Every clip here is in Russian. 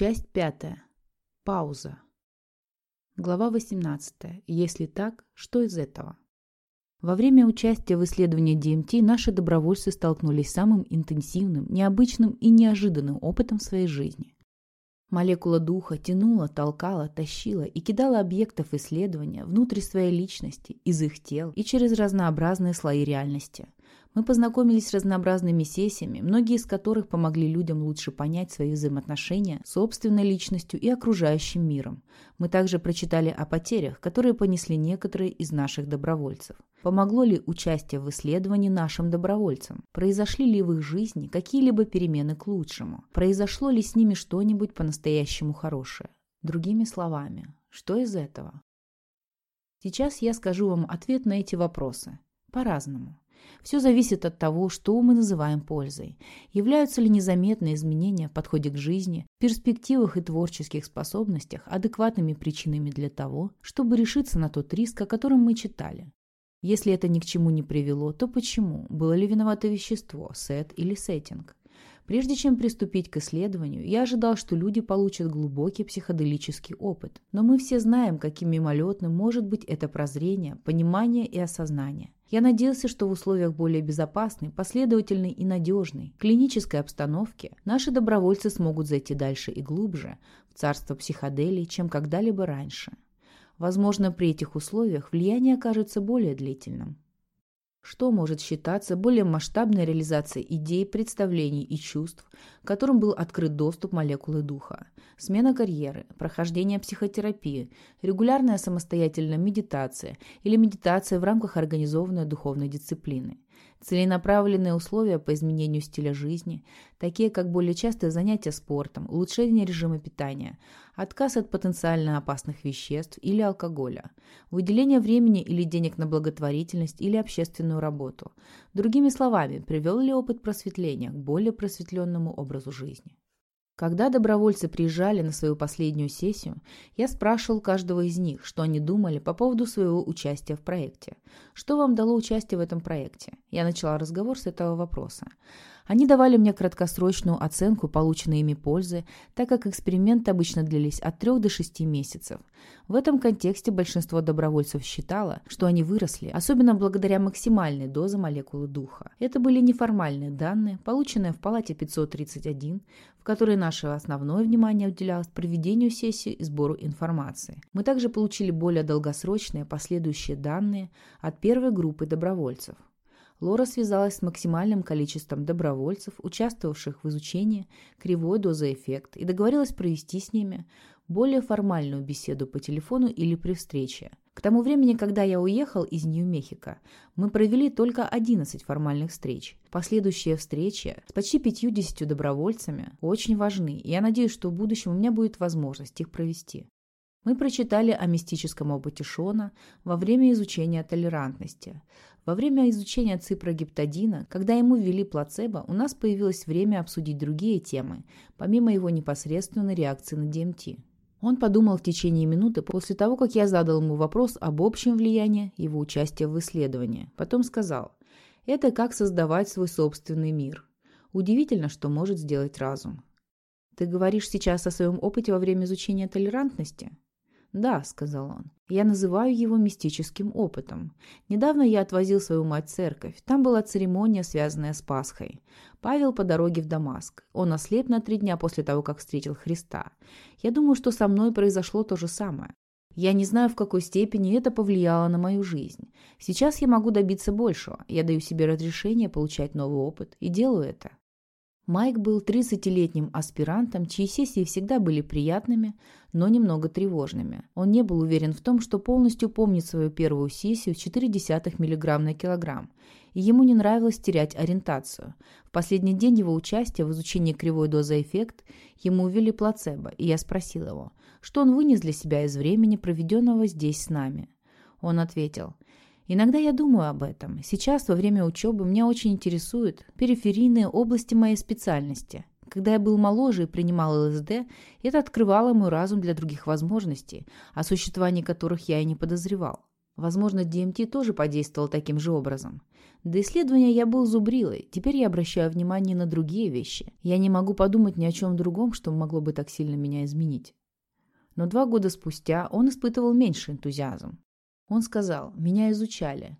Часть пятая. Пауза. Глава 18. Если так, что из этого? Во время участия в исследовании DMT наши добровольцы столкнулись с самым интенсивным, необычным и неожиданным опытом в своей жизни. Молекула духа тянула, толкала, тащила и кидала объектов исследования внутрь своей личности, из их тел и через разнообразные слои реальности. Мы познакомились с разнообразными сессиями, многие из которых помогли людям лучше понять свои взаимоотношения с собственной личностью и окружающим миром. Мы также прочитали о потерях, которые понесли некоторые из наших добровольцев. Помогло ли участие в исследовании нашим добровольцам? Произошли ли в их жизни какие-либо перемены к лучшему? Произошло ли с ними что-нибудь по-настоящему хорошее? Другими словами, что из этого? Сейчас я скажу вам ответ на эти вопросы. По-разному. Все зависит от того, что мы называем пользой. Являются ли незаметные изменения в подходе к жизни, перспективах и творческих способностях адекватными причинами для того, чтобы решиться на тот риск, о котором мы читали. Если это ни к чему не привело, то почему? Было ли виновато вещество, сет или сеттинг? Прежде чем приступить к исследованию, я ожидал, что люди получат глубокий психоделический опыт. Но мы все знаем, каким мимолетным может быть это прозрение, понимание и осознание. Я надеялся, что в условиях более безопасной, последовательной и надежной клинической обстановке наши добровольцы смогут зайти дальше и глубже в царство психоделий, чем когда-либо раньше. Возможно, при этих условиях влияние окажется более длительным. Что может считаться более масштабной реализацией идей, представлений и чувств, которым был открыт доступ молекулы духа? Смена карьеры, прохождение психотерапии, регулярная самостоятельная медитация или медитация в рамках организованной духовной дисциплины – Целенаправленные условия по изменению стиля жизни, такие как более частые занятия спортом, улучшение режима питания, отказ от потенциально опасных веществ или алкоголя, выделение времени или денег на благотворительность или общественную работу. Другими словами, привел ли опыт просветления к более просветленному образу жизни. Когда добровольцы приезжали на свою последнюю сессию, я спрашивал каждого из них, что они думали по поводу своего участия в проекте. Что вам дало участие в этом проекте? Я начала разговор с этого вопроса. Они давали мне краткосрочную оценку полученной ими пользы, так как эксперименты обычно длились от 3 до 6 месяцев. В этом контексте большинство добровольцев считало, что они выросли, особенно благодаря максимальной дозе молекулы духа. Это были неформальные данные, полученные в палате 531, в которой наше основное внимание уделялось проведению сессии и сбору информации. Мы также получили более долгосрочные последующие данные от первой группы добровольцев. Лора связалась с максимальным количеством добровольцев, участвовавших в изучении кривой дозы эффект, и договорилась провести с ними более формальную беседу по телефону или при встрече. К тому времени, когда я уехал из Нью-Мехико, мы провели только 11 формальных встреч. Последующие встречи с почти 50 добровольцами очень важны, и я надеюсь, что в будущем у меня будет возможность их провести. Мы прочитали о мистическом опыте Шона во время изучения толерантности. Во время изучения ципрогиптодина, когда ему ввели плацебо, у нас появилось время обсудить другие темы, помимо его непосредственной реакции на ДМТ. Он подумал в течение минуты после того, как я задал ему вопрос об общем влиянии его участия в исследовании. Потом сказал, это как создавать свой собственный мир. Удивительно, что может сделать разум. Ты говоришь сейчас о своем опыте во время изучения толерантности? «Да», — сказал он, — «я называю его мистическим опытом. Недавно я отвозил свою мать в церковь. Там была церемония, связанная с Пасхой. Павел по дороге в Дамаск. Он ослеп на три дня после того, как встретил Христа. Я думаю, что со мной произошло то же самое. Я не знаю, в какой степени это повлияло на мою жизнь. Сейчас я могу добиться большего. Я даю себе разрешение получать новый опыт и делаю это. Майк был 30-летним аспирантом, чьи сессии всегда были приятными, но немного тревожными. Он не был уверен в том, что полностью помнит свою первую сессию 0,4 мг на килограмм, и ему не нравилось терять ориентацию. В последний день его участия в изучении кривой дозы эффект ему ввели плацебо, и я спросил его, что он вынес для себя из времени, проведенного здесь с нами. Он ответил – Иногда я думаю об этом. Сейчас, во время учебы, меня очень интересуют периферийные области моей специальности. Когда я был моложе и принимал ЛСД, это открывало мой разум для других возможностей, о существовании которых я и не подозревал. Возможно, ДМТ тоже подействовал таким же образом. До исследования я был зубрилой, теперь я обращаю внимание на другие вещи. Я не могу подумать ни о чем другом, что могло бы так сильно меня изменить. Но два года спустя он испытывал меньше энтузиазм. Он сказал, меня изучали.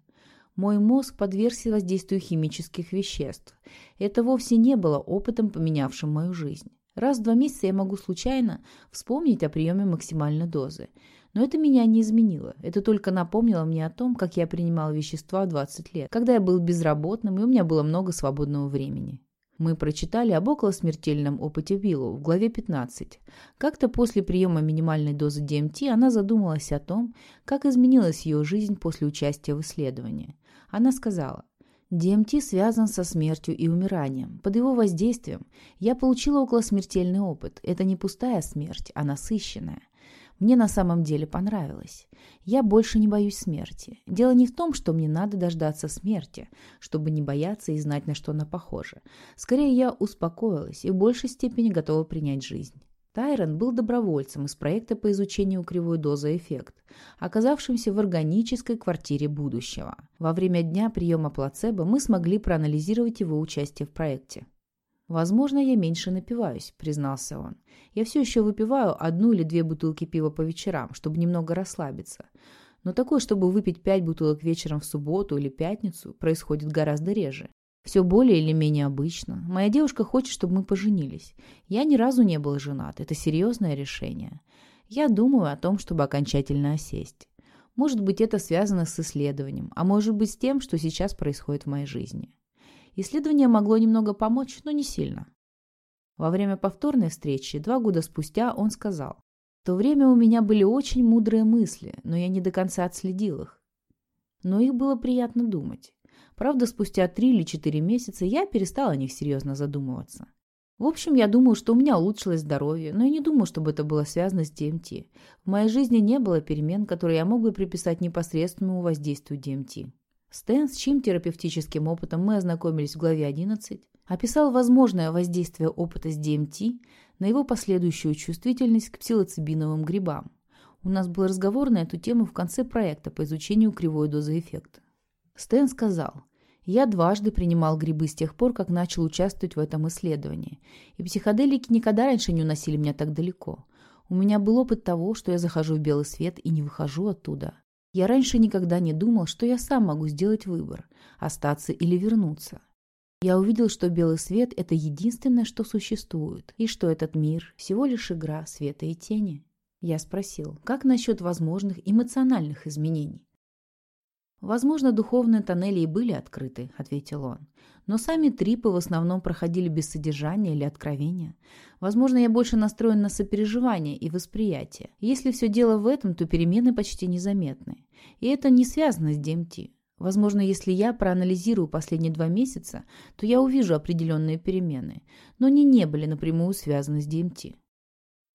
Мой мозг подвергся воздействию химических веществ. Это вовсе не было опытом, поменявшим мою жизнь. Раз в два месяца я могу случайно вспомнить о приеме максимальной дозы. Но это меня не изменило. Это только напомнило мне о том, как я принимал вещества в 20 лет, когда я был безработным и у меня было много свободного времени. Мы прочитали об околосмертельном опыте Виллу в главе 15. Как-то после приема минимальной дозы ДМТ она задумалась о том, как изменилась ее жизнь после участия в исследовании. Она сказала, ДМТ связан со смертью и умиранием. Под его воздействием я получила околосмертельный опыт. Это не пустая смерть, а насыщенная. Мне на самом деле понравилось. Я больше не боюсь смерти. Дело не в том, что мне надо дождаться смерти, чтобы не бояться и знать, на что она похожа. Скорее, я успокоилась и в большей степени готова принять жизнь. Тайрон был добровольцем из проекта по изучению кривой дозы эффект, оказавшимся в органической квартире будущего. Во время дня приема плацебо мы смогли проанализировать его участие в проекте. «Возможно, я меньше напиваюсь», — признался он. «Я все еще выпиваю одну или две бутылки пива по вечерам, чтобы немного расслабиться. Но такое, чтобы выпить пять бутылок вечером в субботу или пятницу, происходит гораздо реже. Все более или менее обычно. Моя девушка хочет, чтобы мы поженились. Я ни разу не был женат. Это серьезное решение. Я думаю о том, чтобы окончательно осесть. Может быть, это связано с исследованием, а может быть с тем, что сейчас происходит в моей жизни. Исследование могло немного помочь, но не сильно. Во время повторной встречи, два года спустя, он сказал, «В то время у меня были очень мудрые мысли, но я не до конца отследил их. Но их было приятно думать. Правда, спустя три или четыре месяца я перестал о них серьезно задумываться. В общем, я думаю, что у меня улучшилось здоровье, но я не думаю, чтобы это было связано с ДМТ. В моей жизни не было перемен, которые я мог бы приписать непосредственному воздействию ДМТ. Стэн, с чьим терапевтическим опытом мы ознакомились в главе 11, описал возможное воздействие опыта с ДМТ на его последующую чувствительность к псилоцибиновым грибам. У нас был разговор на эту тему в конце проекта по изучению кривой дозы эффекта. Стэн сказал, «Я дважды принимал грибы с тех пор, как начал участвовать в этом исследовании, и психоделики никогда раньше не уносили меня так далеко. У меня был опыт того, что я захожу в белый свет и не выхожу оттуда. Я раньше никогда не думал, что я сам могу сделать выбор – остаться или вернуться. Я увидел, что белый свет – это единственное, что существует, и что этот мир – всего лишь игра света и тени. Я спросил, как насчет возможных эмоциональных изменений? «Возможно, духовные тоннели и были открыты», — ответил он. «Но сами трипы в основном проходили без содержания или откровения. Возможно, я больше настроен на сопереживание и восприятие. Если все дело в этом, то перемены почти незаметны. И это не связано с ДМТ. Возможно, если я проанализирую последние два месяца, то я увижу определенные перемены, но они не были напрямую связаны с ДМТ.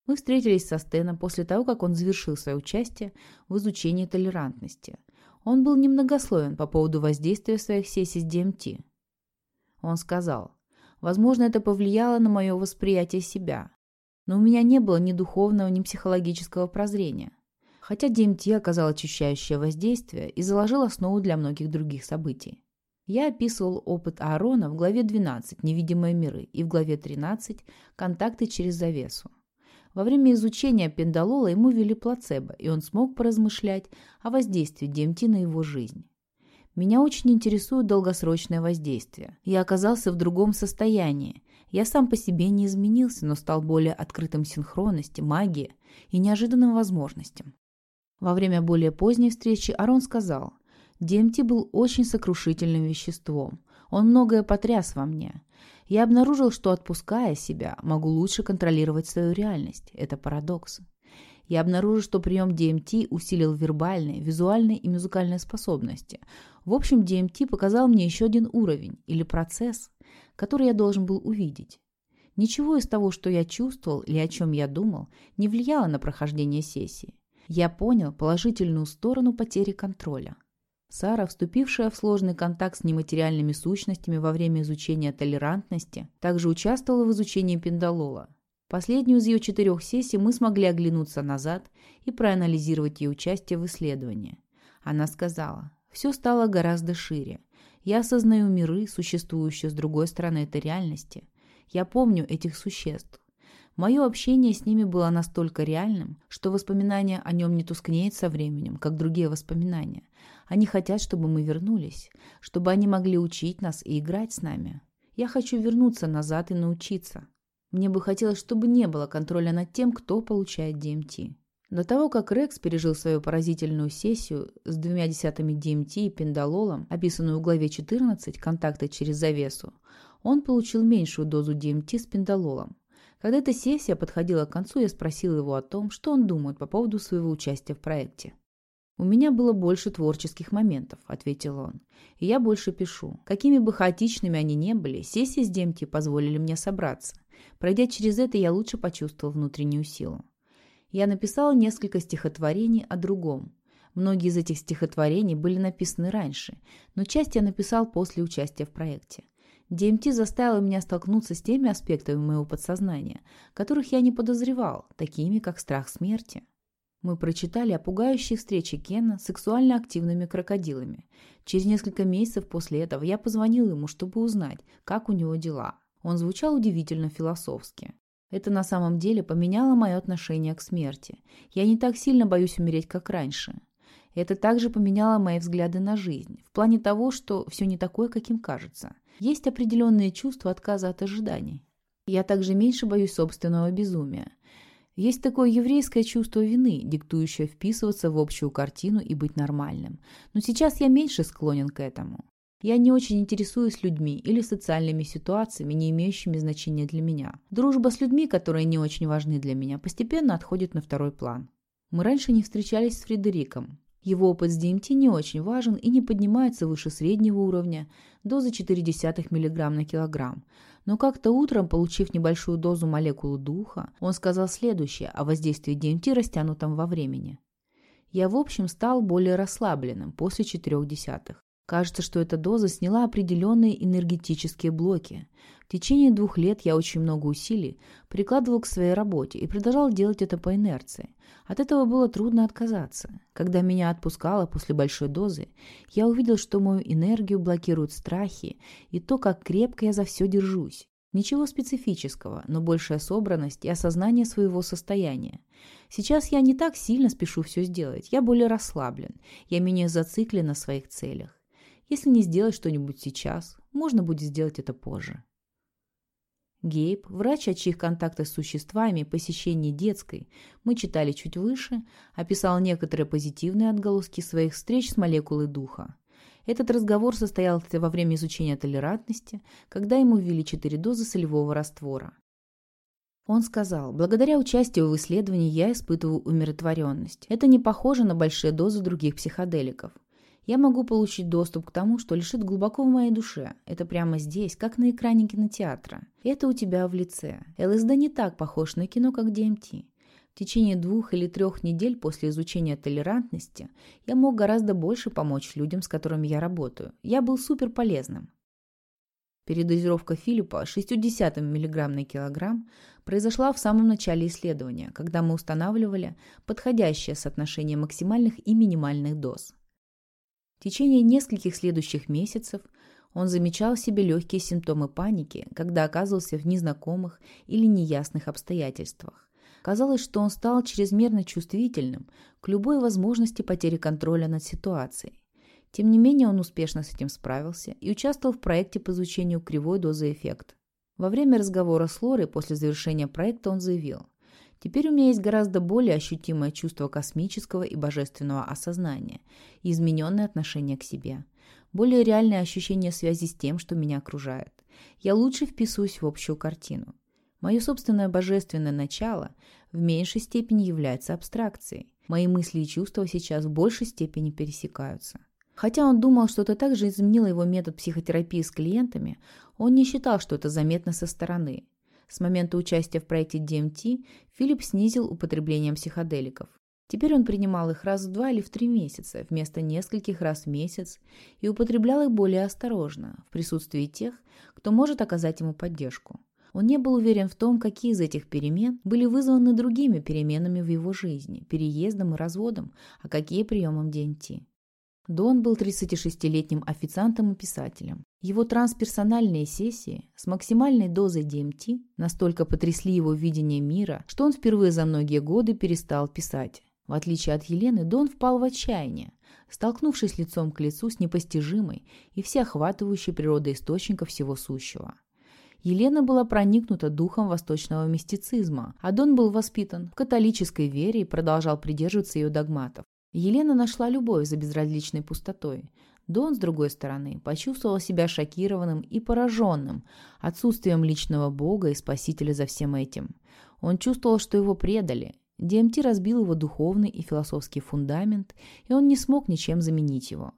Мы встретились со Стэном после того, как он завершил свое участие в изучении толерантности. Он был немногословен по поводу воздействия своих сессий с ДМТ. Он сказал, возможно, это повлияло на мое восприятие себя, но у меня не было ни духовного, ни психологического прозрения. Хотя ДМТ оказал очищающее воздействие и заложил основу для многих других событий. Я описывал опыт Аарона в главе 12 «Невидимые миры» и в главе 13 «Контакты через завесу». Во время изучения пендалола ему ввели плацебо, и он смог поразмышлять о воздействии ДМТ на его жизнь. Меня очень интересует долгосрочное воздействие. Я оказался в другом состоянии. Я сам по себе не изменился, но стал более открытым синхронности, магии и неожиданным возможностям. Во время более поздней встречи Арон сказал, «ДМТ был очень сокрушительным веществом. Он многое потряс во мне. Я обнаружил, что отпуская себя, могу лучше контролировать свою реальность. Это парадокс. Я обнаружил, что прием DMT усилил вербальные, визуальные и музыкальные способности. В общем, DMT показал мне еще один уровень или процесс, который я должен был увидеть. Ничего из того, что я чувствовал или о чем я думал, не влияло на прохождение сессии. Я понял положительную сторону потери контроля. Сара, вступившая в сложный контакт с нематериальными сущностями во время изучения толерантности, также участвовала в изучении пиндалола. Последнюю из ее четырех сессий мы смогли оглянуться назад и проанализировать ее участие в исследовании. Она сказала, все стало гораздо шире. Я осознаю миры, существующие с другой стороны этой реальности. Я помню этих существ. Мое общение с ними было настолько реальным, что воспоминание о нем не тускнеет со временем, как другие воспоминания. Они хотят, чтобы мы вернулись, чтобы они могли учить нас и играть с нами. Я хочу вернуться назад и научиться. Мне бы хотелось, чтобы не было контроля над тем, кто получает DMT. До того, как Рекс пережил свою поразительную сессию с двумя десятыми DMT и пиндололом, описанную в главе 14 «Контакты через завесу», он получил меньшую дозу DMT с пиндололом. Когда эта сессия подходила к концу, я спросила его о том, что он думает по поводу своего участия в проекте. «У меня было больше творческих моментов», — ответил он. «И я больше пишу. Какими бы хаотичными они ни были, сессии с DMT позволили мне собраться. Пройдя через это, я лучше почувствовал внутреннюю силу. Я написала несколько стихотворений о другом. Многие из этих стихотворений были написаны раньше, но часть я написал после участия в проекте. DMT заставила меня столкнуться с теми аспектами моего подсознания, которых я не подозревал, такими как страх смерти. Мы прочитали о пугающей встрече Кена с сексуально активными крокодилами. Через несколько месяцев после этого я позвонил ему, чтобы узнать, как у него дела. Он звучал удивительно философски. Это на самом деле поменяло мое отношение к смерти. Я не так сильно боюсь умереть, как раньше. Это также поменяло мои взгляды на жизнь, в плане того, что все не такое, каким кажется. Есть определенные чувства отказа от ожиданий. Я также меньше боюсь собственного безумия. Есть такое еврейское чувство вины, диктующее вписываться в общую картину и быть нормальным. Но сейчас я меньше склонен к этому. Я не очень интересуюсь людьми или социальными ситуациями, не имеющими значения для меня. Дружба с людьми, которые не очень важны для меня, постепенно отходит на второй план. Мы раньше не встречались с Фредериком. Его опыт с DMT не очень важен и не поднимается выше среднего уровня, дозы 0,4 мг на килограмм. Но как-то утром, получив небольшую дозу молекулы духа, он сказал следующее о воздействии DMT, растянутом во времени. Я, в общем, стал более расслабленным после четырех десятых. Кажется, что эта доза сняла определенные энергетические блоки. В течение двух лет я очень много усилий прикладывал к своей работе и продолжал делать это по инерции. От этого было трудно отказаться. Когда меня отпускало после большой дозы, я увидел, что мою энергию блокируют страхи и то, как крепко я за все держусь. Ничего специфического, но большая собранность и осознание своего состояния. Сейчас я не так сильно спешу все сделать, я более расслаблен, я менее зациклен на своих целях. Если не сделать что-нибудь сейчас, можно будет сделать это позже. Гейб, врач, от чьих контактов с существами, посещение детской, мы читали чуть выше, описал некоторые позитивные отголоски своих встреч с молекулой духа. Этот разговор состоялся во время изучения толерантности, когда ему ввели 4 дозы солевого раствора. Он сказал, благодаря участию в исследовании я испытываю умиротворенность. Это не похоже на большие дозы других психоделиков. Я могу получить доступ к тому, что лежит глубоко в моей душе. Это прямо здесь, как на экране кинотеатра. Это у тебя в лице. ЛСД не так похож на кино, как DMT. В течение двух или трех недель после изучения толерантности я мог гораздо больше помочь людям, с которыми я работаю. Я был супер полезным. Передозировка Филиппа 60 мг на килограмм произошла в самом начале исследования, когда мы устанавливали подходящее соотношение максимальных и минимальных доз. Течение нескольких следующих месяцев он замечал в себе легкие симптомы паники, когда оказывался в незнакомых или неясных обстоятельствах. Казалось, что он стал чрезмерно чувствительным к любой возможности потери контроля над ситуацией. Тем не менее, он успешно с этим справился и участвовал в проекте по изучению кривой дозы эффекта. Во время разговора с Лорой после завершения проекта он заявил, Теперь у меня есть гораздо более ощутимое чувство космического и божественного осознания и измененное отношение к себе. Более реальное ощущение связи с тем, что меня окружает. Я лучше вписываюсь в общую картину. Мое собственное божественное начало в меньшей степени является абстракцией. Мои мысли и чувства сейчас в большей степени пересекаются. Хотя он думал, что это также изменило его метод психотерапии с клиентами, он не считал, что это заметно со стороны. С момента участия в проекте DMT Филипп снизил употребление психоделиков. Теперь он принимал их раз в два или в три месяца, вместо нескольких раз в месяц, и употреблял их более осторожно, в присутствии тех, кто может оказать ему поддержку. Он не был уверен в том, какие из этих перемен были вызваны другими переменами в его жизни, переездом и разводом, а какие приемом DMT. Дон был 36-летним официантом и писателем. Его трансперсональные сессии с максимальной дозой DMT настолько потрясли его видение мира, что он впервые за многие годы перестал писать. В отличие от Елены, Дон впал в отчаяние, столкнувшись лицом к лицу с непостижимой и всеохватывающей природой источника всего сущего. Елена была проникнута духом восточного мистицизма, а Дон был воспитан в католической вере и продолжал придерживаться ее догматов. Елена нашла любовь за безразличной пустотой. Дон, с другой стороны, почувствовал себя шокированным и пораженным отсутствием личного Бога и Спасителя за всем этим. Он чувствовал, что его предали. ДМТ разбил его духовный и философский фундамент, и он не смог ничем заменить его.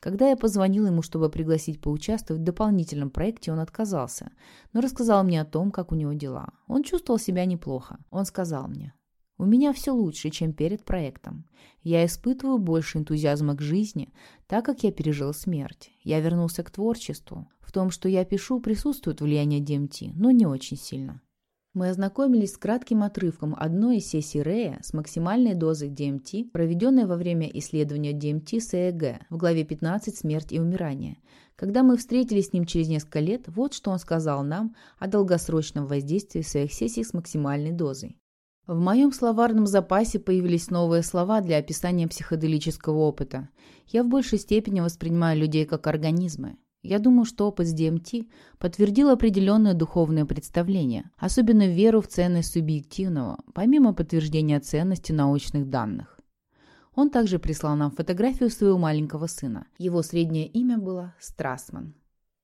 Когда я позвонил ему, чтобы пригласить поучаствовать в дополнительном проекте, он отказался, но рассказал мне о том, как у него дела. Он чувствовал себя неплохо. Он сказал мне, у меня все лучше, чем перед проектом. Я испытываю больше энтузиазма к жизни, так как я пережил смерть. Я вернулся к творчеству. В том, что я пишу, присутствует влияние DMT, но не очень сильно. Мы ознакомились с кратким отрывком одной из сессий Рея с максимальной дозой DMT, проведенной во время исследования DMT с ЭЭГ в главе 15 «Смерть и умирание». Когда мы встретились с ним через несколько лет, вот что он сказал нам о долгосрочном воздействии своих сессий с максимальной дозой. В моем словарном запасе появились новые слова для описания психоделического опыта. Я в большей степени воспринимаю людей как организмы. Я думаю, что опыт с DMT подтвердил определенное духовное представление, особенно веру в ценность субъективного, помимо подтверждения ценности научных данных. Он также прислал нам фотографию своего маленького сына. Его среднее имя было Страсман.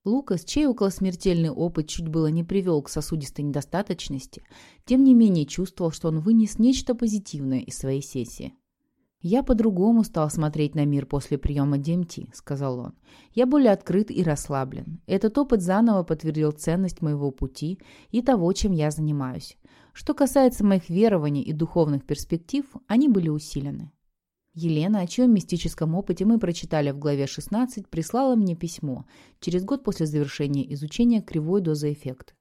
Лукас, чей околосмертельный опыт чуть было не привел к сосудистой недостаточности, тем не менее чувствовал, что он вынес нечто позитивное из своей сессии. «Я по-другому стал смотреть на мир после приема ДМТ», — сказал он. «Я более открыт и расслаблен. Этот опыт заново подтвердил ценность моего пути и того, чем я занимаюсь. Что касается моих верований и духовных перспектив, они были усилены. Елена, о чьем мистическом опыте мы прочитали в главе 16, прислала мне письмо через год после завершения изучения кривой дозы эффекта.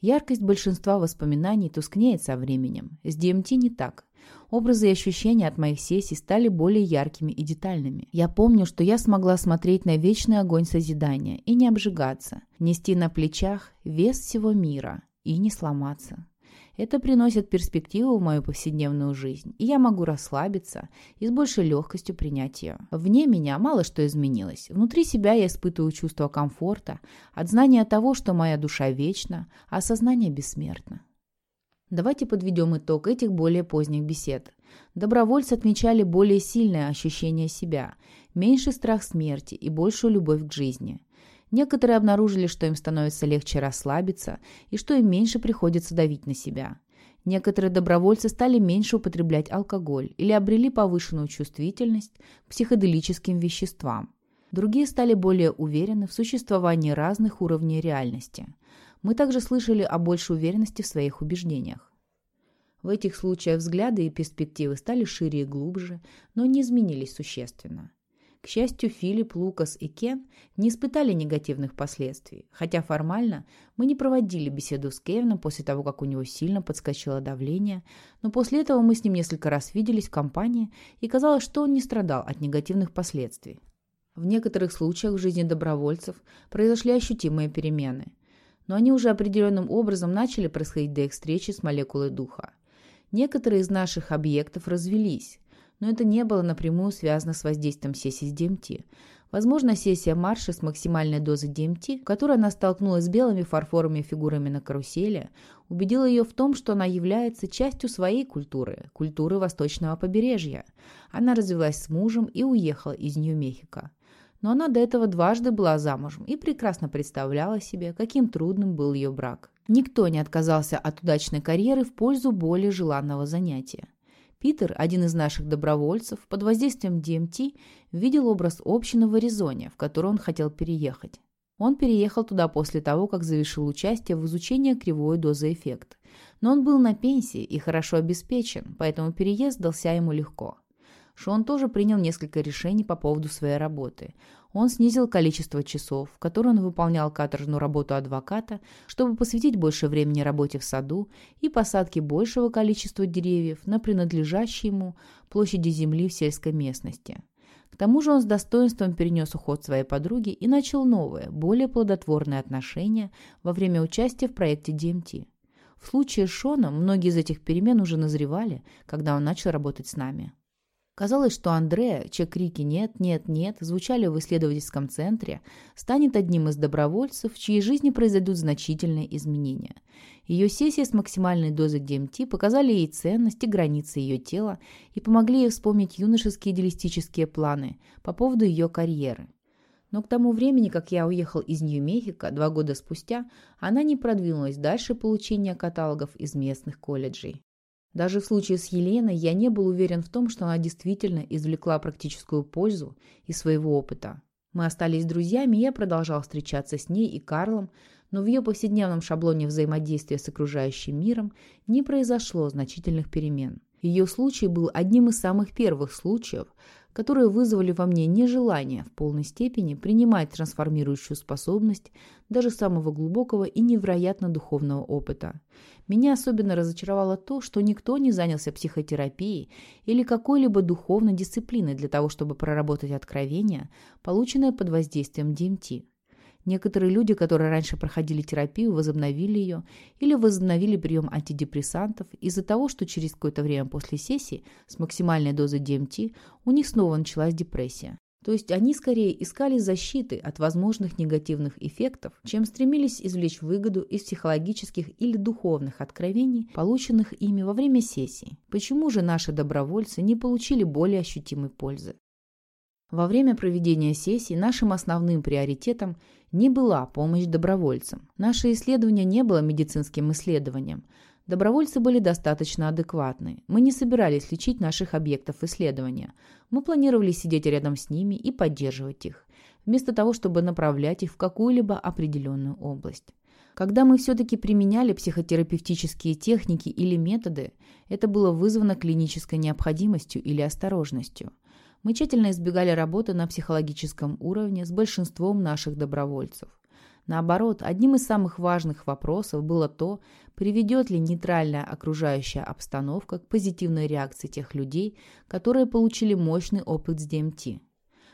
Яркость большинства воспоминаний тускнеет со временем. С DMT не так. Образы и ощущения от моих сессий стали более яркими и детальными. Я помню, что я смогла смотреть на вечный огонь созидания и не обжигаться, нести на плечах вес всего мира и не сломаться. Это приносит перспективу в мою повседневную жизнь, и я могу расслабиться и с большей легкостью принять ее. Вне меня мало что изменилось. Внутри себя я испытываю чувство комфорта, от знания того, что моя душа вечна, а сознание бессмертно. Давайте подведем итог этих более поздних бесед. Добровольцы отмечали более сильное ощущение себя, меньший страх смерти и большую любовь к жизни. Некоторые обнаружили, что им становится легче расслабиться и что им меньше приходится давить на себя. Некоторые добровольцы стали меньше употреблять алкоголь или обрели повышенную чувствительность к психоделическим веществам. Другие стали более уверены в существовании разных уровней реальности. Мы также слышали о большей уверенности в своих убеждениях. В этих случаях взгляды и перспективы стали шире и глубже, но не изменились существенно. К счастью, Филипп, Лукас и Кен не испытали негативных последствий, хотя формально мы не проводили беседу с Кевином после того, как у него сильно подскочило давление, но после этого мы с ним несколько раз виделись в компании, и казалось, что он не страдал от негативных последствий. В некоторых случаях в жизни добровольцев произошли ощутимые перемены, но они уже определенным образом начали происходить до их встречи с молекулой духа. Некоторые из наших объектов развелись, но это не было напрямую связано с воздействием сессии с ДМТ. Возможно, сессия марша с максимальной дозой ДМТ, в которой она столкнулась с белыми фарфоровыми фигурами на карусели, убедила ее в том, что она является частью своей культуры, культуры восточного побережья. Она развелась с мужем и уехала из Нью-Мехико. Но она до этого дважды была замужем и прекрасно представляла себе, каким трудным был ее брак. Никто не отказался от удачной карьеры в пользу более желанного занятия. Питер, один из наших добровольцев, под воздействием DMT видел образ общины в Аризоне, в который он хотел переехать. Он переехал туда после того, как завершил участие в изучении кривой дозы эффекта. Но он был на пенсии и хорошо обеспечен, поэтому переезд дался ему легко. Шон тоже принял несколько решений по поводу своей работы. Он снизил количество часов, в которые он выполнял каторжную работу адвоката, чтобы посвятить больше времени работе в саду и посадке большего количества деревьев на принадлежащей ему площади земли в сельской местности. К тому же он с достоинством перенес уход своей подруги и начал новые, более плодотворные отношения во время участия в проекте DMT. В случае с Шоном многие из этих перемен уже назревали, когда он начал работать с нами. Казалось, что Андрея, чьи крики «нет, нет, нет» звучали в исследовательском центре, станет одним из добровольцев, в чьей жизни произойдут значительные изменения. Ее сессии с максимальной дозой ДМТ показали ей ценность и границы ее тела и помогли ей вспомнить юношеские идеалистические планы по поводу ее карьеры. Но к тому времени, как я уехал из Нью-Мехико два года спустя, она не продвинулась дальше получения каталогов из местных колледжей. Даже в случае с Еленой я не был уверен в том, что она действительно извлекла практическую пользу из своего опыта. Мы остались друзьями, и я продолжал встречаться с ней и Карлом, но в ее повседневном шаблоне взаимодействия с окружающим миром не произошло значительных перемен. Ее случай был одним из самых первых случаев, которые вызвали во мне нежелание в полной степени принимать трансформирующую способность даже самого глубокого и невероятно духовного опыта. Меня особенно разочаровало то, что никто не занялся психотерапией или какой-либо духовной дисциплиной для того, чтобы проработать откровения, полученные под воздействием ДМТ. Некоторые люди, которые раньше проходили терапию, возобновили ее или возобновили прием антидепрессантов из-за того, что через какое-то время после сессии с максимальной дозой ДМТ у них снова началась депрессия. То есть они скорее искали защиты от возможных негативных эффектов, чем стремились извлечь выгоду из психологических или духовных откровений, полученных ими во время сессии. Почему же наши добровольцы не получили более ощутимой пользы? Во время проведения сессий нашим основным приоритетом не была помощь добровольцам. Наше исследование не было медицинским исследованием. Добровольцы были достаточно адекватны. Мы не собирались лечить наших объектов исследования. Мы планировали сидеть рядом с ними и поддерживать их, вместо того, чтобы направлять их в какую-либо определенную область. Когда мы все-таки применяли психотерапевтические техники или методы, это было вызвано клинической необходимостью или осторожностью – мы тщательно избегали работы на психологическом уровне с большинством наших добровольцев. Наоборот, одним из самых важных вопросов было то, приведет ли нейтральная окружающая обстановка к позитивной реакции тех людей, которые получили мощный опыт с ДМТ.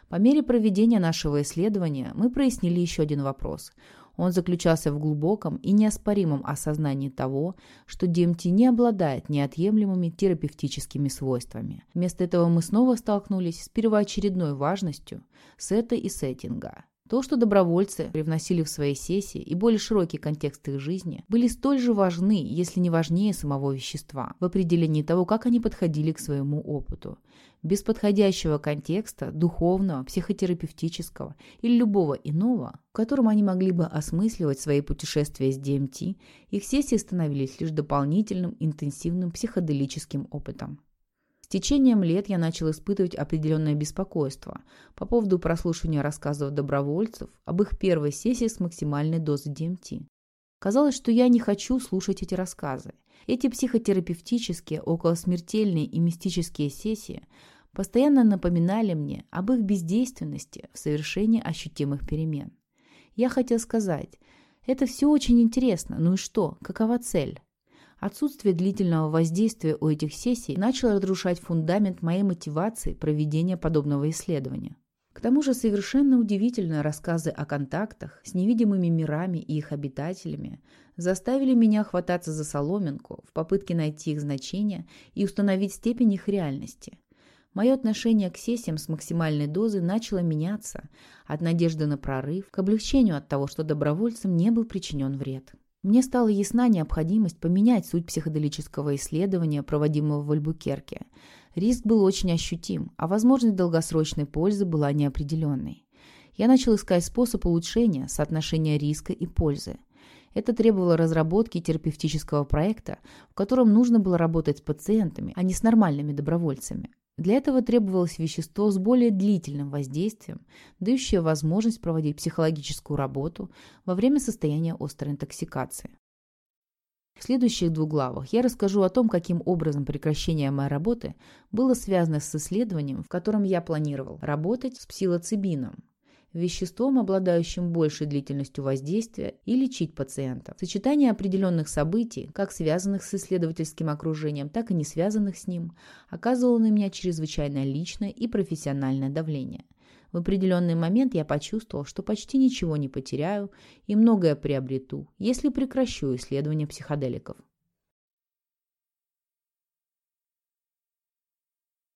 По мере проведения нашего исследования мы прояснили еще один вопрос – он заключался в глубоком и неоспоримом осознании того, что ДМТ не обладает неотъемлемыми терапевтическими свойствами. Вместо этого мы снова столкнулись с первоочередной важностью сета и сеттинга. То, что добровольцы привносили в свои сессии и более широкий контекст их жизни, были столь же важны, если не важнее самого вещества, в определении того, как они подходили к своему опыту. Без подходящего контекста, духовного, психотерапевтического или любого иного, в котором они могли бы осмысливать свои путешествия с ДМТ, их сессии становились лишь дополнительным интенсивным психоделическим опытом. С течением лет я начал испытывать определенное беспокойство по поводу прослушивания рассказов добровольцев об их первой сессии с максимальной дозой ДМТ. Казалось, что я не хочу слушать эти рассказы. Эти психотерапевтические, околосмертельные и мистические сессии постоянно напоминали мне об их бездейственности в совершении ощутимых перемен. Я хотел сказать, это все очень интересно, ну и что, какова цель? Отсутствие длительного воздействия у этих сессий начало разрушать фундамент моей мотивации проведения подобного исследования. К тому же совершенно удивительные рассказы о контактах с невидимыми мирами и их обитателями заставили меня хвататься за соломинку в попытке найти их значение и установить степень их реальности. Мое отношение к сессиям с максимальной дозой начало меняться от надежды на прорыв к облегчению от того, что добровольцам не был причинен вред. Мне стала ясна необходимость поменять суть психоделического исследования, проводимого в Альбукерке. Риск был очень ощутим, а возможность долгосрочной пользы была неопределенной. Я начал искать способ улучшения соотношения риска и пользы. Это требовало разработки терапевтического проекта, в котором нужно было работать с пациентами, а не с нормальными добровольцами. Для этого требовалось вещество с более длительным воздействием, дающее возможность проводить психологическую работу во время состояния острой интоксикации. В следующих двух главах я расскажу о том, каким образом прекращение моей работы было связано с исследованием, в котором я планировал работать с псилоцибином. Веществом, обладающим большей длительностью воздействия, и лечить пациента. Сочетание определенных событий, как связанных с исследовательским окружением, так и не связанных с ним, оказывало на меня чрезвычайно личное и профессиональное давление. В определенный момент я почувствовал, что почти ничего не потеряю и многое приобрету, если прекращу исследование психоделиков.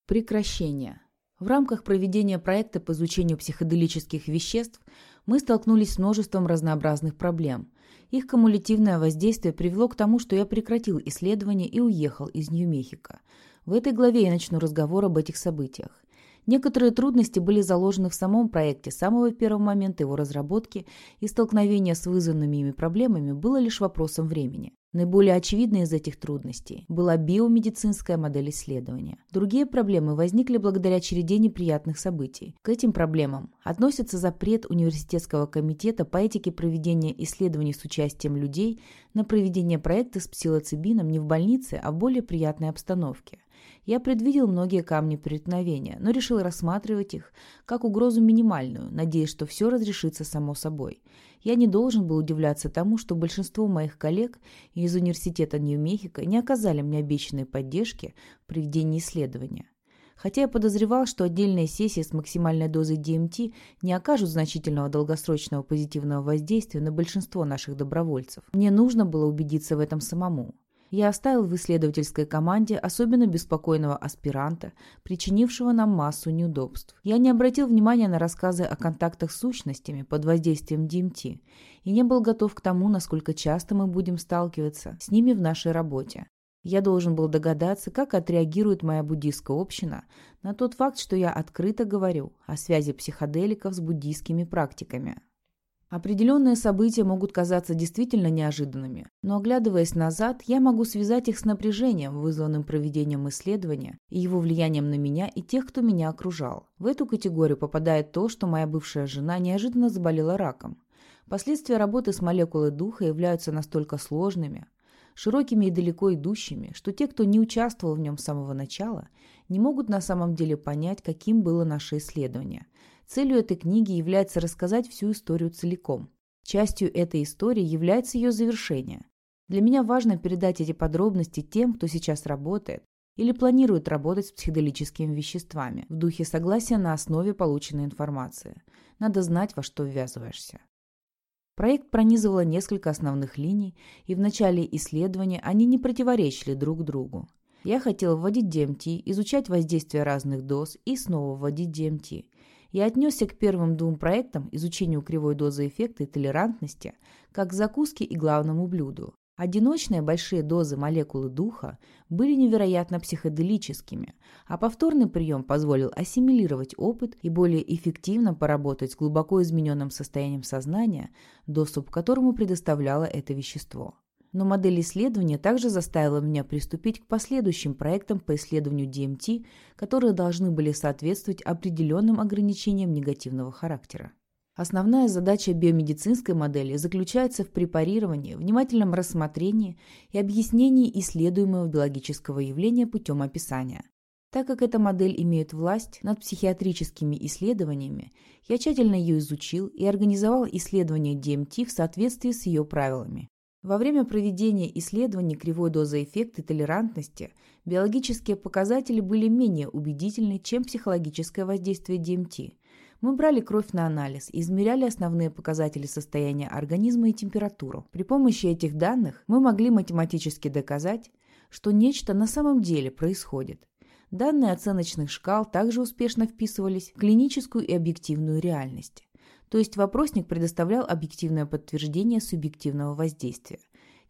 Прекращение. В рамках проведения проекта по изучению психоделических веществ мы столкнулись с множеством разнообразных проблем. Их кумулятивное воздействие привело к тому, что я прекратил исследование и уехал из Нью-Мехико. В этой главе я начну разговор об этих событиях. Некоторые трудности были заложены в самом проекте с самого первого момента его разработки, и столкновение с вызванными ими проблемами было лишь вопросом времени. Наиболее очевидной из этих трудностей была биомедицинская модель исследования. Другие проблемы возникли благодаря череде неприятных событий. К этим проблемам относятся запрет Университетского комитета по этике проведения исследований с участием людей на проведение проекта с псилоцибином не в больнице, а в более приятной обстановке. Я предвидел многие камни преткновения, но решил рассматривать их как угрозу минимальную, надеясь, что все разрешится само собой. Я не должен был удивляться тому, что большинство моих коллег из Университета Нью-Мехико не оказали мне обещанной поддержки в проведении исследования. Хотя я подозревал, что отдельные сессии с максимальной дозой DMT не окажут значительного долгосрочного позитивного воздействия на большинство наших добровольцев. Мне нужно было убедиться в этом самому я оставил в исследовательской команде особенно беспокойного аспиранта, причинившего нам массу неудобств. Я не обратил внимания на рассказы о контактах с сущностями под воздействием ДМТ и не был готов к тому, насколько часто мы будем сталкиваться с ними в нашей работе. Я должен был догадаться, как отреагирует моя буддийская община на тот факт, что я открыто говорю о связи психоделиков с буддийскими практиками. Определенные события могут казаться действительно неожиданными, но оглядываясь назад, я могу связать их с напряжением, вызванным проведением исследования и его влиянием на меня и тех, кто меня окружал. В эту категорию попадает то, что моя бывшая жена неожиданно заболела раком. Последствия работы с молекулой духа являются настолько сложными, широкими и далеко идущими, что те, кто не участвовал в нем с самого начала, не могут на самом деле понять, каким было наше исследование – Целью этой книги является рассказать всю историю целиком. Частью этой истории является ее завершение. Для меня важно передать эти подробности тем, кто сейчас работает или планирует работать с психоделическими веществами в духе согласия на основе полученной информации. Надо знать, во что ввязываешься. Проект пронизывало несколько основных линий, и в начале исследования они не противоречили друг другу. Я хотел вводить DMT, изучать воздействие разных доз и снова вводить DMT – я отнесся к первым двум проектам, изучению кривой дозы эффекта и толерантности, как к закуске и главному блюду. Одиночные большие дозы молекулы духа были невероятно психоделическими, а повторный прием позволил ассимилировать опыт и более эффективно поработать с глубоко измененным состоянием сознания, доступ к которому предоставляло это вещество но модель исследования также заставила меня приступить к последующим проектам по исследованию DMT, которые должны были соответствовать определенным ограничениям негативного характера. Основная задача биомедицинской модели заключается в препарировании, внимательном рассмотрении и объяснении исследуемого биологического явления путем описания. Так как эта модель имеет власть над психиатрическими исследованиями, я тщательно ее изучил и организовал исследование DMT в соответствии с ее правилами. Во время проведения исследований кривой дозы эффекта и толерантности биологические показатели были менее убедительны, чем психологическое воздействие ДМТ. Мы брали кровь на анализ измеряли основные показатели состояния организма и температуру. При помощи этих данных мы могли математически доказать, что нечто на самом деле происходит. Данные оценочных шкал также успешно вписывались в клиническую и объективную реальность. То есть вопросник предоставлял объективное подтверждение субъективного воздействия.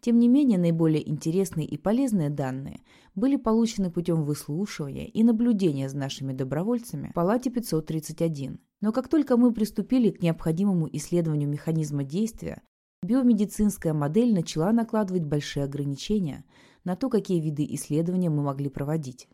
Тем не менее, наиболее интересные и полезные данные были получены путем выслушивания и наблюдения за нашими добровольцами в Палате 531. Но как только мы приступили к необходимому исследованию механизма действия, биомедицинская модель начала накладывать большие ограничения на то, какие виды исследования мы могли проводить.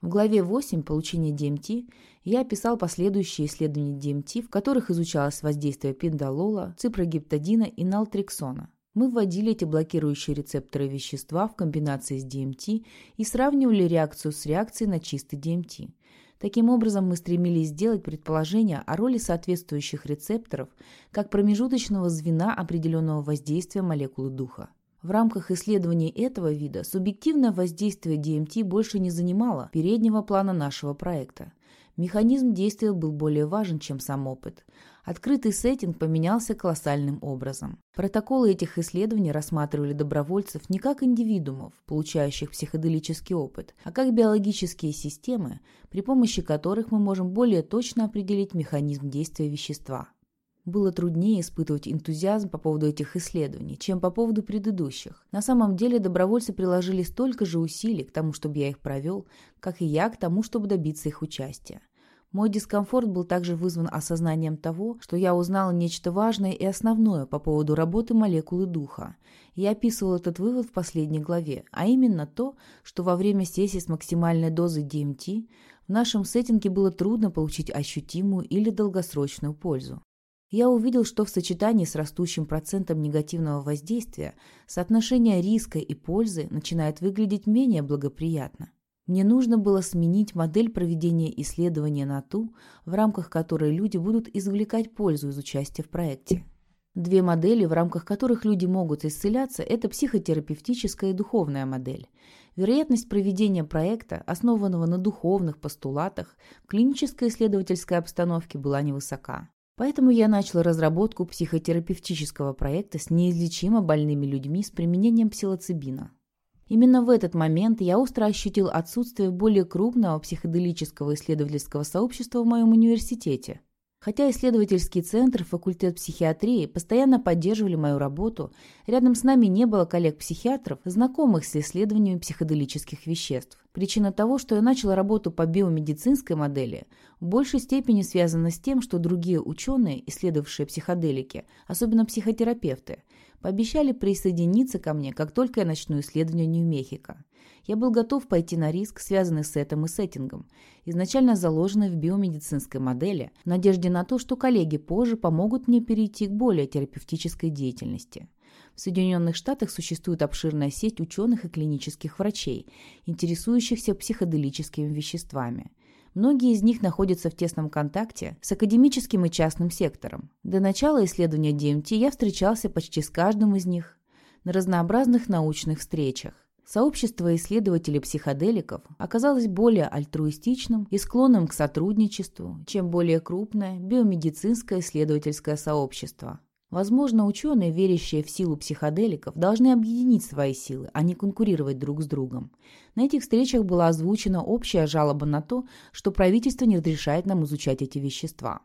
В главе 8 «Получение ДМТ» я описал последующие исследования ДМТ, в которых изучалось воздействие пиндолола, ципрогиптодина и нaltrексона. Мы вводили эти блокирующие рецепторы вещества в комбинации с ДМТ и сравнивали реакцию с реакцией на чистый ДМТ. Таким образом, мы стремились сделать предположение о роли соответствующих рецепторов как промежуточного звена определенного воздействия молекулы духа. В рамках исследований этого вида субъективное воздействие DMT больше не занимало переднего плана нашего проекта. Механизм действия был более важен, чем сам опыт. Открытый сеттинг поменялся колоссальным образом. Протоколы этих исследований рассматривали добровольцев не как индивидуумов, получающих психоделический опыт, а как биологические системы, при помощи которых мы можем более точно определить механизм действия вещества. Было труднее испытывать энтузиазм по поводу этих исследований, чем по поводу предыдущих. На самом деле добровольцы приложили столько же усилий к тому, чтобы я их провел, как и я к тому, чтобы добиться их участия. Мой дискомфорт был также вызван осознанием того, что я узнала нечто важное и основное по поводу работы молекулы духа. Я описывал этот вывод в последней главе, а именно то, что во время сессии с максимальной дозой DMT в нашем сеттинге было трудно получить ощутимую или долгосрочную пользу. Я увидел, что в сочетании с растущим процентом негативного воздействия соотношение риска и пользы начинает выглядеть менее благоприятно. Мне нужно было сменить модель проведения исследования на ту, в рамках которой люди будут извлекать пользу из участия в проекте. Две модели, в рамках которых люди могут исцеляться, это психотерапевтическая и духовная модель. Вероятность проведения проекта, основанного на духовных постулатах, в клинической исследовательской обстановке была невысока. Поэтому я начал разработку психотерапевтического проекта с неизлечимо больными людьми с применением псилоцибина. Именно в этот момент я остро ощутил отсутствие более крупного психоделического исследовательского сообщества в моем университете. Хотя исследовательский центр, факультет психиатрии постоянно поддерживали мою работу, рядом с нами не было коллег-психиатров, знакомых с исследованиями психоделических веществ. Причина того, что я начал работу по биомедицинской модели, в большей степени связана с тем, что другие ученые, исследовавшие психоделики, особенно психотерапевты, пообещали присоединиться ко мне, как только я начну исследование Нью-Мехико. Я был готов пойти на риск, связанный с этим и сеттингом, изначально заложенный в биомедицинской модели, в надежде на то, что коллеги позже помогут мне перейти к более терапевтической деятельности. В Соединенных Штатах существует обширная сеть ученых и клинических врачей, интересующихся психоделическими веществами. Многие из них находятся в тесном контакте с академическим и частным сектором. До начала исследования DMT я встречался почти с каждым из них на разнообразных научных встречах. Сообщество исследователей психоделиков оказалось более альтруистичным и склонным к сотрудничеству, чем более крупное биомедицинское исследовательское сообщество. Возможно, ученые, верящие в силу психоделиков, должны объединить свои силы, а не конкурировать друг с другом. На этих встречах была озвучена общая жалоба на то, что правительство не разрешает нам изучать эти вещества.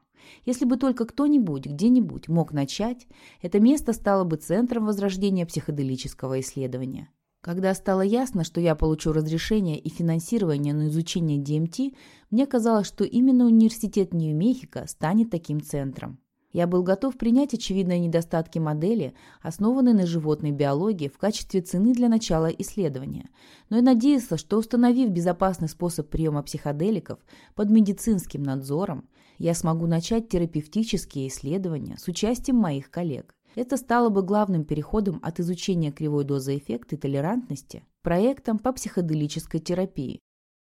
Если бы только кто-нибудь где-нибудь мог начать, это место стало бы центром возрождения психоделического исследования. Когда стало ясно, что я получу разрешение и финансирование на изучение DMT, мне казалось, что именно университет Нью-Мехико станет таким центром. Я был готов принять очевидные недостатки модели, основанной на животной биологии, в качестве цены для начала исследования, но и надеялся, что установив безопасный способ приема психоделиков под медицинским надзором, я смогу начать терапевтические исследования с участием моих коллег. Это стало бы главным переходом от изучения кривой дозы эффекта и толерантности проектом по психоделической терапии.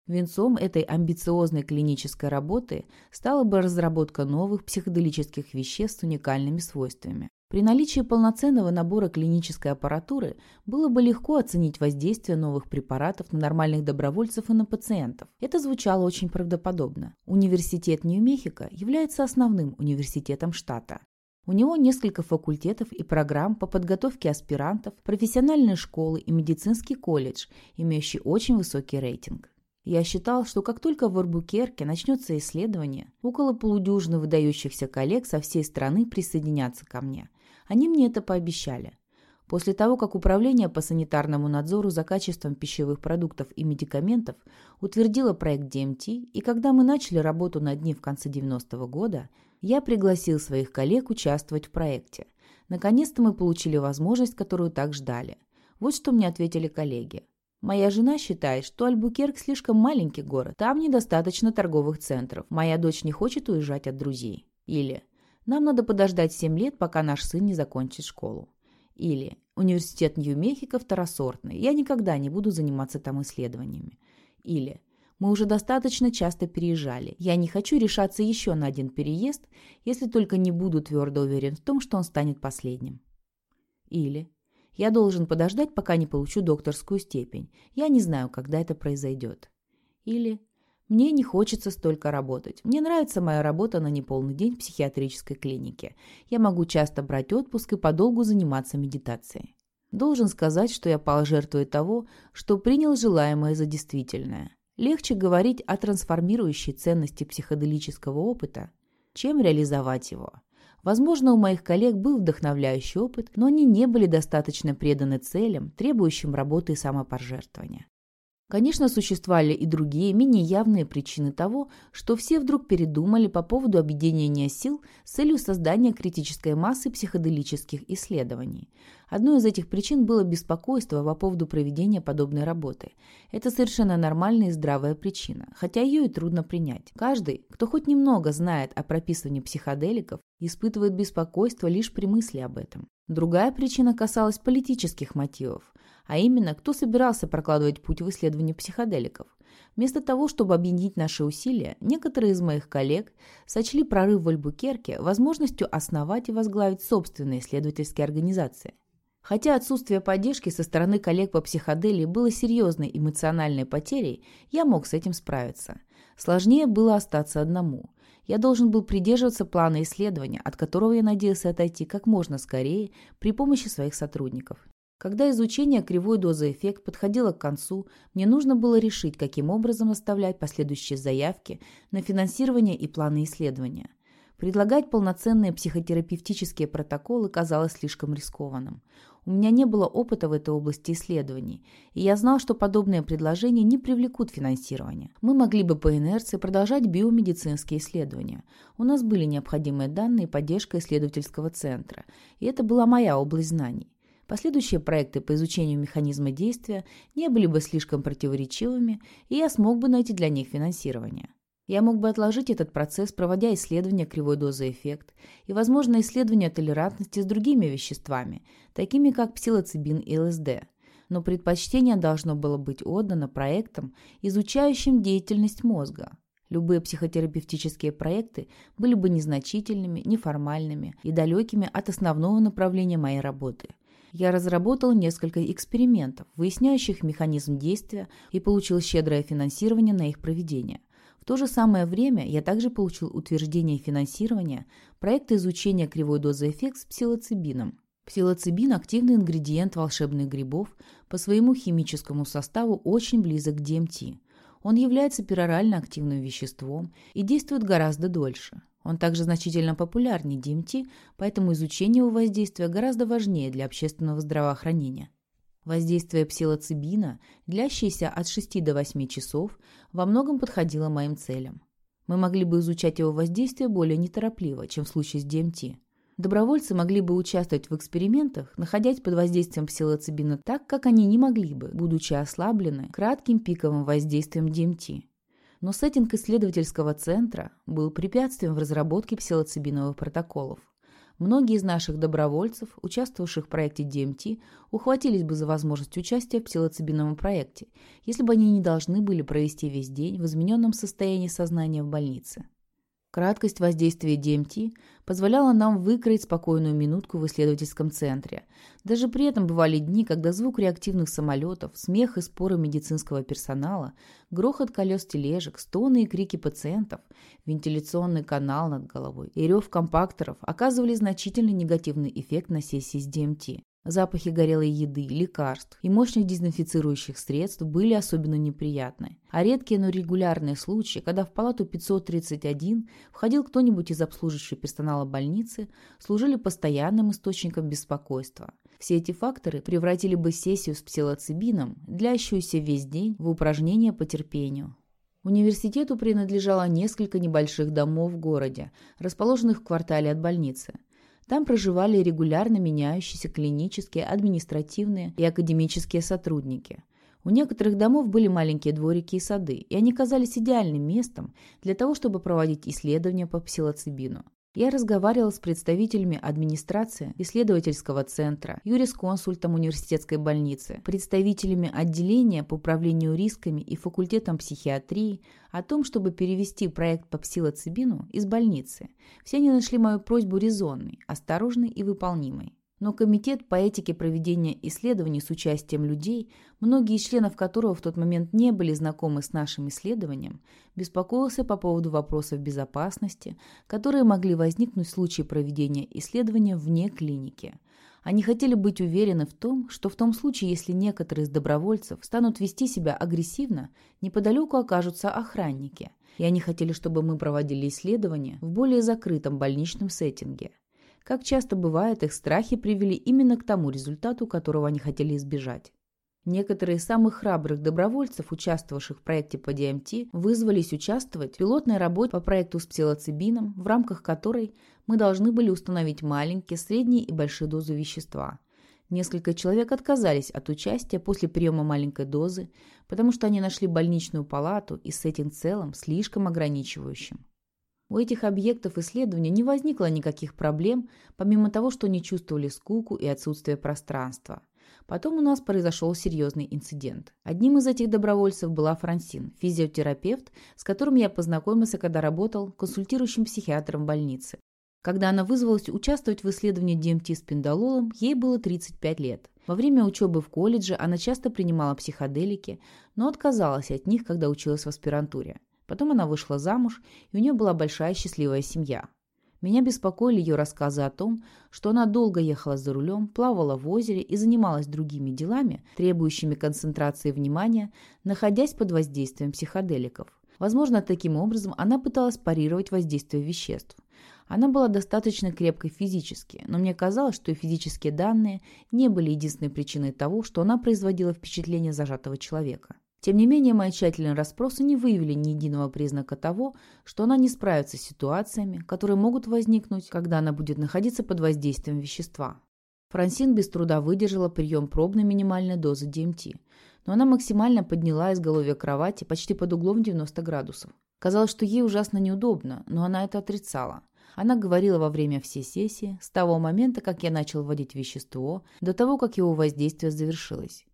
Венцом этой амбициозной клинической работы стала бы разработка новых психоделических веществ с уникальными свойствами. При наличии полноценного набора клинической аппаратуры было бы легко оценить воздействие новых препаратов на нормальных добровольцев и на пациентов. Это звучало очень правдоподобно. Университет Нью-Мехико является основным университетом штата. У него несколько факультетов и программ по подготовке аспирантов, профессиональные школы и медицинский колледж, имеющий очень высокий рейтинг. Я считал, что как только в Арбукерке начнется исследование, около полудюжины выдающихся коллег со всей страны присоединятся ко мне. Они мне это пообещали. После того, как Управление по санитарному надзору за качеством пищевых продуктов и медикаментов утвердило проект DMT, и когда мы начали работу над ним в конце 90-го года, я пригласил своих коллег участвовать в проекте. Наконец-то мы получили возможность, которую так ждали. Вот что мне ответили коллеги. Моя жена считает, что Альбукерк слишком маленький город, там недостаточно торговых центров. Моя дочь не хочет уезжать от друзей. Или нам надо подождать 7 лет, пока наш сын не закончит школу. Или университет Нью-Мехико второсортный, я никогда не буду заниматься там исследованиями. Или Мы уже достаточно часто переезжали. Я не хочу решаться еще на один переезд, если только не буду твердо уверен в том, что он станет последним. Или я должен подождать, пока не получу докторскую степень. Я не знаю, когда это произойдет. Или мне не хочется столько работать. Мне нравится моя работа на неполный день в психиатрической клинике. Я могу часто брать отпуск и подолгу заниматься медитацией. Должен сказать, что я пал жертвой того, что принял желаемое за действительное. Легче говорить о трансформирующей ценности психоделического опыта, чем реализовать его. Возможно, у моих коллег был вдохновляющий опыт, но они не были достаточно преданы целям, требующим работы и самопожертвования. Конечно, существовали и другие, менее явные причины того, что все вдруг передумали по поводу объединения сил с целью создания критической массы психоделических исследований. Одной из этих причин было беспокойство по поводу проведения подобной работы. Это совершенно нормальная и здравая причина, хотя ее и трудно принять. Каждый, кто хоть немного знает о прописывании психоделиков, испытывает беспокойство лишь при мысли об этом. Другая причина касалась политических мотивов а именно, кто собирался прокладывать путь в исследовании психоделиков. Вместо того, чтобы объединить наши усилия, некоторые из моих коллег сочли прорыв в Альбукерке возможностью основать и возглавить собственные исследовательские организации. Хотя отсутствие поддержки со стороны коллег по психоделии было серьезной эмоциональной потерей, я мог с этим справиться. Сложнее было остаться одному. Я должен был придерживаться плана исследования, от которого я надеялся отойти как можно скорее при помощи своих сотрудников. Когда изучение кривой дозы эффект подходило к концу, мне нужно было решить, каким образом оставлять последующие заявки на финансирование и планы исследования. Предлагать полноценные психотерапевтические протоколы казалось слишком рискованным. У меня не было опыта в этой области исследований, и я знал, что подобные предложения не привлекут финансирования. Мы могли бы по инерции продолжать биомедицинские исследования. У нас были необходимые данные и поддержка исследовательского центра, и это была моя область знаний. Последующие проекты по изучению механизма действия не были бы слишком противоречивыми, и я смог бы найти для них финансирование. Я мог бы отложить этот процесс, проводя исследования кривой дозы эффект и, возможно, исследования толерантности с другими веществами, такими как псилоцибин и ЛСД. Но предпочтение должно было быть отдано проектам, изучающим деятельность мозга. Любые психотерапевтические проекты были бы незначительными, неформальными и далекими от основного направления моей работы – я разработал несколько экспериментов, выясняющих механизм действия и получил щедрое финансирование на их проведение. В то же самое время я также получил утверждение финансирования проекта изучения кривой дозы эффект с псилоцибином. Псилоцибин – активный ингредиент волшебных грибов, по своему химическому составу очень близок к DMT. Он является перорально активным веществом и действует гораздо дольше. Он также значительно популярнее DMT, поэтому изучение его воздействия гораздо важнее для общественного здравоохранения. Воздействие псилоцибина, длящееся от 6 до 8 часов, во многом подходило моим целям. Мы могли бы изучать его воздействие более неторопливо, чем в случае с DMT. Добровольцы могли бы участвовать в экспериментах, находясь под воздействием псилоцибина так, как они не могли бы, будучи ослаблены кратким пиковым воздействием DMT но сеттинг исследовательского центра был препятствием в разработке псилоцибиновых протоколов. Многие из наших добровольцев, участвовавших в проекте DMT, ухватились бы за возможность участия в псилоцибиновом проекте, если бы они не должны были провести весь день в измененном состоянии сознания в больнице. Краткость воздействия DMT позволяла нам выкроить спокойную минутку в исследовательском центре. Даже при этом бывали дни, когда звук реактивных самолетов, смех и споры медицинского персонала, грохот колес тележек, стоны и крики пациентов, вентиляционный канал над головой и рев компакторов оказывали значительный негативный эффект на сессии с DMT. Запахи горелой еды, лекарств и мощных дезинфицирующих средств были особенно неприятны. А редкие, но регулярные случаи, когда в палату 531 входил кто-нибудь из обслуживающего персонала больницы, служили постоянным источником беспокойства. Все эти факторы превратили бы сессию с псилоцибином, длящуюся весь день, в упражнение по терпению. Университету принадлежало несколько небольших домов в городе, расположенных в квартале от больницы – там проживали регулярно меняющиеся клинические, административные и академические сотрудники. У некоторых домов были маленькие дворики и сады, и они казались идеальным местом для того, чтобы проводить исследования по псилоцибину. Я разговаривал с представителями администрации, исследовательского центра, юрисконсультом университетской больницы, представителями отделения по управлению рисками и факультетом психиатрии о том, чтобы перевести проект по псилоцибину из больницы. Все они нашли мою просьбу резонной, осторожной и выполнимой. Но Комитет по этике проведения исследований с участием людей, многие из членов которого в тот момент не были знакомы с нашим исследованием, беспокоился по поводу вопросов безопасности, которые могли возникнуть в случае проведения исследования вне клиники. Они хотели быть уверены в том, что в том случае, если некоторые из добровольцев станут вести себя агрессивно, неподалеку окажутся охранники, и они хотели, чтобы мы проводили исследования в более закрытом больничном сеттинге – как часто бывает, их страхи привели именно к тому результату, которого они хотели избежать. Некоторые из самых храбрых добровольцев, участвовавших в проекте по ДМТ, вызвались участвовать в пилотной работе по проекту с псилоцибином, в рамках которой мы должны были установить маленькие, средние и большие дозы вещества. Несколько человек отказались от участия после приема маленькой дозы, потому что они нашли больничную палату и с этим целым слишком ограничивающим. У этих объектов исследования не возникло никаких проблем, помимо того, что они чувствовали скуку и отсутствие пространства. Потом у нас произошел серьезный инцидент. Одним из этих добровольцев была Франсин, физиотерапевт, с которым я познакомился, когда работал консультирующим психиатром в больнице. Когда она вызвалась участвовать в исследовании ДМТ с пиндололом, ей было 35 лет. Во время учебы в колледже она часто принимала психоделики, но отказалась от них, когда училась в аспирантуре. Потом она вышла замуж, и у нее была большая счастливая семья. Меня беспокоили ее рассказы о том, что она долго ехала за рулем, плавала в озере и занималась другими делами, требующими концентрации внимания, находясь под воздействием психоделиков. Возможно, таким образом она пыталась парировать воздействие веществ. Она была достаточно крепкой физически, но мне казалось, что и физические данные не были единственной причиной того, что она производила впечатление зажатого человека. Тем не менее, мои тщательные расспросы не выявили ни единого признака того, что она не справится с ситуациями, которые могут возникнуть, когда она будет находиться под воздействием вещества. Франсин без труда выдержала прием пробной минимальной дозы ДМТ, но она максимально подняла изголовье кровати почти под углом 90 градусов. Казалось, что ей ужасно неудобно, но она это отрицала. Она говорила во время всей сессии, с того момента, как я начал вводить вещество, до того, как его воздействие завершилось.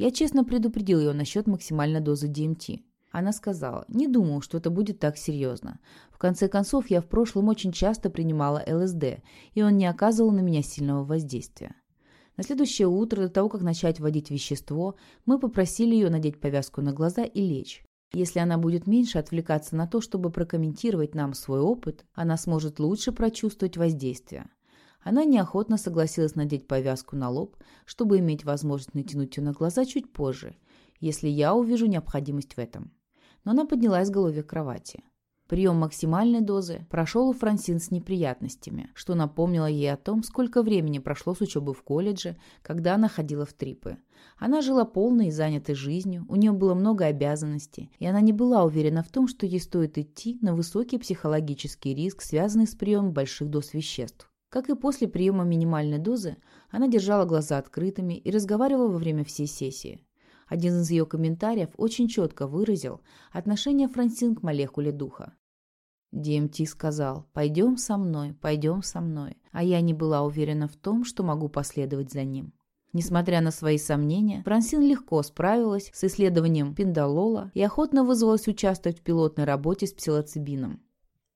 Я честно предупредил ее насчет максимальной дозы ДМТ. Она сказала, не думал, что это будет так серьезно. В конце концов, я в прошлом очень часто принимала ЛСД, и он не оказывал на меня сильного воздействия. На следующее утро, до того, как начать вводить вещество, мы попросили ее надеть повязку на глаза и лечь. Если она будет меньше отвлекаться на то, чтобы прокомментировать нам свой опыт, она сможет лучше прочувствовать воздействие. Она неохотно согласилась надеть повязку на лоб, чтобы иметь возможность натянуть ее на глаза чуть позже, если я увижу необходимость в этом. Но она поднялась с голове кровати. Прием максимальной дозы прошел у Франсин с неприятностями, что напомнило ей о том, сколько времени прошло с учебы в колледже, когда она ходила в трипы. Она жила полной и занятой жизнью, у нее было много обязанностей, и она не была уверена в том, что ей стоит идти на высокий психологический риск, связанный с приемом больших доз веществ. Как и после приема минимальной дозы, она держала глаза открытыми и разговаривала во время всей сессии. Один из ее комментариев очень четко выразил отношение Франсин к молекуле духа. ДМТ сказал «Пойдем со мной, пойдем со мной», а я не была уверена в том, что могу последовать за ним. Несмотря на свои сомнения, Франсин легко справилась с исследованием пиндолола и охотно вызвалась участвовать в пилотной работе с псилоцибином.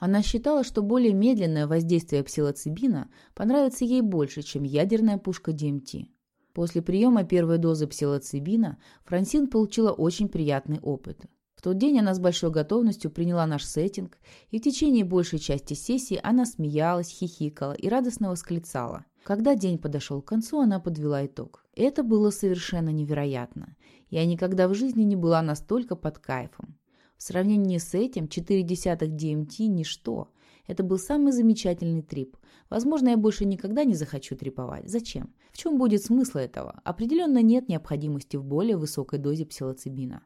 Она считала, что более медленное воздействие псилоцибина понравится ей больше, чем ядерная пушка ДМТ. После приема первой дозы псилоцибина Франсин получила очень приятный опыт. В тот день она с большой готовностью приняла наш сеттинг, и в течение большей части сессии она смеялась, хихикала и радостно восклицала. Когда день подошел к концу, она подвела итог. Это было совершенно невероятно. Я никогда в жизни не была настолько под кайфом. В сравнении с этим 4 десятых DMT – ничто. Это был самый замечательный трип. Возможно, я больше никогда не захочу триповать. Зачем? В чем будет смысл этого? Определенно нет необходимости в более высокой дозе псилоцибина.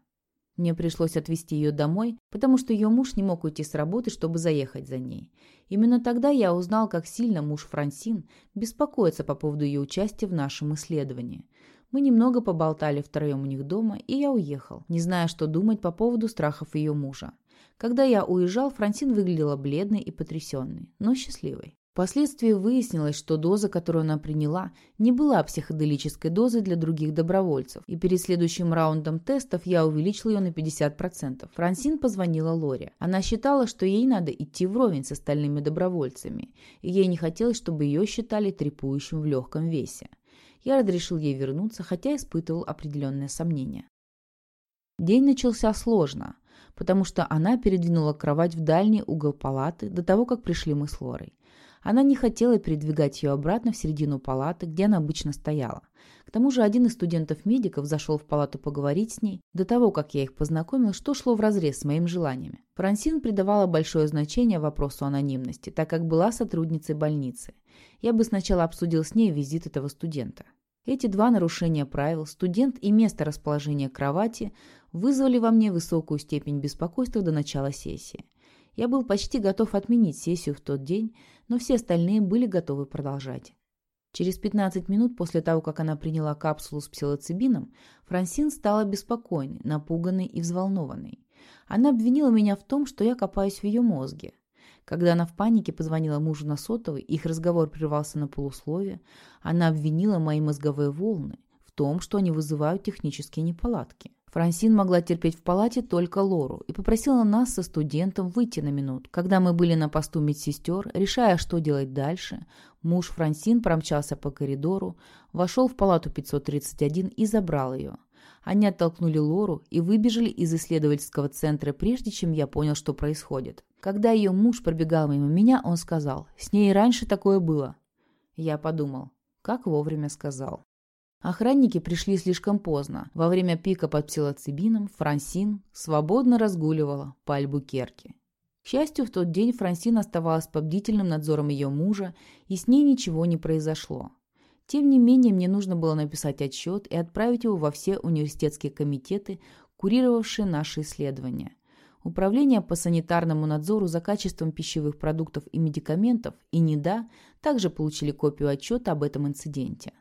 Мне пришлось отвезти ее домой, потому что ее муж не мог уйти с работы, чтобы заехать за ней. Именно тогда я узнал, как сильно муж Франсин беспокоится по поводу ее участия в нашем исследовании. Мы немного поболтали втроем у них дома, и я уехал, не зная, что думать по поводу страхов ее мужа. Когда я уезжал, Франсин выглядела бледной и потрясенной, но счастливой. Впоследствии выяснилось, что доза, которую она приняла, не была психоделической дозой для других добровольцев, и перед следующим раундом тестов я увеличил ее на 50%. Франсин позвонила Лоре. Она считала, что ей надо идти вровень с остальными добровольцами, и ей не хотелось, чтобы ее считали трепующим в легком весе. Я разрешил ей вернуться, хотя испытывал определенные сомнения. День начался сложно, потому что она передвинула кровать в дальний угол палаты до того, как пришли мы с Лорой. Она не хотела передвигать ее обратно в середину палаты, где она обычно стояла. К тому же один из студентов-медиков зашел в палату поговорить с ней до того, как я их познакомил, что шло вразрез с моими желаниями. Франсин придавала большое значение вопросу анонимности, так как была сотрудницей больницы. Я бы сначала обсудил с ней визит этого студента. Эти два нарушения правил, студент и место расположения кровати, вызвали во мне высокую степень беспокойства до начала сессии. Я был почти готов отменить сессию в тот день, но все остальные были готовы продолжать. Через 15 минут после того, как она приняла капсулу с псилоцибином, Франсин стала беспокойной, напуганной и взволнованной. Она обвинила меня в том, что я копаюсь в ее мозге. Когда она в панике позвонила мужу на сотовый, их разговор прервался на полусловие, она обвинила мои мозговые волны в том, что они вызывают технические неполадки. Франсин могла терпеть в палате только Лору и попросила нас со студентом выйти на минут. Когда мы были на посту медсестер, решая, что делать дальше, муж Франсин промчался по коридору, вошел в палату 531 и забрал ее. Они оттолкнули Лору и выбежали из исследовательского центра, прежде чем я понял, что происходит. Когда ее муж пробегал мимо меня, он сказал, «С ней раньше такое было». Я подумал, как вовремя сказал. Охранники пришли слишком поздно. Во время пика под псилоцибином Франсин свободно разгуливала по Альбукерке. К счастью, в тот день Франсин оставалась под бдительным надзором ее мужа, и с ней ничего не произошло. Тем не менее, мне нужно было написать отчет и отправить его во все университетские комитеты, курировавшие наши исследования. Управление по санитарному надзору за качеством пищевых продуктов и медикаментов и НИДА также получили копию отчета об этом инциденте.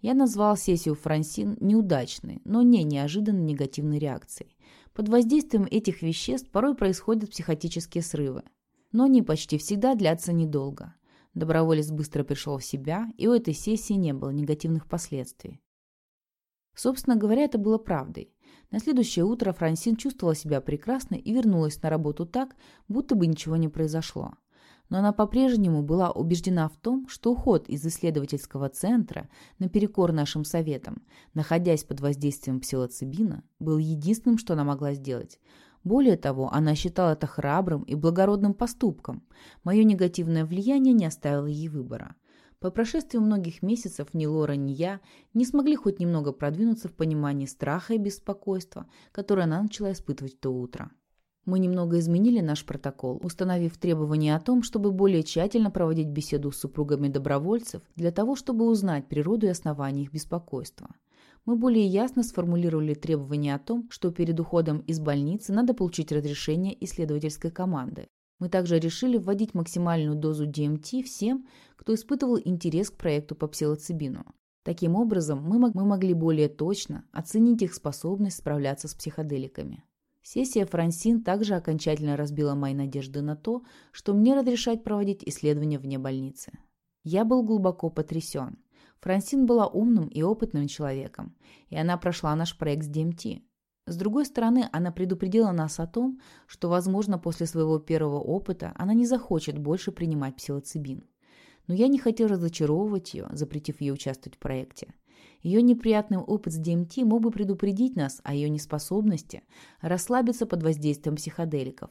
Я назвал сессию Франсин неудачной, но не неожиданно негативной реакцией. Под воздействием этих веществ порой происходят психотические срывы. Но они почти всегда длятся недолго. Доброволец быстро пришел в себя, и у этой сессии не было негативных последствий. Собственно говоря, это было правдой. На следующее утро Франсин чувствовала себя прекрасно и вернулась на работу так, будто бы ничего не произошло но она по-прежнему была убеждена в том, что уход из исследовательского центра наперекор нашим советам, находясь под воздействием псилоцибина, был единственным, что она могла сделать. Более того, она считала это храбрым и благородным поступком. Мое негативное влияние не оставило ей выбора. По прошествии многих месяцев ни Лора, ни я не смогли хоть немного продвинуться в понимании страха и беспокойства, которое она начала испытывать то утро. Мы немного изменили наш протокол, установив требование о том, чтобы более тщательно проводить беседу с супругами добровольцев для того, чтобы узнать природу и основания их беспокойства. Мы более ясно сформулировали требование о том, что перед уходом из больницы надо получить разрешение исследовательской команды. Мы также решили вводить максимальную дозу DMT всем, кто испытывал интерес к проекту по псилоцибину. Таким образом, мы, мы могли более точно оценить их способность справляться с психоделиками. Сессия Франсин также окончательно разбила мои надежды на то, что мне разрешать проводить исследования вне больницы. Я был глубоко потрясен. Франсин была умным и опытным человеком, и она прошла наш проект с DMT. С другой стороны, она предупредила нас о том, что, возможно, после своего первого опыта она не захочет больше принимать псилоцибин. Но я не хотел разочаровывать ее, запретив ей участвовать в проекте. Ее неприятный опыт с ДМТ мог бы предупредить нас о ее неспособности расслабиться под воздействием психоделиков.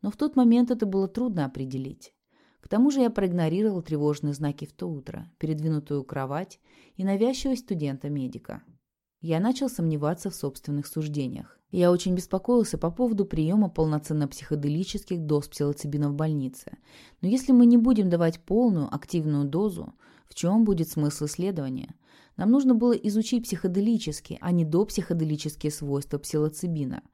Но в тот момент это было трудно определить. К тому же я проигнорировал тревожные знаки в то утро, передвинутую кровать и навязчивость студента-медика. Я начал сомневаться в собственных суждениях. Я очень беспокоился по поводу приема полноценно психоделических доз псилоцибина в больнице. Но если мы не будем давать полную активную дозу, в чем будет смысл исследования? Нам нужно было изучить психоделические, а не допсиходелические свойства псилоцибина.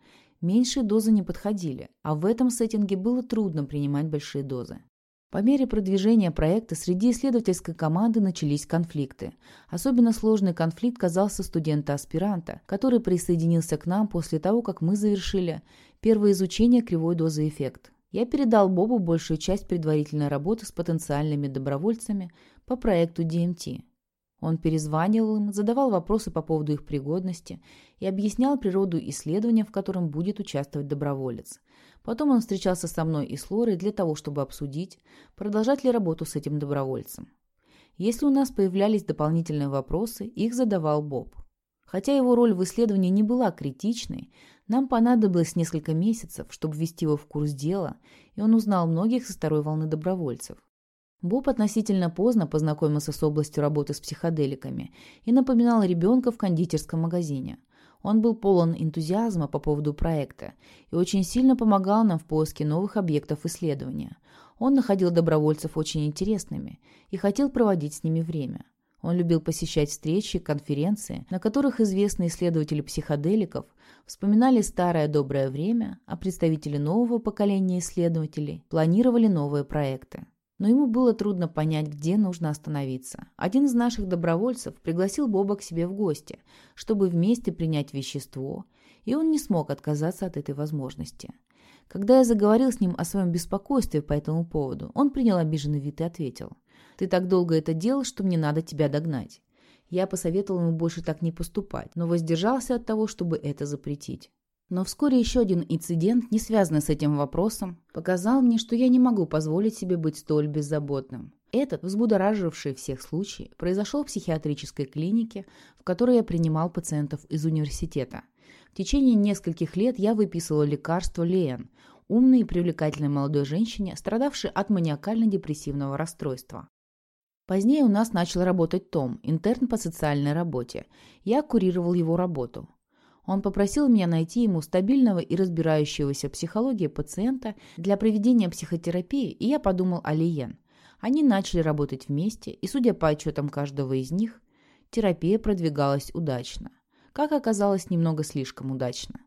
Меньшие дозы не подходили, а в этом сеттинге было трудно принимать большие дозы. По мере продвижения проекта среди исследовательской команды начались конфликты. Особенно сложный конфликт казался студента-аспиранта, который присоединился к нам после того, как мы завершили первое изучение кривой дозы эффект. Я передал Бобу большую часть предварительной работы с потенциальными добровольцами по проекту DMT. Он перезванивал им, задавал вопросы по поводу их пригодности и объяснял природу исследования, в котором будет участвовать доброволец – Потом он встречался со мной и с Лорой для того, чтобы обсудить, продолжать ли работу с этим добровольцем. Если у нас появлялись дополнительные вопросы, их задавал Боб. Хотя его роль в исследовании не была критичной, нам понадобилось несколько месяцев, чтобы ввести его в курс дела, и он узнал многих со второй волны добровольцев. Боб относительно поздно познакомился с областью работы с психоделиками и напоминал ребенка в кондитерском магазине – он был полон энтузиазма по поводу проекта и очень сильно помогал нам в поиске новых объектов исследования. Он находил добровольцев очень интересными и хотел проводить с ними время. Он любил посещать встречи, конференции, на которых известные исследователи психоделиков вспоминали старое доброе время, а представители нового поколения исследователей планировали новые проекты но ему было трудно понять, где нужно остановиться. Один из наших добровольцев пригласил Боба к себе в гости, чтобы вместе принять вещество, и он не смог отказаться от этой возможности. Когда я заговорил с ним о своем беспокойстве по этому поводу, он принял обиженный вид и ответил. «Ты так долго это делал, что мне надо тебя догнать». Я посоветовал ему больше так не поступать, но воздержался от того, чтобы это запретить. Но вскоре еще один инцидент, не связанный с этим вопросом, показал мне, что я не могу позволить себе быть столь беззаботным. Этот, взбудораживший всех случай, произошел в психиатрической клинике, в которой я принимал пациентов из университета. В течение нескольких лет я выписывала лекарство Лен, умной и привлекательной молодой женщине, страдавшей от маниакально-депрессивного расстройства. Позднее у нас начал работать Том, интерн по социальной работе. Я курировал его работу. Он попросил меня найти ему стабильного и разбирающегося в психологии пациента для проведения психотерапии, и я подумал о Лиен. Они начали работать вместе, и, судя по отчетам каждого из них, терапия продвигалась удачно. Как оказалось, немного слишком удачно.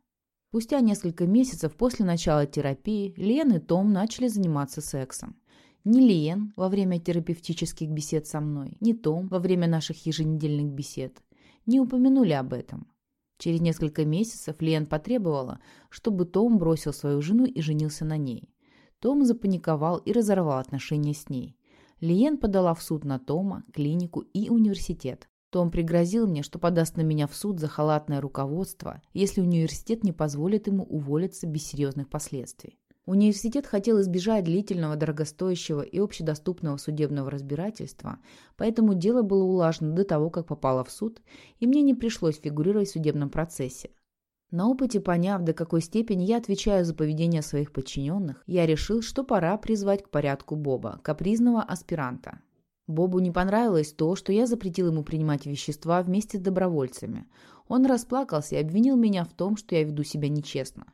Спустя несколько месяцев после начала терапии Лен и Том начали заниматься сексом. Ни Лен во время терапевтических бесед со мной, ни Том во время наших еженедельных бесед не упомянули об этом. Через несколько месяцев Лен потребовала, чтобы Том бросил свою жену и женился на ней. Том запаниковал и разорвал отношения с ней. Лиен подала в суд на Тома, клинику и университет. Том пригрозил мне, что подаст на меня в суд за халатное руководство, если университет не позволит ему уволиться без серьезных последствий. Университет хотел избежать длительного, дорогостоящего и общедоступного судебного разбирательства, поэтому дело было улажено до того, как попало в суд, и мне не пришлось фигурировать в судебном процессе. На опыте поняв, до какой степени я отвечаю за поведение своих подчиненных, я решил, что пора призвать к порядку Боба, капризного аспиранта. Бобу не понравилось то, что я запретил ему принимать вещества вместе с добровольцами. Он расплакался и обвинил меня в том, что я веду себя нечестно.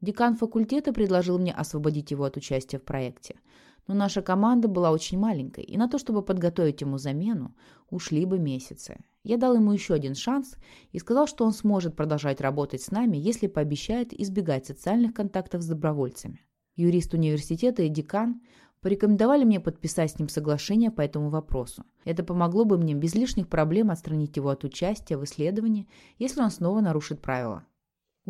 Декан факультета предложил мне освободить его от участия в проекте. Но наша команда была очень маленькой, и на то, чтобы подготовить ему замену, ушли бы месяцы. Я дал ему еще один шанс и сказал, что он сможет продолжать работать с нами, если пообещает избегать социальных контактов с добровольцами. Юрист университета и декан порекомендовали мне подписать с ним соглашение по этому вопросу. Это помогло бы мне без лишних проблем отстранить его от участия в исследовании, если он снова нарушит правила.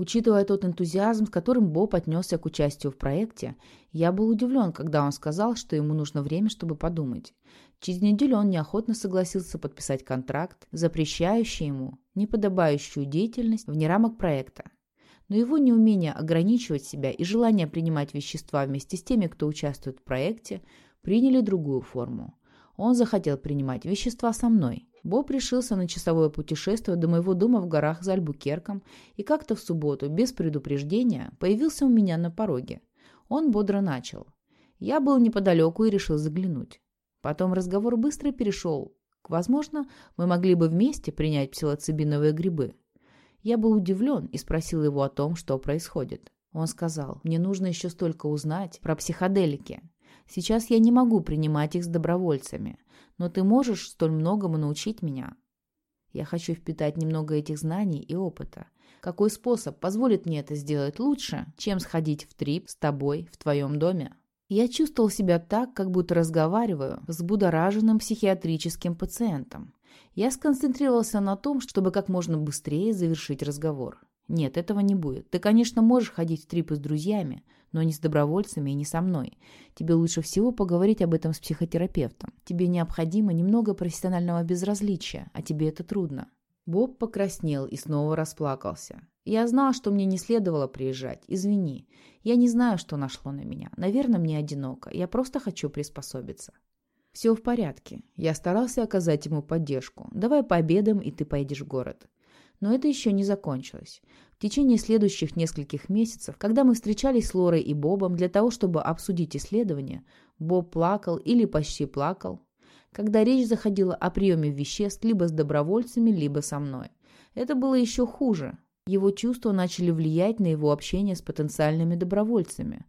Учитывая тот энтузиазм, с которым Боб отнесся к участию в проекте, я был удивлен, когда он сказал, что ему нужно время, чтобы подумать. Через неделю он неохотно согласился подписать контракт, запрещающий ему неподобающую деятельность вне рамок проекта. Но его неумение ограничивать себя и желание принимать вещества вместе с теми, кто участвует в проекте, приняли другую форму. Он захотел принимать вещества со мной. Боб решился на часовое путешествие до моего дома в горах за Альбукерком и как-то в субботу, без предупреждения, появился у меня на пороге. Он бодро начал. Я был неподалеку и решил заглянуть. Потом разговор быстро перешел «возможно, мы могли бы вместе принять псилоцибиновые грибы». Я был удивлен и спросил его о том, что происходит. Он сказал, мне нужно еще столько узнать про психоделики. Сейчас я не могу принимать их с добровольцами, но ты можешь столь многому научить меня. Я хочу впитать немного этих знаний и опыта. Какой способ позволит мне это сделать лучше, чем сходить в трип с тобой в твоем доме? Я чувствовал себя так, как будто разговариваю с будораженным психиатрическим пациентом. Я сконцентрировался на том, чтобы как можно быстрее завершить разговор. Нет, этого не будет. Ты, конечно, можешь ходить в трипы с друзьями, но не с добровольцами и не со мной. Тебе лучше всего поговорить об этом с психотерапевтом. Тебе необходимо немного профессионального безразличия, а тебе это трудно. Боб покраснел и снова расплакался. Я знал, что мне не следовало приезжать. Извини. Я не знаю, что нашло на меня. Наверное, мне одиноко. Я просто хочу приспособиться. Все в порядке. Я старался оказать ему поддержку. Давай пообедаем, и ты поедешь в город. Но это еще не закончилось. В течение следующих нескольких месяцев, когда мы встречались с Лорой и Бобом для того, чтобы обсудить исследование, Боб плакал или почти плакал, когда речь заходила о приеме веществ либо с добровольцами, либо со мной. Это было еще хуже. Его чувства начали влиять на его общение с потенциальными добровольцами.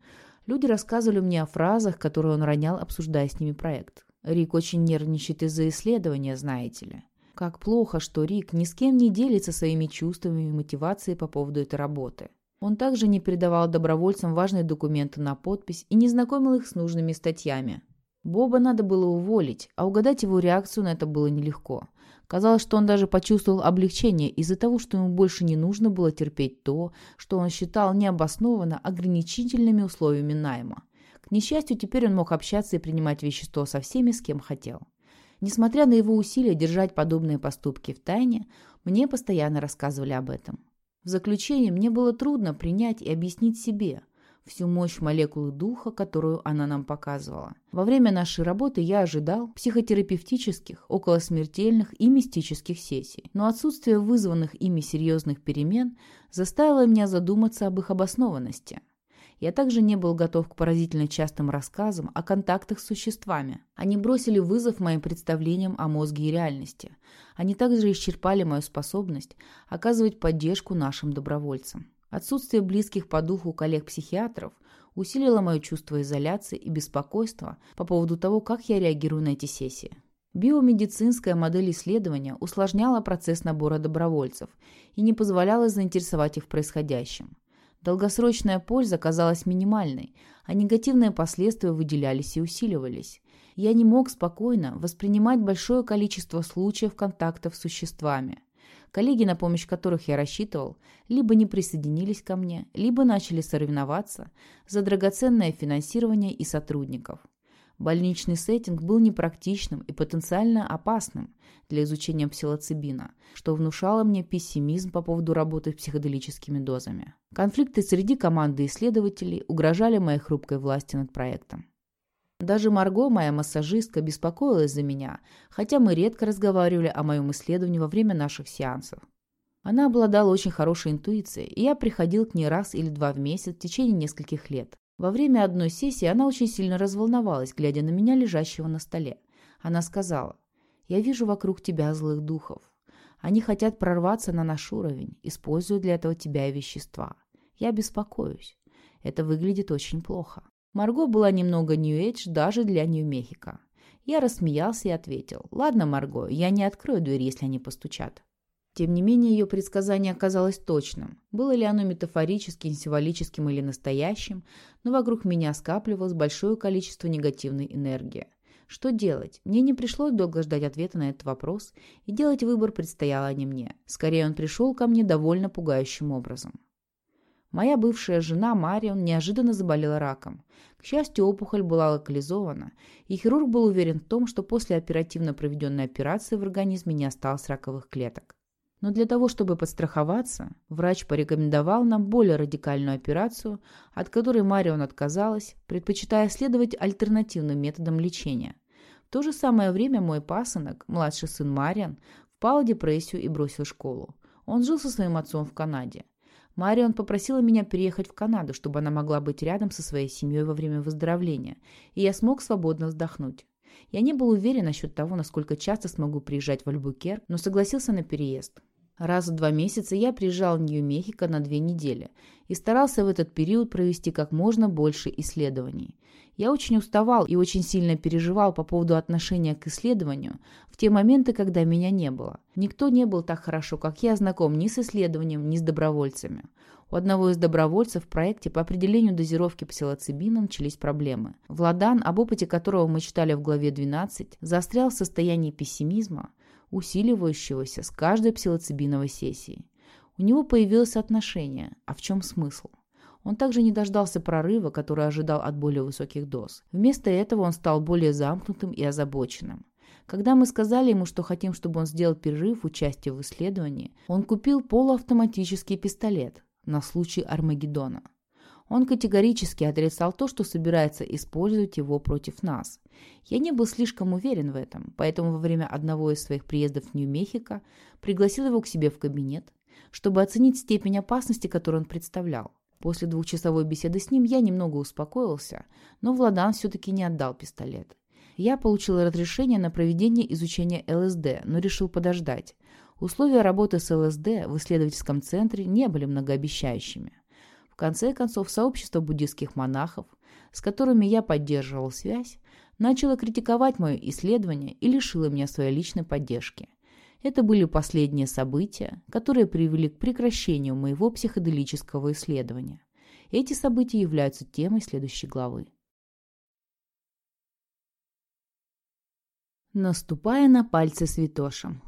Люди рассказывали мне о фразах, которые он ронял, обсуждая с ними проект. Рик очень нервничает из-за исследования, знаете ли. Как плохо, что Рик ни с кем не делится своими чувствами и мотивацией по поводу этой работы. Он также не передавал добровольцам важные документы на подпись и не знакомил их с нужными статьями. Боба надо было уволить, а угадать его реакцию на это было нелегко. Казалось, что он даже почувствовал облегчение из-за того, что ему больше не нужно было терпеть то, что он считал необоснованно ограничительными условиями найма. К несчастью, теперь он мог общаться и принимать вещество со всеми, с кем хотел. Несмотря на его усилия держать подобные поступки в тайне, мне постоянно рассказывали об этом. В заключение мне было трудно принять и объяснить себе, всю мощь молекулы духа, которую она нам показывала. Во время нашей работы я ожидал психотерапевтических, околосмертельных и мистических сессий, но отсутствие вызванных ими серьезных перемен заставило меня задуматься об их обоснованности. Я также не был готов к поразительно частым рассказам о контактах с существами. Они бросили вызов моим представлениям о мозге и реальности. Они также исчерпали мою способность оказывать поддержку нашим добровольцам. Отсутствие близких по духу коллег-психиатров усилило мое чувство изоляции и беспокойства по поводу того, как я реагирую на эти сессии. Биомедицинская модель исследования усложняла процесс набора добровольцев и не позволяла заинтересовать их в происходящем. Долгосрочная польза казалась минимальной, а негативные последствия выделялись и усиливались. Я не мог спокойно воспринимать большое количество случаев контактов с существами. Коллеги, на помощь которых я рассчитывал, либо не присоединились ко мне, либо начали соревноваться за драгоценное финансирование и сотрудников. Больничный сеттинг был непрактичным и потенциально опасным для изучения псилоцибина, что внушало мне пессимизм по поводу работы с психоделическими дозами. Конфликты среди команды исследователей угрожали моей хрупкой власти над проектом. Даже Марго, моя массажистка, беспокоилась за меня, хотя мы редко разговаривали о моем исследовании во время наших сеансов. Она обладала очень хорошей интуицией, и я приходил к ней раз или два в месяц в течение нескольких лет. Во время одной сессии она очень сильно разволновалась, глядя на меня, лежащего на столе. Она сказала, «Я вижу вокруг тебя злых духов. Они хотят прорваться на наш уровень, используя для этого тебя и вещества. Я беспокоюсь. Это выглядит очень плохо. Марго была немного нью-эйдж даже для Нью-Мехико. Я рассмеялся и ответил, «Ладно, Марго, я не открою дверь, если они постучат». Тем не менее, ее предсказание оказалось точным. Было ли оно метафорическим, символическим или настоящим, но вокруг меня скапливалось большое количество негативной энергии. Что делать? Мне не пришлось долго ждать ответа на этот вопрос, и делать выбор предстояло не мне. Скорее, он пришел ко мне довольно пугающим образом. Моя бывшая жена Марион неожиданно заболела раком. К счастью, опухоль была локализована, и хирург был уверен в том, что после оперативно проведенной операции в организме не осталось раковых клеток. Но для того, чтобы подстраховаться, врач порекомендовал нам более радикальную операцию, от которой Марион отказалась, предпочитая следовать альтернативным методам лечения. В то же самое время мой пасынок, младший сын Мариан, впал в депрессию и бросил школу. Он жил со своим отцом в Канаде. Марион попросила меня переехать в Канаду, чтобы она могла быть рядом со своей семьей во время выздоровления, и я смог свободно вздохнуть. Я не был уверен насчет того, насколько часто смогу приезжать в Альбукер, но согласился на переезд. Раз в два месяца я приезжал в Нью-Мехико на две недели и старался в этот период провести как можно больше исследований. Я очень уставал и очень сильно переживал по поводу отношения к исследованию в те моменты, когда меня не было. Никто не был так хорошо, как я, знаком ни с исследованием, ни с добровольцами. У одного из добровольцев в проекте по определению дозировки псилоцибина начались проблемы. Владан, об опыте которого мы читали в главе 12, застрял в состоянии пессимизма, усиливающегося с каждой псилоцибиновой сессией. У него появилось отношение, а в чем смысл? Он также не дождался прорыва, который ожидал от более высоких доз. Вместо этого он стал более замкнутым и озабоченным. Когда мы сказали ему, что хотим, чтобы он сделал перерыв в участии в исследовании, он купил полуавтоматический пистолет, на случай Армагеддона. Он категорически отрицал то, что собирается использовать его против нас. Я не был слишком уверен в этом, поэтому во время одного из своих приездов в Нью-Мехико пригласил его к себе в кабинет, чтобы оценить степень опасности, которую он представлял. После двухчасовой беседы с ним я немного успокоился, но Владан все-таки не отдал пистолет. Я получил разрешение на проведение изучения ЛСД, но решил подождать. Условия работы с ЛСД в исследовательском центре не были многообещающими. Конце концов, сообщество буддийских монахов, с которыми я поддерживал связь, начало критиковать мое исследование и лишило меня своей личной поддержки. Это были последние события, которые привели к прекращению моего психоделического исследования. Эти события являются темой следующей главы. Наступая на пальцы святошем.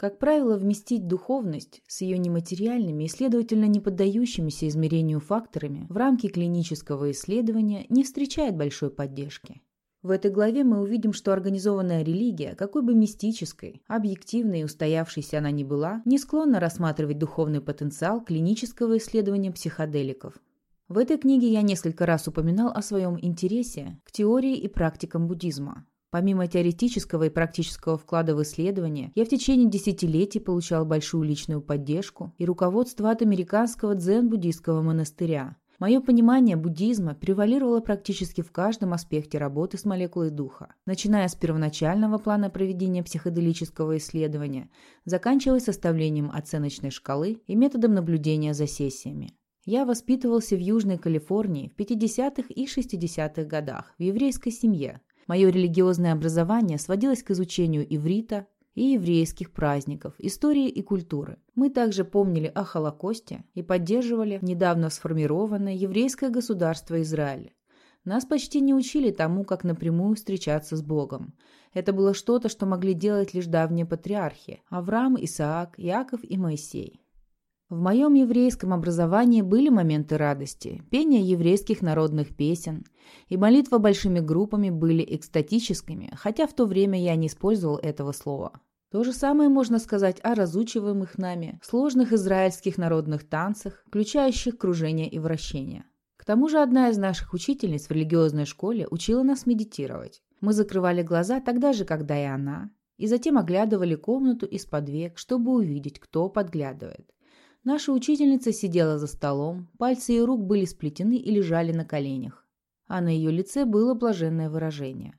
Как правило, вместить духовность с ее нематериальными и, следовательно, не поддающимися измерению факторами в рамки клинического исследования не встречает большой поддержки. В этой главе мы увидим, что организованная религия, какой бы мистической, объективной и устоявшейся она ни была, не склонна рассматривать духовный потенциал клинического исследования психоделиков. В этой книге я несколько раз упоминал о своем интересе к теории и практикам буддизма. Помимо теоретического и практического вклада в исследования, я в течение десятилетий получал большую личную поддержку и руководство от американского дзен-буддийского монастыря. Мое понимание буддизма превалировало практически в каждом аспекте работы с молекулой духа, начиная с первоначального плана проведения психоделического исследования, заканчивая составлением оценочной шкалы и методом наблюдения за сессиями. Я воспитывался в Южной Калифорнии в 50-х и 60-х годах в еврейской семье, Мое религиозное образование сводилось к изучению иврита и еврейских праздников, истории и культуры. Мы также помнили о Холокосте и поддерживали недавно сформированное еврейское государство Израиль. Нас почти не учили тому, как напрямую встречаться с Богом. Это было что-то, что могли делать лишь давние патриархи – Авраам, Исаак, Яков и Моисей. В моем еврейском образовании были моменты радости, пение еврейских народных песен, и молитва большими группами были экстатическими, хотя в то время я не использовал этого слова. То же самое можно сказать о разучиваемых нами сложных израильских народных танцах, включающих кружение и вращение. К тому же одна из наших учительниц в религиозной школе учила нас медитировать. Мы закрывали глаза тогда же, когда и она, и затем оглядывали комнату из-под век, чтобы увидеть, кто подглядывает. Наша учительница сидела за столом, пальцы ее рук были сплетены и лежали на коленях. А на ее лице было блаженное выражение.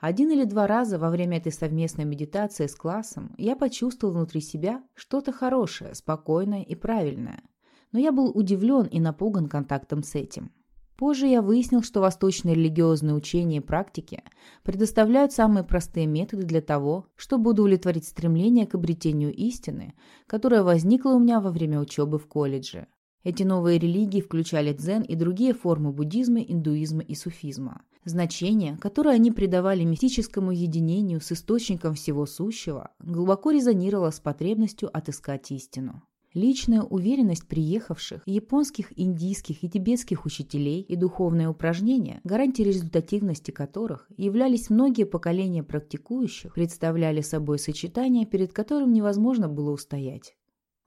Один или два раза во время этой совместной медитации с классом я почувствовал внутри себя что-то хорошее, спокойное и правильное. Но я был удивлен и напуган контактом с этим. Позже я выяснил, что восточные религиозные учения и практики предоставляют самые простые методы для того, чтобы удовлетворить стремление к обретению истины, которое возникло у меня во время учебы в колледже. Эти новые религии включали дзен и другие формы буддизма, индуизма и суфизма. Значение, которое они придавали мистическому единению с источником всего сущего, глубоко резонировало с потребностью отыскать истину. Личная уверенность приехавших, японских, индийских и тибетских учителей и духовные упражнения, гарантией результативности которых являлись многие поколения практикующих, представляли собой сочетание, перед которым невозможно было устоять.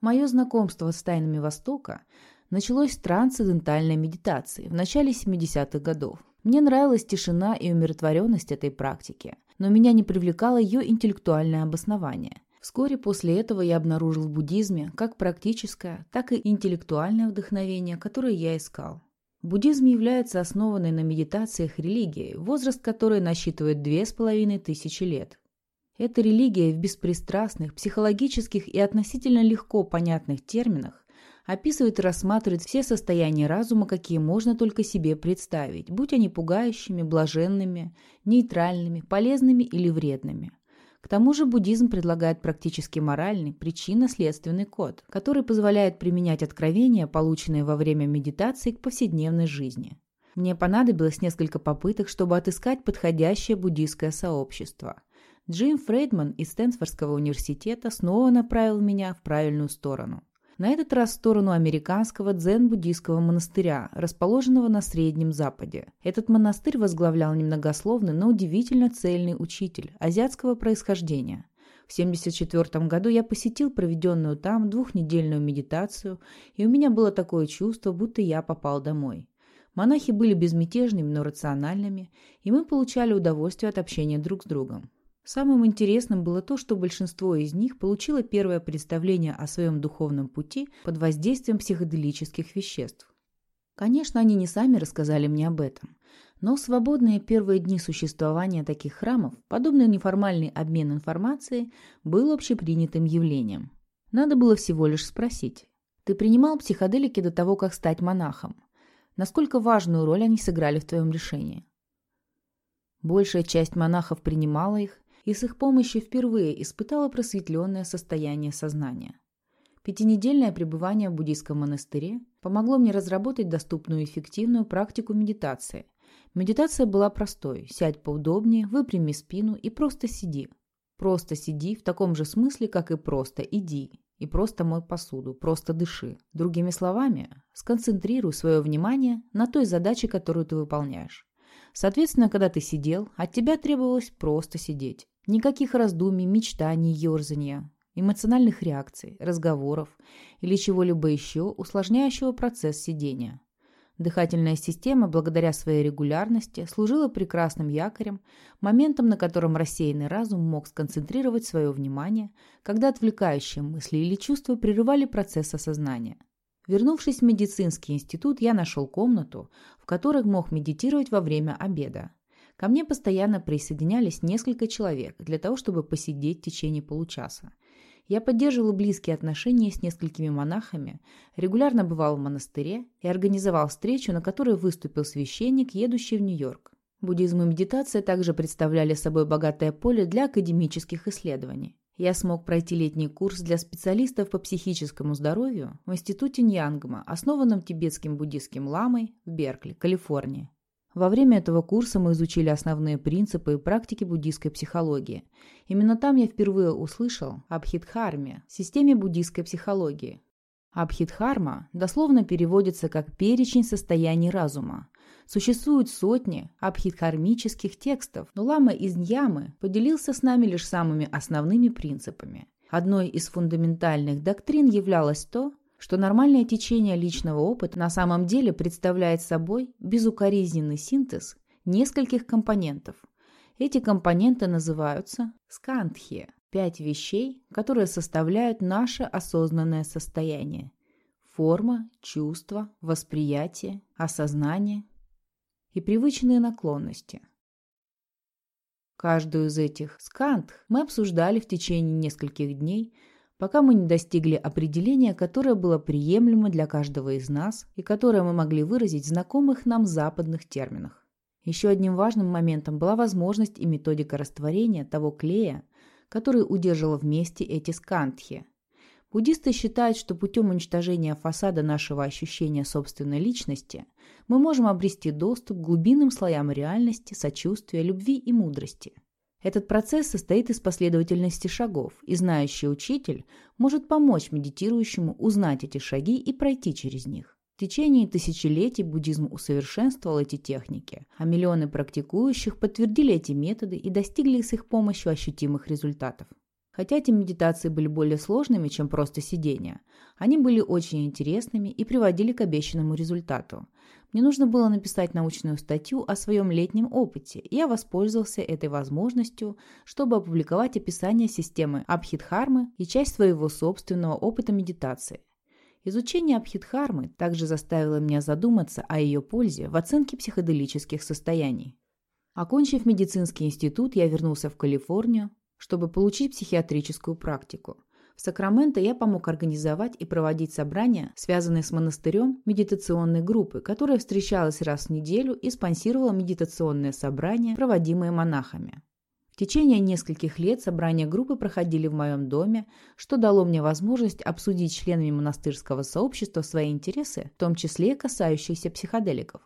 Мое знакомство с тайнами Востока началось с трансцендентальной медитации в начале 70-х годов. Мне нравилась тишина и умиротворенность этой практики, но меня не привлекало ее интеллектуальное обоснование – Вскоре после этого я обнаружил в буддизме как практическое, так и интеллектуальное вдохновение, которое я искал. Буддизм является основанной на медитациях религией, возраст которой насчитывает две с половиной тысячи лет. Эта религия в беспристрастных, психологических и относительно легко понятных терминах описывает и рассматривает все состояния разума, какие можно только себе представить, будь они пугающими, блаженными, нейтральными, полезными или вредными. К тому же буддизм предлагает практически моральный, причинно-следственный код, который позволяет применять откровения, полученные во время медитации, к повседневной жизни. Мне понадобилось несколько попыток, чтобы отыскать подходящее буддийское сообщество. Джим Фрейдман из Стэнфордского университета снова направил меня в правильную сторону. На этот раз в сторону американского дзен-буддийского монастыря, расположенного на Среднем Западе. Этот монастырь возглавлял немногословный, но удивительно цельный учитель азиатского происхождения. В 1974 году я посетил проведенную там двухнедельную медитацию, и у меня было такое чувство, будто я попал домой. Монахи были безмятежными, но рациональными, и мы получали удовольствие от общения друг с другом. Самым интересным было то, что большинство из них получило первое представление о своем духовном пути под воздействием психоделических веществ. Конечно, они не сами рассказали мне об этом, но в свободные первые дни существования таких храмов подобный неформальный обмен информацией был общепринятым явлением. Надо было всего лишь спросить, «Ты принимал психоделики до того, как стать монахом? Насколько важную роль они сыграли в твоем решении?» Большая часть монахов принимала их, и с их помощью впервые испытала просветленное состояние сознания. Пятинедельное пребывание в буддийском монастыре помогло мне разработать доступную и эффективную практику медитации. Медитация была простой. Сядь поудобнее, выпрями спину и просто сиди. Просто сиди в таком же смысле, как и просто иди. И просто мой посуду, просто дыши. Другими словами, сконцентрируй свое внимание на той задаче, которую ты выполняешь. Соответственно, когда ты сидел, от тебя требовалось просто сидеть. Никаких раздумий, мечтаний, ерзания, эмоциональных реакций, разговоров или чего-либо еще, усложняющего процесс сидения. Дыхательная система, благодаря своей регулярности, служила прекрасным якорем, моментом, на котором рассеянный разум мог сконцентрировать свое внимание, когда отвлекающие мысли или чувства прерывали процесс осознания. Вернувшись в медицинский институт, я нашел комнату, в которой мог медитировать во время обеда. Ко мне постоянно присоединялись несколько человек для того, чтобы посидеть в течение получаса. Я поддерживал близкие отношения с несколькими монахами, регулярно бывал в монастыре и организовал встречу, на которой выступил священник, едущий в Нью-Йорк. Буддизм и медитация также представляли собой богатое поле для академических исследований. Я смог пройти летний курс для специалистов по психическому здоровью в Институте Ньянгма, основанном тибетским буддийским ламой в Беркли, Калифорния. Во время этого курса мы изучили основные принципы и практики буддийской психологии. Именно там я впервые услышал об хидхарме, системе буддийской психологии. Абхидхарма дословно переводится как «перечень состояний разума». Существуют сотни абхидхармических текстов, но лама из Ньямы поделился с нами лишь самыми основными принципами. Одной из фундаментальных доктрин являлось то, что нормальное течение личного опыта на самом деле представляет собой безукоризненный синтез нескольких компонентов. Эти компоненты называются скандхи – пять вещей, которые составляют наше осознанное состояние. Форма, чувство, восприятие, осознание и привычные наклонности. Каждую из этих скандх мы обсуждали в течение нескольких дней – пока мы не достигли определения, которое было приемлемо для каждого из нас и которое мы могли выразить в знакомых нам западных терминах. Еще одним важным моментом была возможность и методика растворения того клея, который удерживал вместе эти скандхи. Буддисты считают, что путем уничтожения фасада нашего ощущения собственной личности мы можем обрести доступ к глубинным слоям реальности, сочувствия, любви и мудрости – этот процесс состоит из последовательности шагов, и знающий учитель может помочь медитирующему узнать эти шаги и пройти через них. В течение тысячелетий буддизм усовершенствовал эти техники, а миллионы практикующих подтвердили эти методы и достигли с их помощью ощутимых результатов. Хотя эти медитации были более сложными, чем просто сидение, они были очень интересными и приводили к обещанному результату. Мне нужно было написать научную статью о своем летнем опыте, и я воспользовался этой возможностью, чтобы опубликовать описание системы Абхидхармы и часть своего собственного опыта медитации. Изучение Абхидхармы также заставило меня задуматься о ее пользе в оценке психоделических состояний. Окончив медицинский институт, я вернулся в Калифорнию, чтобы получить психиатрическую практику. В Сакраменто я помог организовать и проводить собрания, связанные с монастырем медитационной группы, которая встречалась раз в неделю и спонсировала медитационные собрания, проводимые монахами. В течение нескольких лет собрания группы проходили в моем доме, что дало мне возможность обсудить членами монастырского сообщества свои интересы, в том числе касающиеся психоделиков.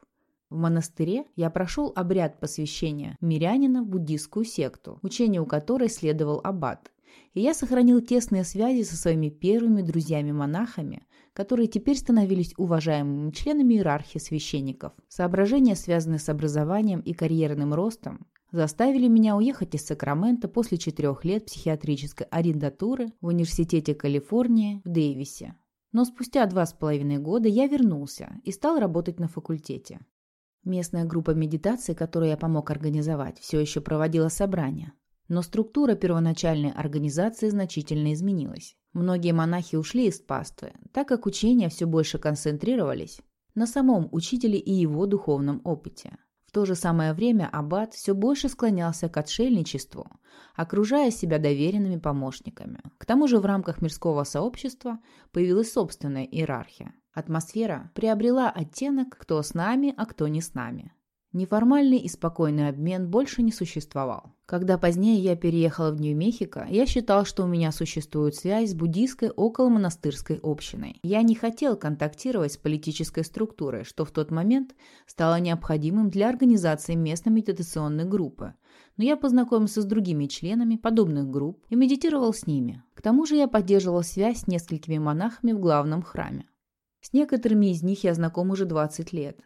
В монастыре я прошел обряд посвящения мирянина в буддийскую секту, учению которой следовал аббат, и я сохранил тесные связи со своими первыми друзьями-монахами, которые теперь становились уважаемыми членами иерархии священников. Соображения, связанные с образованием и карьерным ростом, заставили меня уехать из Сакрамента после четырех лет психиатрической арендатуры в Университете Калифорнии в Дэвисе. Но спустя два с половиной года я вернулся и стал работать на факультете. Местная группа медитации, которую я помог организовать, все еще проводила собрания. Но структура первоначальной организации значительно изменилась. Многие монахи ушли из паствы, так как учения все больше концентрировались на самом учителе и его духовном опыте. В то же самое время аббат все больше склонялся к отшельничеству, окружая себя доверенными помощниками. К тому же в рамках мирского сообщества появилась собственная иерархия. Атмосфера приобрела оттенок «кто с нами, а кто не с нами». Неформальный и спокойный обмен больше не существовал. Когда позднее я переехала в Нью-Мехико, я считал, что у меня существует связь с буддийской околомонастырской общиной. Я не хотел контактировать с политической структурой, что в тот момент стало необходимым для организации местной медитационной группы. Но я познакомился с другими членами подобных групп и медитировал с ними. К тому же я поддерживал связь с несколькими монахами в главном храме. С некоторыми из них я знаком уже 20 лет.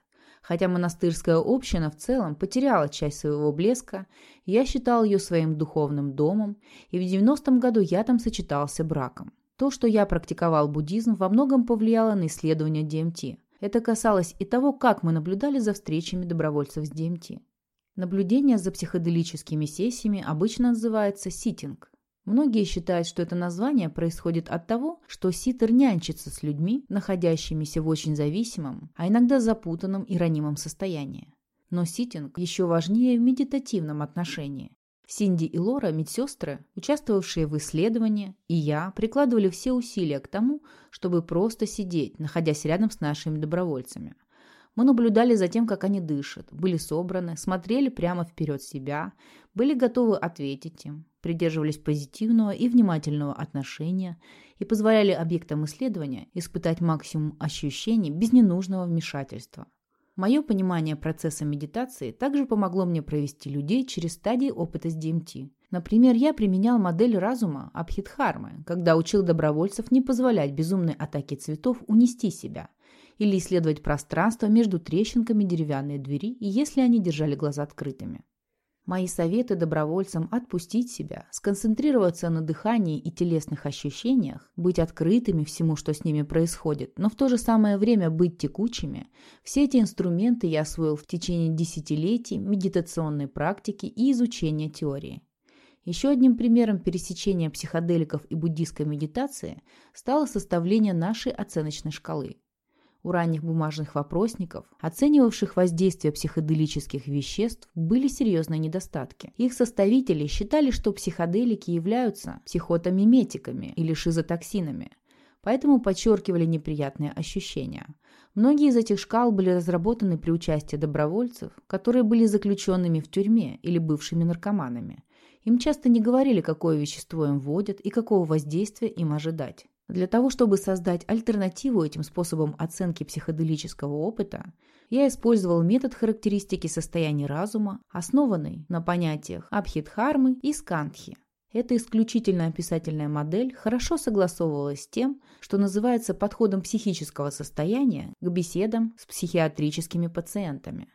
Хотя монастырская община в целом потеряла часть своего блеска, я считал ее своим духовным домом, и в 90-м году я там сочетался браком. То, что я практиковал буддизм, во многом повлияло на исследование ДМТ. Это касалось и того, как мы наблюдали за встречами добровольцев с ДМТ. Наблюдение за психоделическими сессиями обычно называется ситинг. Многие считают, что это название происходит от того, что ситер нянчится с людьми, находящимися в очень зависимом, а иногда запутанном и ранимом состоянии. Но ситинг еще важнее в медитативном отношении. Синди и Лора, медсестры, участвовавшие в исследовании, и я прикладывали все усилия к тому, чтобы просто сидеть, находясь рядом с нашими добровольцами. Мы наблюдали за тем, как они дышат, были собраны, смотрели прямо вперед себя, были готовы ответить им, придерживались позитивного и внимательного отношения и позволяли объектам исследования испытать максимум ощущений без ненужного вмешательства. Мое понимание процесса медитации также помогло мне провести людей через стадии опыта с DMT. Например, я применял модель разума Абхидхармы, когда учил добровольцев не позволять безумной атаке цветов унести себя – или исследовать пространство между трещинками деревянной двери, если они держали глаза открытыми. Мои советы добровольцам отпустить себя, сконцентрироваться на дыхании и телесных ощущениях, быть открытыми всему, что с ними происходит, но в то же самое время быть текучими, все эти инструменты я освоил в течение десятилетий медитационной практики и изучения теории. Еще одним примером пересечения психоделиков и буддийской медитации стало составление нашей оценочной шкалы. У ранних бумажных вопросников, оценивавших воздействие психоделических веществ, были серьезные недостатки. Их составители считали, что психоделики являются психотомиметиками или шизотоксинами, поэтому подчеркивали неприятные ощущения. Многие из этих шкал были разработаны при участии добровольцев, которые были заключенными в тюрьме или бывшими наркоманами. Им часто не говорили, какое вещество им вводят и какого воздействия им ожидать. Для того, чтобы создать альтернативу этим способам оценки психоделического опыта, я использовал метод характеристики состояния разума, основанный на понятиях Абхидхармы и Скандхи. Эта исключительно описательная модель хорошо согласовывалась с тем, что называется подходом психического состояния к беседам с психиатрическими пациентами.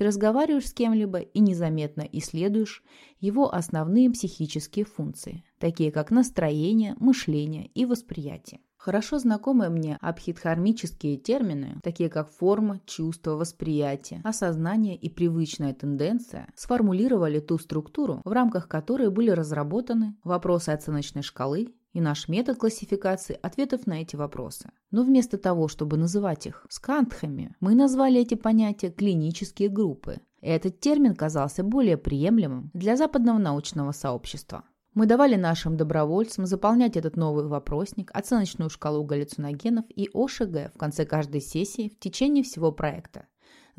Ты разговариваешь с кем-либо и незаметно исследуешь его основные психические функции, такие как настроение, мышление и восприятие. Хорошо знакомые мне абхидхармические термины, такие как форма, чувство, восприятие, осознание и привычная тенденция, сформулировали ту структуру, в рамках которой были разработаны вопросы оценочной шкалы и наш метод классификации ответов на эти вопросы. Но вместо того, чтобы называть их скантхами, мы назвали эти понятия клинические группы. Этот термин казался более приемлемым для западного научного сообщества. Мы давали нашим добровольцам заполнять этот новый вопросник, оценочную шкалу галлюциногенов и ОШГ в конце каждой сессии в течение всего проекта.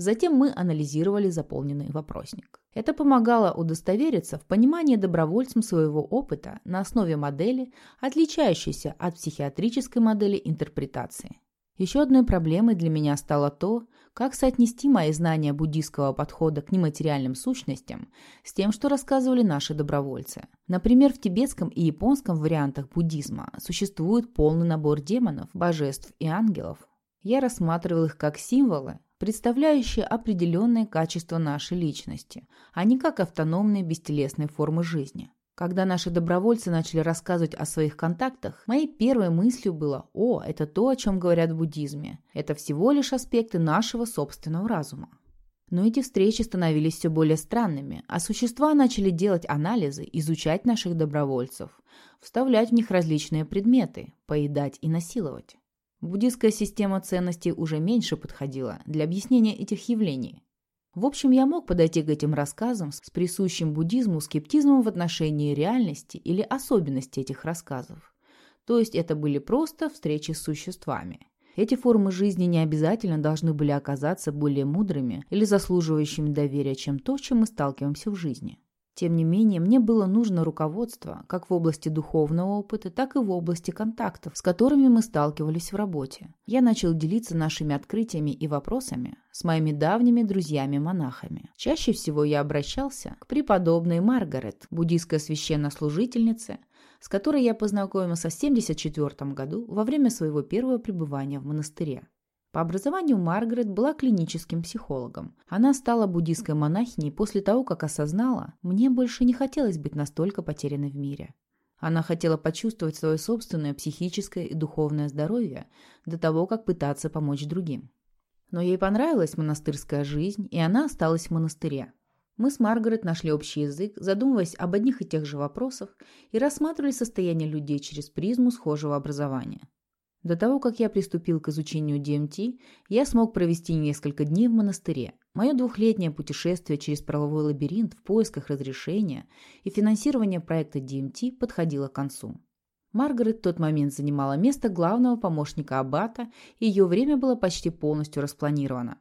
Затем мы анализировали заполненный вопросник. Это помогало удостовериться в понимании добровольцам своего опыта на основе модели, отличающейся от психиатрической модели интерпретации. Еще одной проблемой для меня стало то, как соотнести мои знания буддийского подхода к нематериальным сущностям с тем, что рассказывали наши добровольцы. Например, в тибетском и японском вариантах буддизма существует полный набор демонов, божеств и ангелов. Я рассматривал их как символы, представляющие определенные качества нашей личности, а не как автономные бестелесные формы жизни. Когда наши добровольцы начали рассказывать о своих контактах, моей первой мыслью было «О, это то, о чем говорят в буддизме. Это всего лишь аспекты нашего собственного разума». Но эти встречи становились все более странными, а существа начали делать анализы, изучать наших добровольцев, вставлять в них различные предметы, поедать и насиловать. Буддистская система ценностей уже меньше подходила для объяснения этих явлений. В общем, я мог подойти к этим рассказам с присущим буддизму скептизмом в отношении реальности или особенностей этих рассказов. То есть это были просто встречи с существами. Эти формы жизни не обязательно должны были оказаться более мудрыми или заслуживающими доверия, чем то, с чем мы сталкиваемся в жизни. Тем не менее, мне было нужно руководство как в области духовного опыта, так и в области контактов, с которыми мы сталкивались в работе. Я начал делиться нашими открытиями и вопросами с моими давними друзьями-монахами. Чаще всего я обращался к преподобной Маргарет, буддийской священнослужительнице, с которой я познакомился в 1974 году во время своего первого пребывания в монастыре. По образованию Маргарет была клиническим психологом. Она стала буддийской монахиней после того, как осознала, мне больше не хотелось быть настолько потерянной в мире. Она хотела почувствовать свое собственное психическое и духовное здоровье до того, как пытаться помочь другим. Но ей понравилась монастырская жизнь, и она осталась в монастыре. Мы с Маргарет нашли общий язык, задумываясь об одних и тех же вопросах и рассматривали состояние людей через призму схожего образования. До того, как я приступил к изучению DMT, я смог провести несколько дней в монастыре. Мое двухлетнее путешествие через правовой лабиринт в поисках разрешения и финансирования проекта DMT подходило к концу. Маргарет в тот момент занимала место главного помощника Аббата, и ее время было почти полностью распланировано.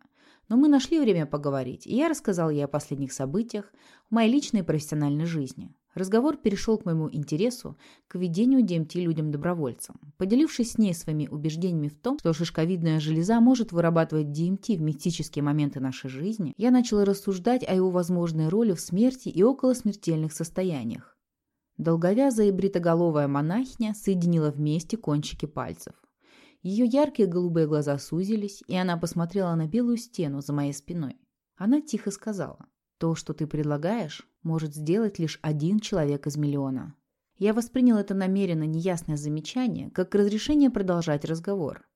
Но мы нашли время поговорить, и я рассказал ей о последних событиях в моей личной и профессиональной жизни. Разговор перешел к моему интересу к ведению ДМТ людям-добровольцам. Поделившись с ней своими убеждениями в том, что шишковидная железа может вырабатывать ДМТ в мистические моменты нашей жизни, я начала рассуждать о его возможной роли в смерти и околосмертельных состояниях. Долговязая и бритоголовая монахиня соединила вместе кончики пальцев. Ее яркие голубые глаза сузились, и она посмотрела на белую стену за моей спиной. Она тихо сказала, «То, что ты предлагаешь, может сделать лишь один человек из миллиона. Я воспринял это намеренно неясное замечание как разрешение продолжать разговор.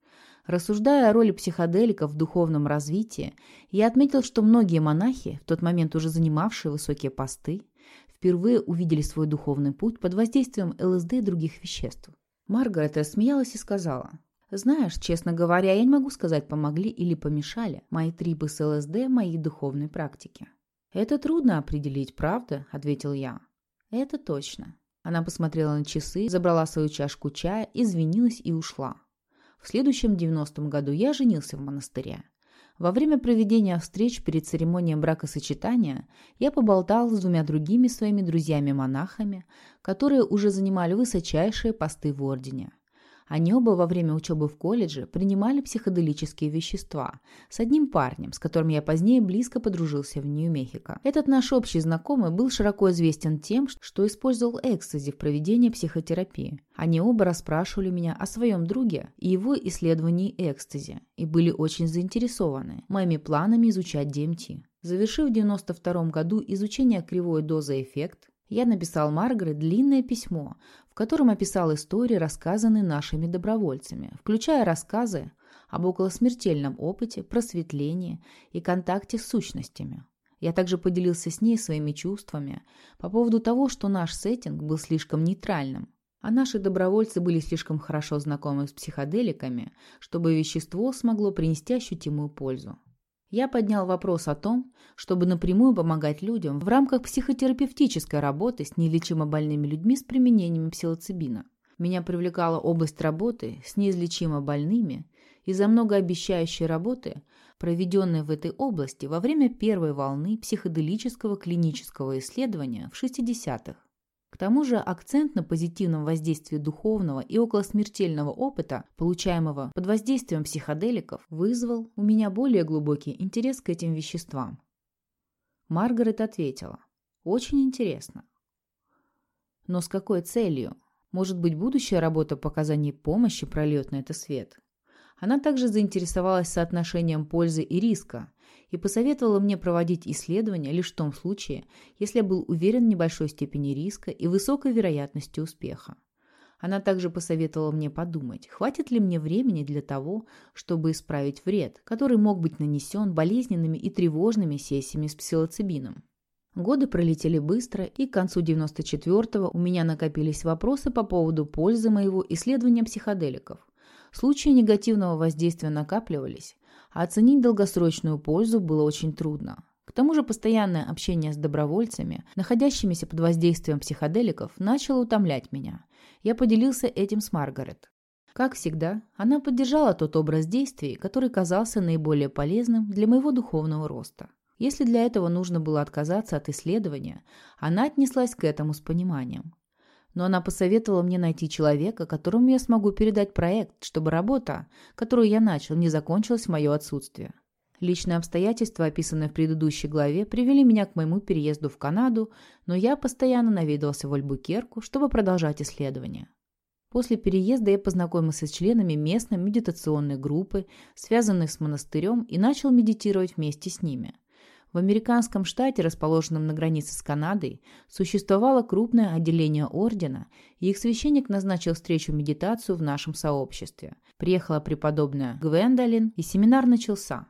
Рассуждая о роли психоделиков в духовном развитии, я отметил, что многие монахи, в тот момент уже занимавшие высокие посты, впервые увидели свой духовный путь под воздействием ЛСД и других веществ. Маргарет рассмеялась и сказала, «Знаешь, честно говоря, я не могу сказать, помогли или помешали мои трипы с ЛСД моей духовной практике. «Это трудно определить, правда?» – ответил я. «Это точно». Она посмотрела на часы, забрала свою чашку чая, извинилась и ушла. В следующем девяностом году я женился в монастыре. Во время проведения встреч перед церемонией бракосочетания я поболтал с двумя другими своими друзьями-монахами, которые уже занимали высочайшие посты в ордене. Они оба во время учебы в колледже принимали психоделические вещества с одним парнем, с которым я позднее близко подружился в Нью-Мехико. Этот наш общий знакомый был широко известен тем, что использовал экстази в проведении психотерапии. Они оба расспрашивали меня о своем друге и его исследовании экстази и были очень заинтересованы моими планами изучать DMT. Завершив в 1992 году изучение кривой дозы эффект, я написал Маргарет длинное письмо, в котором описал истории, рассказанные нашими добровольцами, включая рассказы об околосмертельном опыте, просветлении и контакте с сущностями. Я также поделился с ней своими чувствами по поводу того, что наш сеттинг был слишком нейтральным, а наши добровольцы были слишком хорошо знакомы с психоделиками, чтобы вещество смогло принести ощутимую пользу. Я поднял вопрос о том, чтобы напрямую помогать людям в рамках психотерапевтической работы с неизлечимо больными людьми с применением псилоцибина. Меня привлекала область работы с неизлечимо больными из-за многообещающей работы, проведенной в этой области во время первой волны психоделического клинического исследования в 60-х. К тому же акцент на позитивном воздействии духовного и околосмертельного опыта, получаемого под воздействием психоделиков, вызвал у меня более глубокий интерес к этим веществам. Маргарет ответила. «Очень интересно». Но с какой целью? Может быть, будущая работа по оказанию помощи прольет на это свет? Она также заинтересовалась соотношением пользы и риска и посоветовала мне проводить исследования лишь в том случае, если я был уверен в небольшой степени риска и высокой вероятности успеха. Она также посоветовала мне подумать, хватит ли мне времени для того, чтобы исправить вред, который мог быть нанесен болезненными и тревожными сессиями с псилоцибином. Годы пролетели быстро, и к концу 94-го у меня накопились вопросы по поводу пользы моего исследования психоделиков. Случаи негативного воздействия накапливались, а оценить долгосрочную пользу было очень трудно. К тому же постоянное общение с добровольцами, находящимися под воздействием психоделиков, начало утомлять меня. Я поделился этим с Маргарет. Как всегда, она поддержала тот образ действий, который казался наиболее полезным для моего духовного роста. Если для этого нужно было отказаться от исследования, она отнеслась к этому с пониманием но она посоветовала мне найти человека, которому я смогу передать проект, чтобы работа, которую я начал, не закончилась в мое отсутствие. Личные обстоятельства, описанные в предыдущей главе, привели меня к моему переезду в Канаду, но я постоянно наведывался в Альбукерку, чтобы продолжать исследования. После переезда я познакомился с членами местной медитационной группы, связанной с монастырем, и начал медитировать вместе с ними – в американском штате, расположенном на границе с Канадой, существовало крупное отделение ордена, и их священник назначил встречу-медитацию в нашем сообществе. Приехала преподобная Гвендолин, и семинар начался.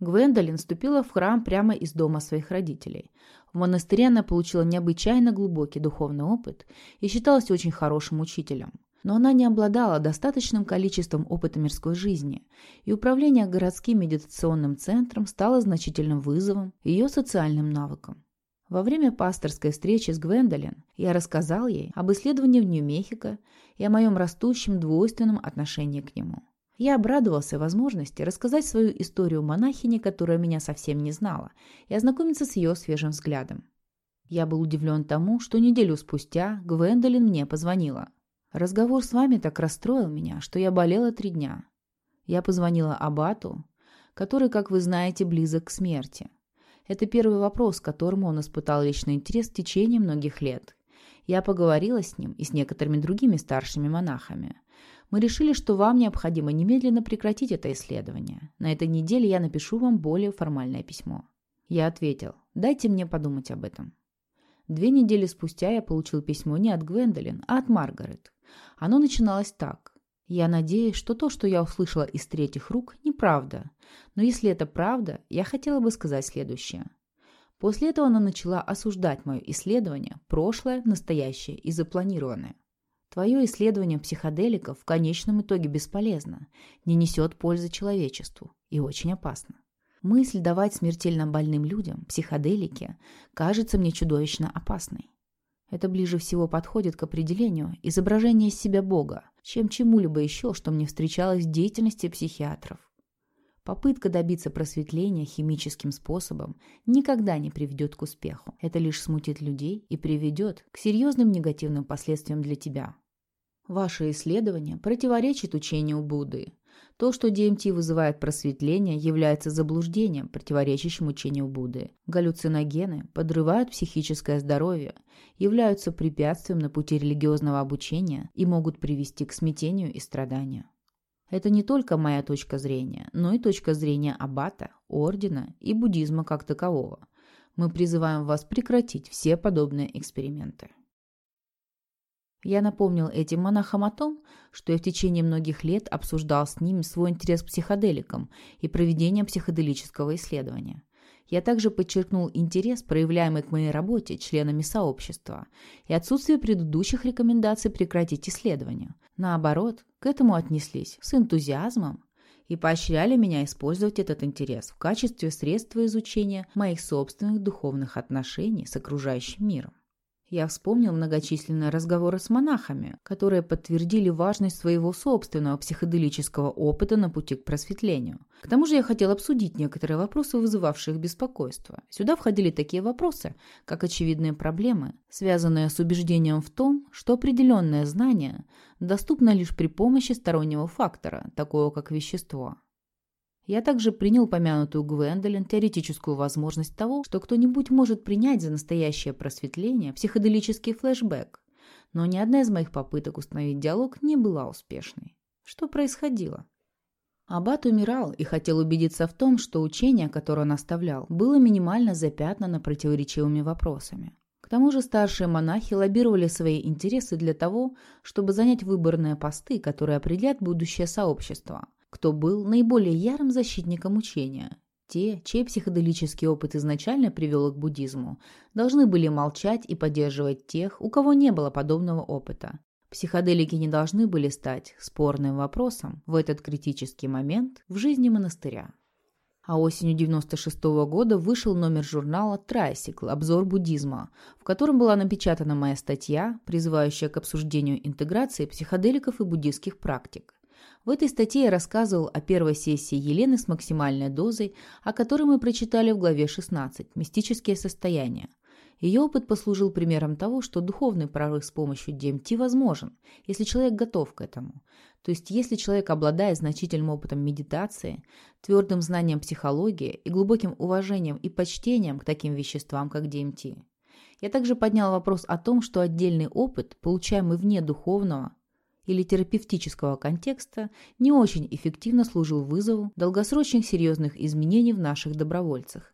Гвендолин вступила в храм прямо из дома своих родителей. В монастыре она получила необычайно глубокий духовный опыт и считалась очень хорошим учителем но она не обладала достаточным количеством опыта мирской жизни, и управление городским медитационным центром стало значительным вызовом ее социальным навыкам. Во время пасторской встречи с Гвендолин я рассказал ей об исследовании в Нью-Мехико и о моем растущем двойственном отношении к нему. Я обрадовался возможности рассказать свою историю монахине, которая меня совсем не знала, и ознакомиться с ее свежим взглядом. Я был удивлен тому, что неделю спустя Гвендолин мне позвонила – Разговор с вами так расстроил меня, что я болела три дня. Я позвонила Абату, который, как вы знаете, близок к смерти. Это первый вопрос, к которому он испытал личный интерес в течение многих лет. Я поговорила с ним и с некоторыми другими старшими монахами. Мы решили, что вам необходимо немедленно прекратить это исследование. На этой неделе я напишу вам более формальное письмо. Я ответил, дайте мне подумать об этом. Две недели спустя я получил письмо не от Гвендолин, а от Маргарет. Оно начиналось так. Я надеюсь, что то, что я услышала из третьих рук, неправда. Но если это правда, я хотела бы сказать следующее. После этого она начала осуждать мое исследование, прошлое, настоящее и запланированное. Твое исследование психоделиков в конечном итоге бесполезно, не несет пользы человечеству и очень опасно. Мысль давать смертельно больным людям психоделики кажется мне чудовищно опасной. Это ближе всего подходит к определению изображения из себя Бога, чем чему-либо еще, что мне встречалось в деятельности психиатров. Попытка добиться просветления химическим способом никогда не приведет к успеху. Это лишь смутит людей и приведет к серьезным негативным последствиям для тебя. Ваше исследование противоречит учению Будды. То, что ДМТ вызывает просветление, является заблуждением, противоречащим учению Будды. Галлюциногены подрывают психическое здоровье, являются препятствием на пути религиозного обучения и могут привести к смятению и страданию. Это не только моя точка зрения, но и точка зрения Аббата, Ордена и буддизма как такового. Мы призываем вас прекратить все подобные эксперименты. Я напомнил этим монахам о том, что я в течение многих лет обсуждал с ними свой интерес к психоделикам и проведением психоделического исследования. Я также подчеркнул интерес, проявляемый к моей работе членами сообщества, и отсутствие предыдущих рекомендаций прекратить исследование. Наоборот, к этому отнеслись с энтузиазмом и поощряли меня использовать этот интерес в качестве средства изучения моих собственных духовных отношений с окружающим миром. Я вспомнил многочисленные разговоры с монахами, которые подтвердили важность своего собственного психоделического опыта на пути к просветлению. К тому же я хотел обсудить некоторые вопросы, вызывавшие их беспокойство. Сюда входили такие вопросы, как очевидные проблемы, связанные с убеждением в том, что определенное знание доступно лишь при помощи стороннего фактора, такого как вещество. Я также принял упомянутую Гвендолин теоретическую возможность того, что кто-нибудь может принять за настоящее просветление психоделический флешбэк, но ни одна из моих попыток установить диалог не была успешной. Что происходило? Аббат умирал и хотел убедиться в том, что учение, которое он оставлял, было минимально запятнано противоречивыми вопросами. К тому же старшие монахи лоббировали свои интересы для того, чтобы занять выборные посты, которые определят будущее сообщества, кто был наиболее ярым защитником учения. Те, чей психоделический опыт изначально привел к буддизму, должны были молчать и поддерживать тех, у кого не было подобного опыта. Психоделики не должны были стать спорным вопросом в этот критический момент в жизни монастыря. А осенью 96 -го года вышел номер журнала «Трайсикл. Обзор буддизма», в котором была напечатана моя статья, призывающая к обсуждению интеграции психоделиков и буддийских практик. В этой статье я рассказывал о первой сессии Елены с максимальной дозой, о которой мы прочитали в главе 16 «Мистические состояния». Ее опыт послужил примером того, что духовный прорыв с помощью DMT возможен, если человек готов к этому. То есть, если человек обладает значительным опытом медитации, твердым знанием психологии и глубоким уважением и почтением к таким веществам, как DMT. Я также поднял вопрос о том, что отдельный опыт, получаемый вне духовного, или терапевтического контекста не очень эффективно служил вызову долгосрочных серьезных изменений в наших добровольцах.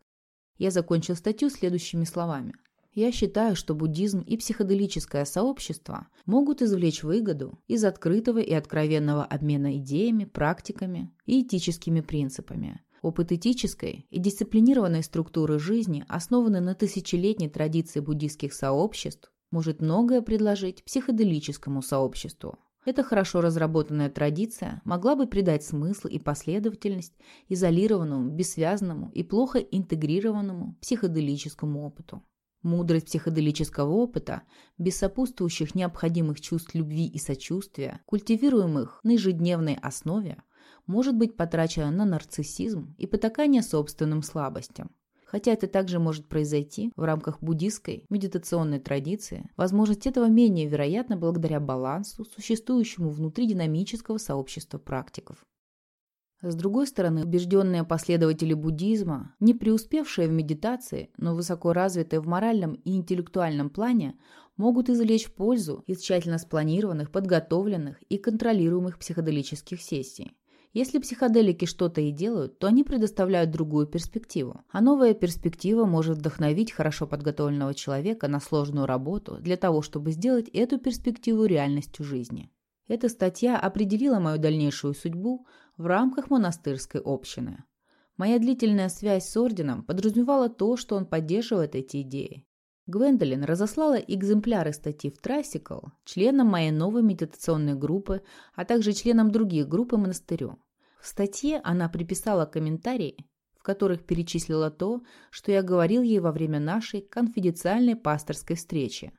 Я закончил статью следующими словами. Я считаю, что буддизм и психоделическое сообщество могут извлечь выгоду из открытого и откровенного обмена идеями, практиками и этическими принципами. Опыт этической и дисциплинированной структуры жизни, основанный на тысячелетней традиции буддийских сообществ, может многое предложить психоделическому сообществу. Эта хорошо разработанная традиция могла бы придать смысл и последовательность изолированному, бессвязному и плохо интегрированному психоделическому опыту. Мудрость психоделического опыта, без сопутствующих необходимых чувств любви и сочувствия, культивируемых на ежедневной основе, может быть потрачена на нарциссизм и потакание собственным слабостям хотя это также может произойти в рамках буддийской медитационной традиции, возможность этого менее вероятна благодаря балансу, существующему внутри динамического сообщества практиков. С другой стороны, убежденные последователи буддизма, не преуспевшие в медитации, но высоко развитые в моральном и интеллектуальном плане, могут извлечь пользу из тщательно спланированных, подготовленных и контролируемых психоделических сессий. Если психоделики что-то и делают, то они предоставляют другую перспективу. А новая перспектива может вдохновить хорошо подготовленного человека на сложную работу для того, чтобы сделать эту перспективу реальностью жизни. Эта статья определила мою дальнейшую судьбу в рамках монастырской общины. Моя длительная связь с орденом подразумевала то, что он поддерживает эти идеи. Гвендолин разослала экземпляры статьи в Трайсикл членам моей новой медитационной группы, а также членам других групп монастырю. В статье она приписала комментарии, в которых перечислила то, что я говорил ей во время нашей конфиденциальной пасторской встречи.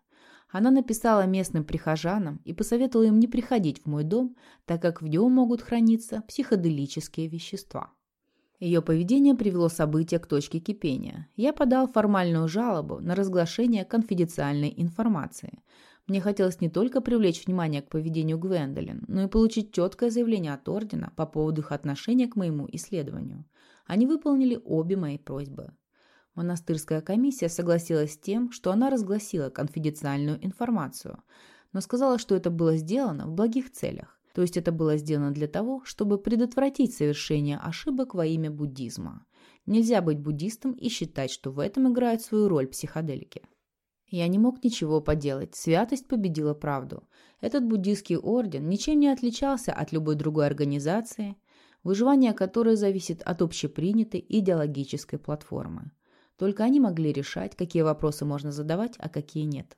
Она написала местным прихожанам и посоветовала им не приходить в мой дом, так как в нем могут храниться психоделические вещества. Ее поведение привело события к точке кипения. Я подал формальную жалобу на разглашение конфиденциальной информации. Мне хотелось не только привлечь внимание к поведению Гвендолин, но и получить четкое заявление от Ордена по поводу их отношения к моему исследованию. Они выполнили обе мои просьбы. Монастырская комиссия согласилась с тем, что она разгласила конфиденциальную информацию, но сказала, что это было сделано в благих целях. То есть это было сделано для того, чтобы предотвратить совершение ошибок во имя буддизма. Нельзя быть буддистом и считать, что в этом играют свою роль психоделики. Я не мог ничего поделать, святость победила правду. Этот буддийский орден ничем не отличался от любой другой организации, выживание которой зависит от общепринятой идеологической платформы. Только они могли решать, какие вопросы можно задавать, а какие нет.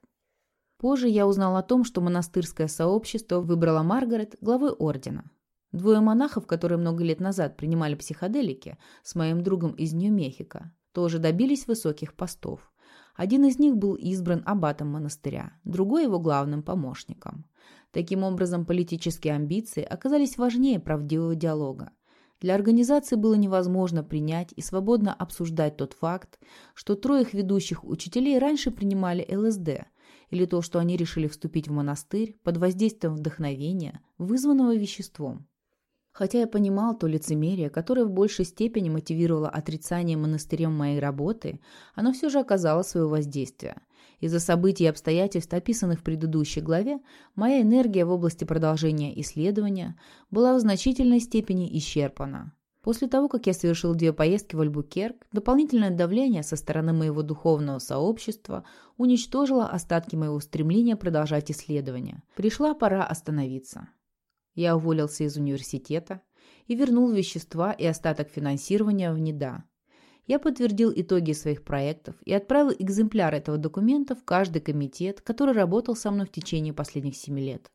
Позже я узнал о том, что монастырское сообщество выбрало Маргарет главой ордена. Двое монахов, которые много лет назад принимали психоделики с моим другом из Нью-Мехико, тоже добились высоких постов. Один из них был избран аббатом монастыря, другой его главным помощником. Таким образом, политические амбиции оказались важнее правдивого диалога. Для организации было невозможно принять и свободно обсуждать тот факт, что троих ведущих учителей раньше принимали ЛСД, или то, что они решили вступить в монастырь под воздействием вдохновения, вызванного веществом. Хотя я понимал то лицемерие, которое в большей степени мотивировало отрицание монастырем моей работы, оно все же оказало свое воздействие. Из-за событий и обстоятельств, описанных в предыдущей главе, моя энергия в области продолжения исследования была в значительной степени исчерпана. После того, как я совершил две поездки в Альбукерк, дополнительное давление со стороны моего духовного сообщества уничтожило остатки моего стремления продолжать исследования. Пришла пора остановиться. Я уволился из университета и вернул вещества и остаток финансирования в НИДА. Я подтвердил итоги своих проектов и отправил экземпляр этого документа в каждый комитет, который работал со мной в течение последних семи лет.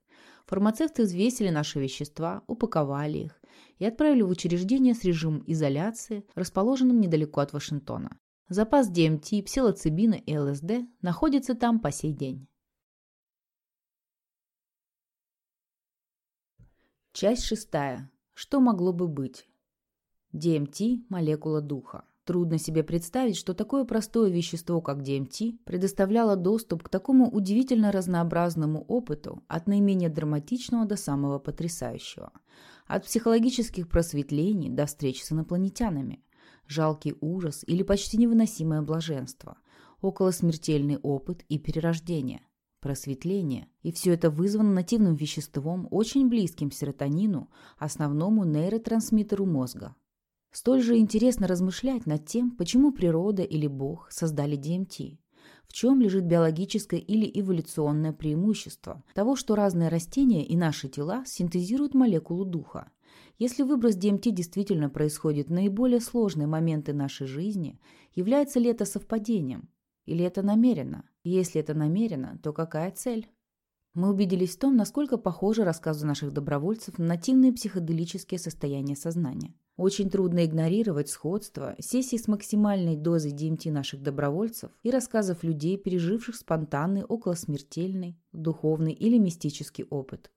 Фармацевты взвесили наши вещества, упаковали их и отправили в учреждение с режимом изоляции, расположенным недалеко от Вашингтона. Запас ДМТ, псилоцибина и ЛСД находится там по сей день. Часть шестая. Что могло бы быть? ДМТ – молекула духа. Трудно себе представить, что такое простое вещество, как ДМТ, предоставляло доступ к такому удивительно разнообразному опыту, от наименее драматичного до самого потрясающего. От психологических просветлений до встреч с инопланетянами. Жалкий ужас или почти невыносимое блаженство. Околосмертельный опыт и перерождение – просветление, и все это вызвано нативным веществом, очень близким серотонину, основному нейротрансмиттеру мозга. Столь же интересно размышлять над тем, почему природа или Бог создали ДМТ. В чем лежит биологическое или эволюционное преимущество того, что разные растения и наши тела синтезируют молекулу духа. Если выброс ДМТ действительно происходит в наиболее сложные моменты нашей жизни, является ли это совпадением? Или это намеренно? Если это намеренно, то какая цель? Мы убедились в том, насколько похожи рассказы наших добровольцев на нативные психоделические состояния сознания. Очень трудно игнорировать сходство сессий с максимальной дозой DMT наших добровольцев и рассказов людей, переживших спонтанный, околосмертельный, духовный или мистический опыт.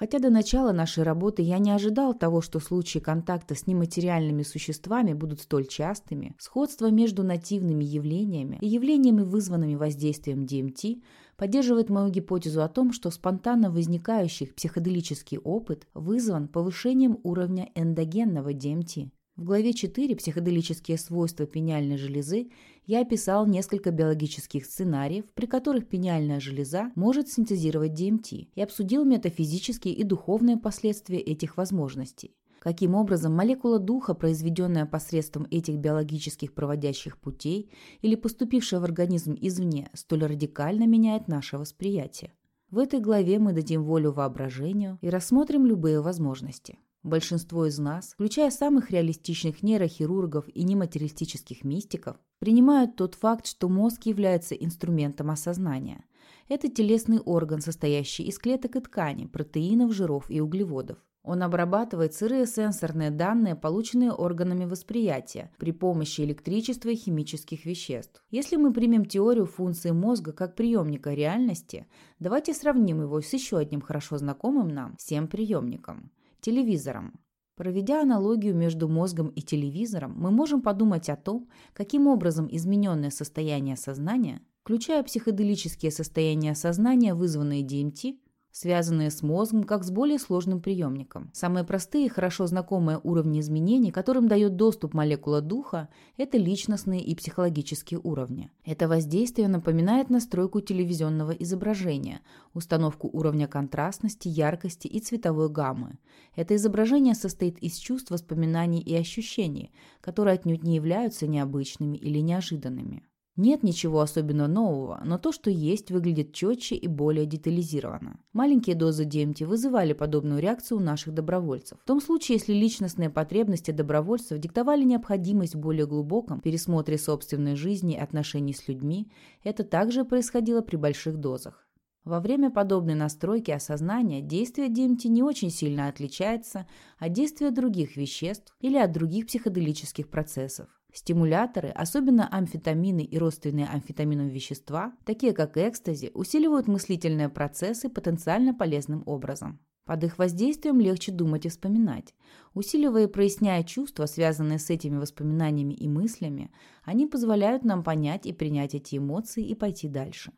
Хотя до начала нашей работы я не ожидал того, что случаи контакта с нематериальными существами будут столь частыми, сходство между нативными явлениями и явлениями, вызванными воздействием DMT, поддерживает мою гипотезу о том, что спонтанно возникающий психоделический опыт вызван повышением уровня эндогенного DMT. В главе 4 «Психоделические свойства пениальной железы» я описал несколько биологических сценариев, при которых пениальная железа может синтезировать ДМТ, и обсудил метафизические и духовные последствия этих возможностей. Каким образом молекула духа, произведенная посредством этих биологических проводящих путей или поступившая в организм извне, столь радикально меняет наше восприятие? В этой главе мы дадим волю воображению и рассмотрим любые возможности. Большинство из нас, включая самых реалистичных нейрохирургов и нематериалистических мистиков, принимают тот факт, что мозг является инструментом осознания. Это телесный орган, состоящий из клеток и тканей, протеинов, жиров и углеводов. Он обрабатывает сырые сенсорные данные, полученные органами восприятия, при помощи электричества и химических веществ. Если мы примем теорию функции мозга как приемника реальности, давайте сравним его с еще одним хорошо знакомым нам всем приемником телевизором. Проведя аналогию между мозгом и телевизором, мы можем подумать о том, каким образом измененное состояние сознания, включая психоделические состояния сознания, вызванные ДМТ, связанные с мозгом как с более сложным приемником. Самые простые и хорошо знакомые уровни изменений, которым дает доступ молекула духа, это личностные и психологические уровни. Это воздействие напоминает настройку телевизионного изображения, установку уровня контрастности, яркости и цветовой гаммы. Это изображение состоит из чувств, воспоминаний и ощущений, которые отнюдь не являются необычными или неожиданными. Нет ничего особенно нового, но то, что есть, выглядит четче и более детализированно. Маленькие дозы DMT вызывали подобную реакцию у наших добровольцев. В том случае, если личностные потребности добровольцев диктовали необходимость в более глубоком пересмотре собственной жизни и отношений с людьми, это также происходило при больших дозах. Во время подобной настройки осознания действие DMT не очень сильно отличается от действия других веществ или от других психоделических процессов. Стимуляторы, особенно амфетамины и родственные амфетаминам вещества, такие как экстази, усиливают мыслительные процессы потенциально полезным образом. Под их воздействием легче думать и вспоминать. Усиливая и проясняя чувства, связанные с этими воспоминаниями и мыслями, они позволяют нам понять и принять эти эмоции и пойти дальше.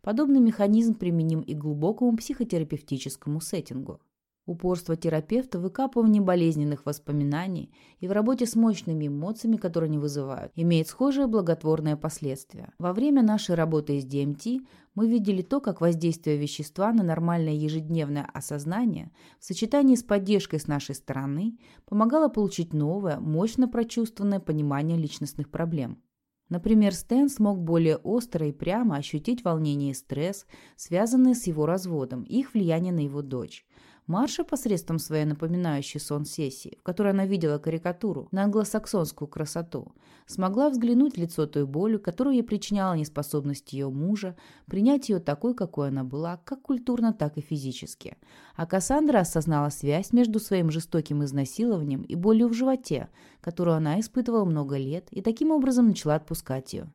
Подобный механизм применим и к глубокому психотерапевтическому сеттингу. Упорство терапевта в выкапывании болезненных воспоминаний и в работе с мощными эмоциями, которые они вызывают, имеет схожие благотворные последствия. Во время нашей работы с DMT мы видели то, как воздействие вещества на нормальное ежедневное осознание в сочетании с поддержкой с нашей стороны помогало получить новое, мощно прочувствованное понимание личностных проблем. Например, Стэн смог более остро и прямо ощутить волнение и стресс, связанные с его разводом и их влияние на его дочь – Марша посредством своей напоминающей сон сессии, в которой она видела карикатуру на англосаксонскую красоту, смогла взглянуть в лицо той боли, которую ей причиняла неспособность ее мужа принять ее такой, какой она была, как культурно, так и физически. А Кассандра осознала связь между своим жестоким изнасилованием и болью в животе, которую она испытывала много лет, и таким образом начала отпускать ее.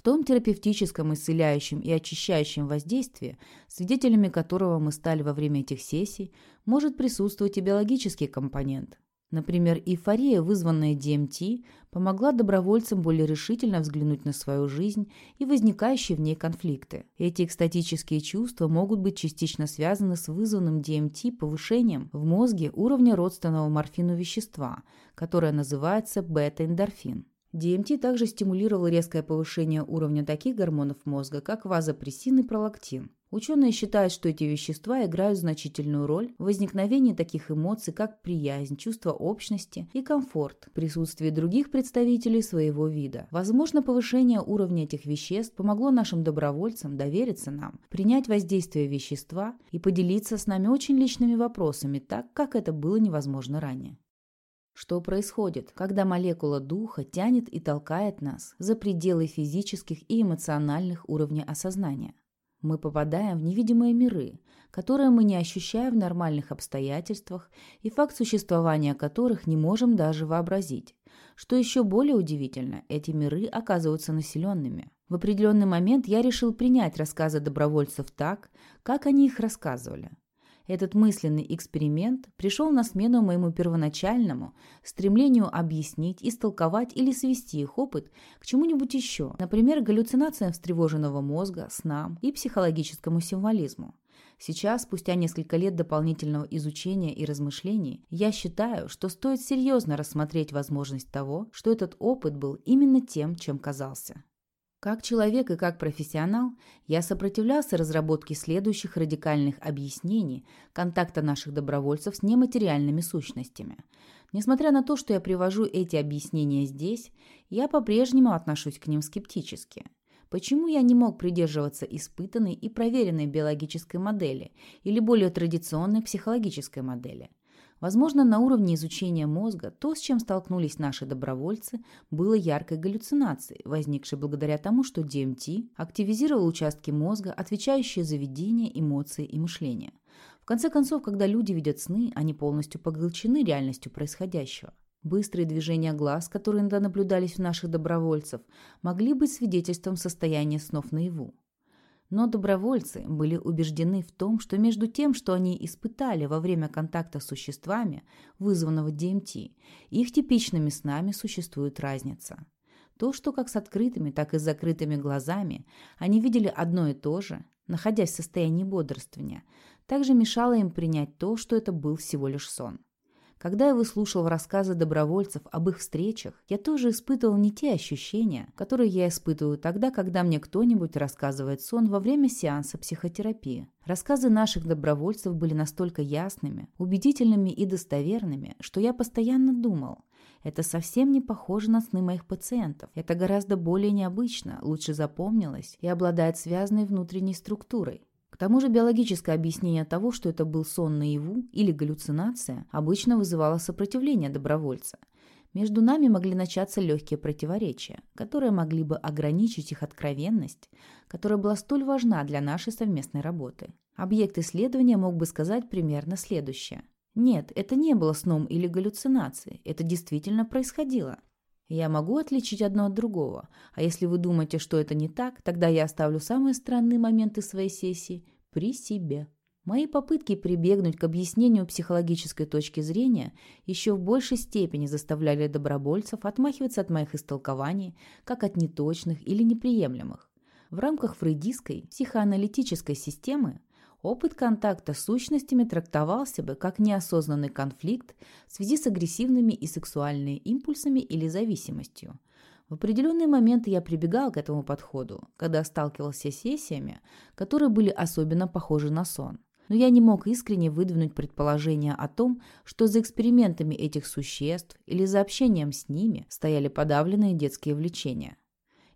В том терапевтическом, исцеляющем и очищающем воздействии, свидетелями которого мы стали во время этих сессий, может присутствовать и биологический компонент. Например, эйфория, вызванная DMT, помогла добровольцам более решительно взглянуть на свою жизнь и возникающие в ней конфликты. Эти экстатические чувства могут быть частично связаны с вызванным DMT повышением в мозге уровня родственного морфину вещества, которое называется бета-эндорфин. DMT также стимулировал резкое повышение уровня таких гормонов мозга, как вазопрессин и пролактин. Ученые считают, что эти вещества играют значительную роль в возникновении таких эмоций, как приязнь, чувство общности и комфорт в присутствии других представителей своего вида. Возможно, повышение уровня этих веществ помогло нашим добровольцам довериться нам, принять воздействие вещества и поделиться с нами очень личными вопросами, так как это было невозможно ранее. Что происходит, когда молекула духа тянет и толкает нас за пределы физических и эмоциональных уровней осознания? Мы попадаем в невидимые миры, которые мы не ощущаем в нормальных обстоятельствах и факт существования которых не можем даже вообразить. Что еще более удивительно, эти миры оказываются населенными. В определенный момент я решил принять рассказы добровольцев так, как они их рассказывали. Этот мысленный эксперимент пришел на смену моему первоначальному стремлению объяснить, истолковать или свести их опыт к чему-нибудь еще, например, галлюцинациям встревоженного мозга, снам и психологическому символизму. Сейчас, спустя несколько лет дополнительного изучения и размышлений, я считаю, что стоит серьезно рассмотреть возможность того, что этот опыт был именно тем, чем казался. Как человек и как профессионал, я сопротивлялся разработке следующих радикальных объяснений контакта наших добровольцев с нематериальными сущностями. Несмотря на то, что я привожу эти объяснения здесь, я по-прежнему отношусь к ним скептически. Почему я не мог придерживаться испытанной и проверенной биологической модели или более традиционной психологической модели? Возможно, на уровне изучения мозга то, с чем столкнулись наши добровольцы, было яркой галлюцинацией, возникшей благодаря тому, что DMT активизировал участки мозга, отвечающие за видение, эмоции и мышление. В конце концов, когда люди видят сны, они полностью поглощены реальностью происходящего. Быстрые движения глаз, которые иногда наблюдались у наших добровольцев, могли быть свидетельством состояния снов наяву. Но добровольцы были убеждены в том, что между тем, что они испытали во время контакта с существами, вызванного ДМТ, и их типичными снами существует разница. То, что как с открытыми, так и с закрытыми глазами они видели одно и то же, находясь в состоянии бодрствования, также мешало им принять то, что это был всего лишь сон. Когда я выслушал рассказы добровольцев об их встречах, я тоже испытывал не те ощущения, которые я испытываю тогда, когда мне кто-нибудь рассказывает сон во время сеанса психотерапии. Рассказы наших добровольцев были настолько ясными, убедительными и достоверными, что я постоянно думал, это совсем не похоже на сны моих пациентов. Это гораздо более необычно, лучше запомнилось и обладает связанной внутренней структурой тому же биологическое объяснение того, что это был сон наяву или галлюцинация, обычно вызывало сопротивление добровольца. Между нами могли начаться легкие противоречия, которые могли бы ограничить их откровенность, которая была столь важна для нашей совместной работы. Объект исследования мог бы сказать примерно следующее. Нет, это не было сном или галлюцинацией, это действительно происходило. Я могу отличить одно от другого, а если вы думаете, что это не так, тогда я оставлю самые странные моменты своей сессии при себе. Мои попытки прибегнуть к объяснению психологической точки зрения еще в большей степени заставляли добровольцев отмахиваться от моих истолкований, как от неточных или неприемлемых. В рамках фрейдистской психоаналитической системы опыт контакта с сущностями трактовался бы как неосознанный конфликт в связи с агрессивными и сексуальными импульсами или зависимостью. В определенные моменты я прибегал к этому подходу, когда сталкивался с сессиями, которые были особенно похожи на сон но я не мог искренне выдвинуть предположение о том, что за экспериментами этих существ или за общением с ними стояли подавленные детские влечения.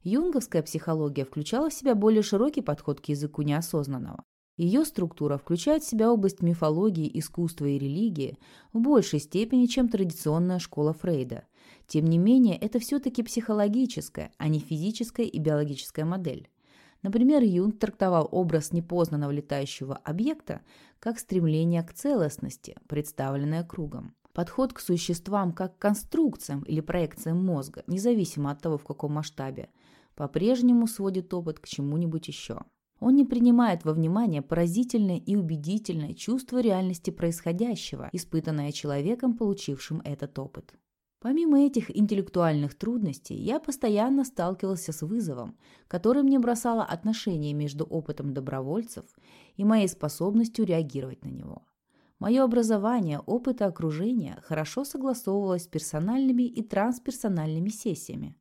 Юнговская психология включала в себя более широкий подход к языку неосознанного. Ее структура включает в себя область мифологии, искусства и религии в большей степени, чем традиционная школа Фрейда. Тем не менее, это все-таки психологическая, а не физическая и биологическая модель. Например, Юнг трактовал образ непознанного летающего объекта как стремление к целостности, представленное кругом. Подход к существам как к конструкциям или проекциям мозга, независимо от того, в каком масштабе, по-прежнему сводит опыт к чему-нибудь еще. Он не принимает во внимание поразительное и убедительное чувство реальности происходящего, испытанное человеком, получившим этот опыт. Помимо этих интеллектуальных трудностей, я постоянно сталкивался с вызовом, который мне бросало отношение между опытом добровольцев и моей способностью реагировать на него. Мое образование, опыт и окружение хорошо согласовывалось с персональными и трансперсональными сессиями,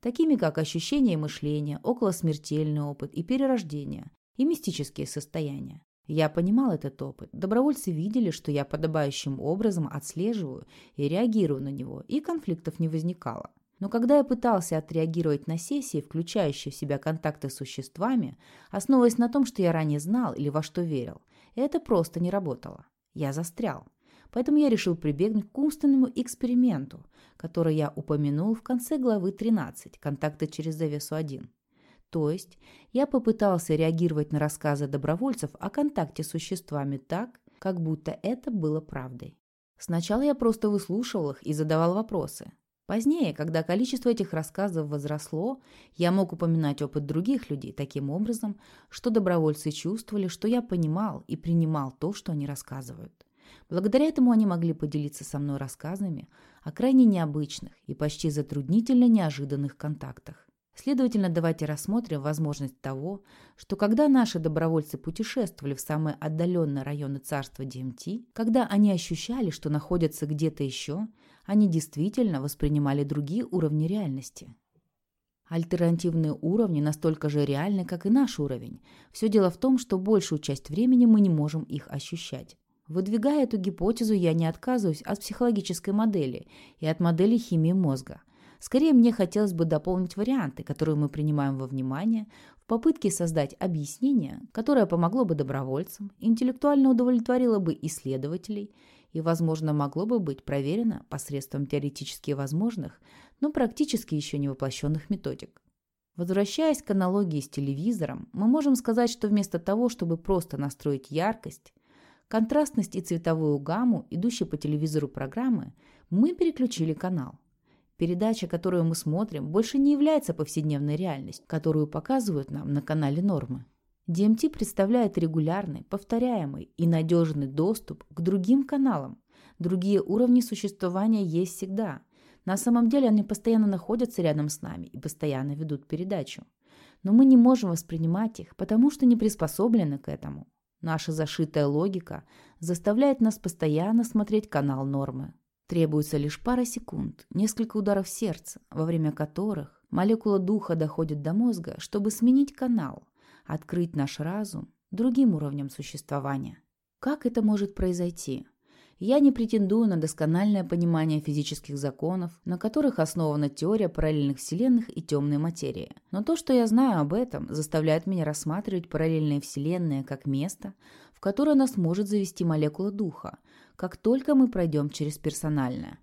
такими как ощущение мышления, околосмертельный опыт и перерождение, и мистические состояния. Я понимал этот опыт. Добровольцы видели, что я подобающим образом отслеживаю и реагирую на него, и конфликтов не возникало. Но когда я пытался отреагировать на сессии, включающие в себя контакты с существами, основываясь на том, что я ранее знал или во что верил, это просто не работало. Я застрял. Поэтому я решил прибегнуть к умственному эксперименту, который я упомянул в конце главы 13 «Контакты через завесу 1». То есть я попытался реагировать на рассказы добровольцев о контакте с существами так, как будто это было правдой. Сначала я просто выслушивал их и задавал вопросы. Позднее, когда количество этих рассказов возросло, я мог упоминать опыт других людей таким образом, что добровольцы чувствовали, что я понимал и принимал то, что они рассказывают. Благодаря этому они могли поделиться со мной рассказами о крайне необычных и почти затруднительно неожиданных контактах. Следовательно, давайте рассмотрим возможность того, что когда наши добровольцы путешествовали в самые отдаленные районы царства ДМТ, когда они ощущали, что находятся где-то еще, они действительно воспринимали другие уровни реальности. Альтернативные уровни настолько же реальны, как и наш уровень. Все дело в том, что большую часть времени мы не можем их ощущать. Выдвигая эту гипотезу, я не отказываюсь от психологической модели и от модели химии мозга. Скорее, мне хотелось бы дополнить варианты, которые мы принимаем во внимание, в попытке создать объяснение, которое помогло бы добровольцам, интеллектуально удовлетворило бы исследователей и, возможно, могло бы быть проверено посредством теоретически возможных, но практически еще не воплощенных методик. Возвращаясь к аналогии с телевизором, мы можем сказать, что вместо того, чтобы просто настроить яркость, контрастность и цветовую гамму, идущей по телевизору программы, мы переключили канал. Передача, которую мы смотрим, больше не является повседневной реальностью, которую показывают нам на канале Нормы. DMT представляет регулярный, повторяемый и надежный доступ к другим каналам. Другие уровни существования есть всегда. На самом деле они постоянно находятся рядом с нами и постоянно ведут передачу. Но мы не можем воспринимать их, потому что не приспособлены к этому. Наша зашитая логика заставляет нас постоянно смотреть канал нормы. Требуется лишь пара секунд, несколько ударов сердца, во время которых молекула духа доходит до мозга, чтобы сменить канал, открыть наш разум другим уровням существования. Как это может произойти? Я не претендую на доскональное понимание физических законов, на которых основана теория параллельных вселенных и темной материи. Но то, что я знаю об этом, заставляет меня рассматривать параллельные вселенные как место, в которое нас может завести молекула духа, как только мы пройдем через персональное.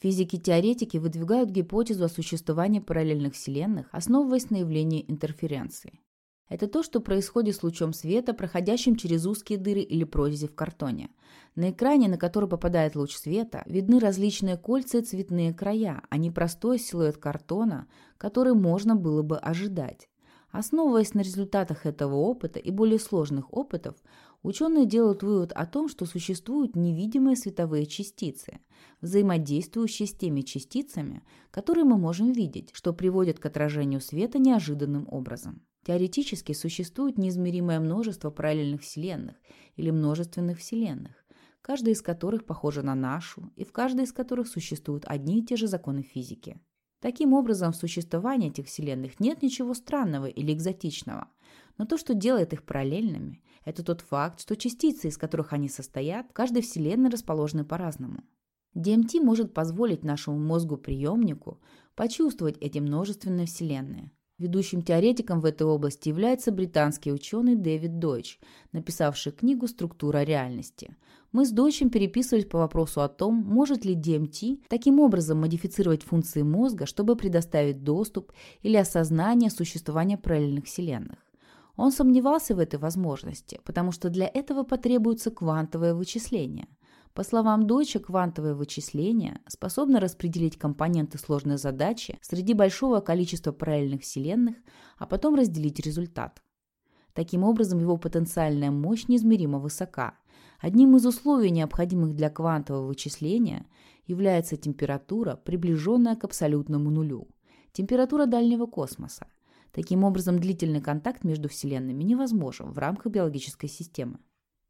Физики-теоретики выдвигают гипотезу о существовании параллельных вселенных, основываясь на явлении интерференции. Это то, что происходит с лучом света, проходящим через узкие дыры или прорези в картоне. На экране, на который попадает луч света, видны различные кольца и цветные края, а не простой силуэт картона, который можно было бы ожидать. Основываясь на результатах этого опыта и более сложных опытов, ученые делают вывод о том, что существуют невидимые световые частицы, взаимодействующие с теми частицами, которые мы можем видеть, что приводит к отражению света неожиданным образом. Теоретически существует неизмеримое множество параллельных вселенных или множественных вселенных, каждая из которых похожа на нашу, и в каждой из которых существуют одни и те же законы физики. Таким образом, в существовании этих вселенных нет ничего странного или экзотичного, но то, что делает их параллельными, это тот факт, что частицы, из которых они состоят, в каждой вселенной расположены по-разному. DMT может позволить нашему мозгу-приемнику почувствовать эти множественные вселенные, Ведущим теоретиком в этой области является британский ученый Дэвид Дойч, написавший книгу «Структура реальности». Мы с Дойчем переписывались по вопросу о том, может ли DMT таким образом модифицировать функции мозга, чтобы предоставить доступ или осознание существования параллельных вселенных. Он сомневался в этой возможности, потому что для этого потребуется квантовое вычисление – по словам Дойча, квантовое вычисление способно распределить компоненты сложной задачи среди большого количества параллельных вселенных, а потом разделить результат. Таким образом, его потенциальная мощь неизмеримо высока. Одним из условий, необходимых для квантового вычисления, является температура, приближенная к абсолютному нулю. Температура дальнего космоса. Таким образом, длительный контакт между вселенными невозможен в рамках биологической системы.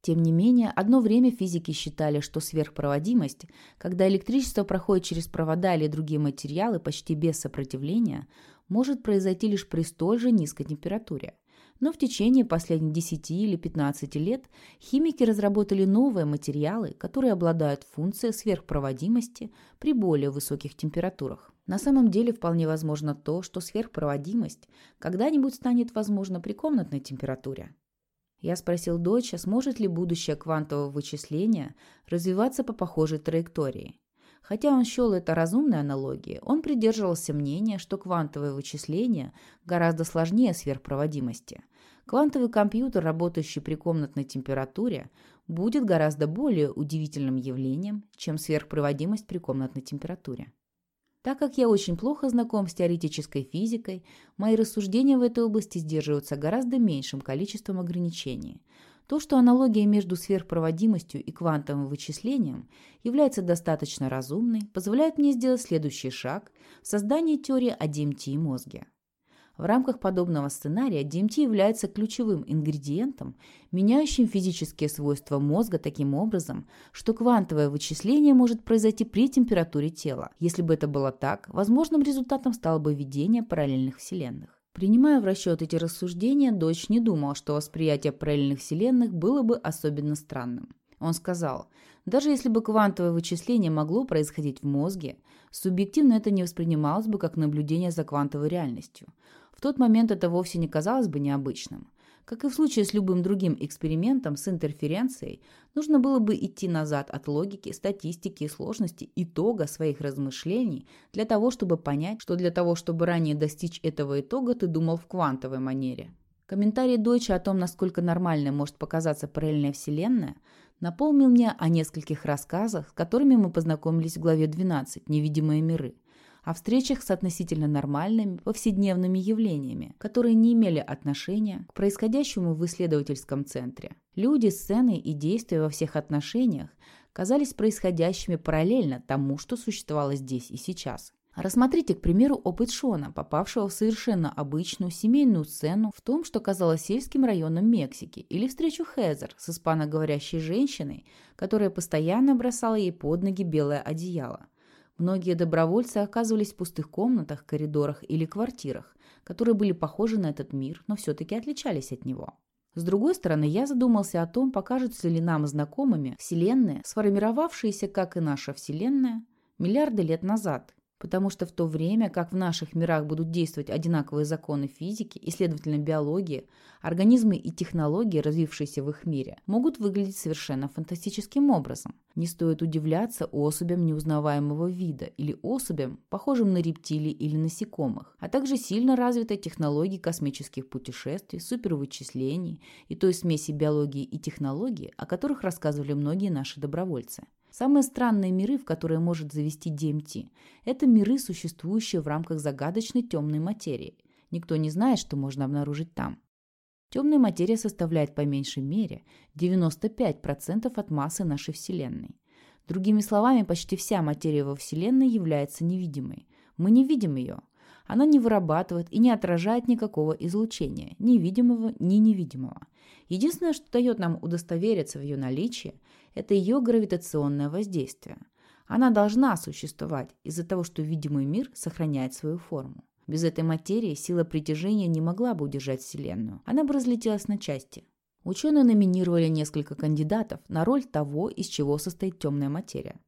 Тем не менее, одно время физики считали, что сверхпроводимость, когда электричество проходит через провода или другие материалы почти без сопротивления, может произойти лишь при столь же низкой температуре. Но в течение последних 10 или 15 лет химики разработали новые материалы, которые обладают функцией сверхпроводимости при более высоких температурах. На самом деле вполне возможно то, что сверхпроводимость когда-нибудь станет возможна при комнатной температуре. Я спросил дочь, сможет ли будущее квантового вычисления развиваться по похожей траектории. Хотя он счел это разумной аналогией, он придерживался мнения, что квантовое вычисление гораздо сложнее сверхпроводимости. Квантовый компьютер, работающий при комнатной температуре, будет гораздо более удивительным явлением, чем сверхпроводимость при комнатной температуре. Так как я очень плохо знаком с теоретической физикой, мои рассуждения в этой области сдерживаются гораздо меньшим количеством ограничений. То, что аналогия между сверхпроводимостью и квантовым вычислением является достаточно разумной, позволяет мне сделать следующий шаг в создании теории о DMT и мозге. В рамках подобного сценария DMT является ключевым ингредиентом, меняющим физические свойства мозга таким образом, что квантовое вычисление может произойти при температуре тела. Если бы это было так, возможным результатом стало бы видение параллельных вселенных. Принимая в расчет эти рассуждения, дочь не думал, что восприятие параллельных вселенных было бы особенно странным. Он сказал, даже если бы квантовое вычисление могло происходить в мозге, субъективно это не воспринималось бы как наблюдение за квантовой реальностью тот момент это вовсе не казалось бы необычным. Как и в случае с любым другим экспериментом с интерференцией, нужно было бы идти назад от логики, статистики и сложности итога своих размышлений для того, чтобы понять, что для того, чтобы ранее достичь этого итога, ты думал в квантовой манере. Комментарий Дойча о том, насколько нормальной может показаться параллельная вселенная, напомнил мне о нескольких рассказах, с которыми мы познакомились в главе 12 «Невидимые миры», о встречах с относительно нормальными повседневными явлениями, которые не имели отношения к происходящему в исследовательском центре. Люди, сцены и действия во всех отношениях казались происходящими параллельно тому, что существовало здесь и сейчас. Рассмотрите, к примеру, опыт Шона, попавшего в совершенно обычную семейную сцену в том, что казалось сельским районом Мексики, или встречу Хезер с испаноговорящей женщиной, которая постоянно бросала ей под ноги белое одеяло. Многие добровольцы оказывались в пустых комнатах, коридорах или квартирах, которые были похожи на этот мир, но все-таки отличались от него. С другой стороны, я задумался о том, покажутся ли нам знакомыми вселенные, сформировавшиеся, как и наша Вселенная, миллиарды лет назад. Потому что в то время, как в наших мирах будут действовать одинаковые законы физики и, следовательно, биологии, организмы и технологии, развившиеся в их мире, могут выглядеть совершенно фантастическим образом. Не стоит удивляться особям неузнаваемого вида или особям, похожим на рептилий или насекомых, а также сильно развитой технологии космических путешествий, супервычислений и той смеси биологии и технологий, о которых рассказывали многие наши добровольцы. Самые странные миры, в которые может завести DMT, это миры, существующие в рамках загадочной темной материи. Никто не знает, что можно обнаружить там. Темная материя составляет по меньшей мере 95% от массы нашей Вселенной. Другими словами, почти вся материя во Вселенной является невидимой. Мы не видим ее. Она не вырабатывает и не отражает никакого излучения, ни видимого, ни невидимого. Единственное, что дает нам удостовериться в ее наличии, это ее гравитационное воздействие. Она должна существовать из-за того, что видимый мир сохраняет свою форму. Без этой материи сила притяжения не могла бы удержать Вселенную. Она бы разлетелась на части. Ученые номинировали несколько кандидатов на роль того, из чего состоит темная материя.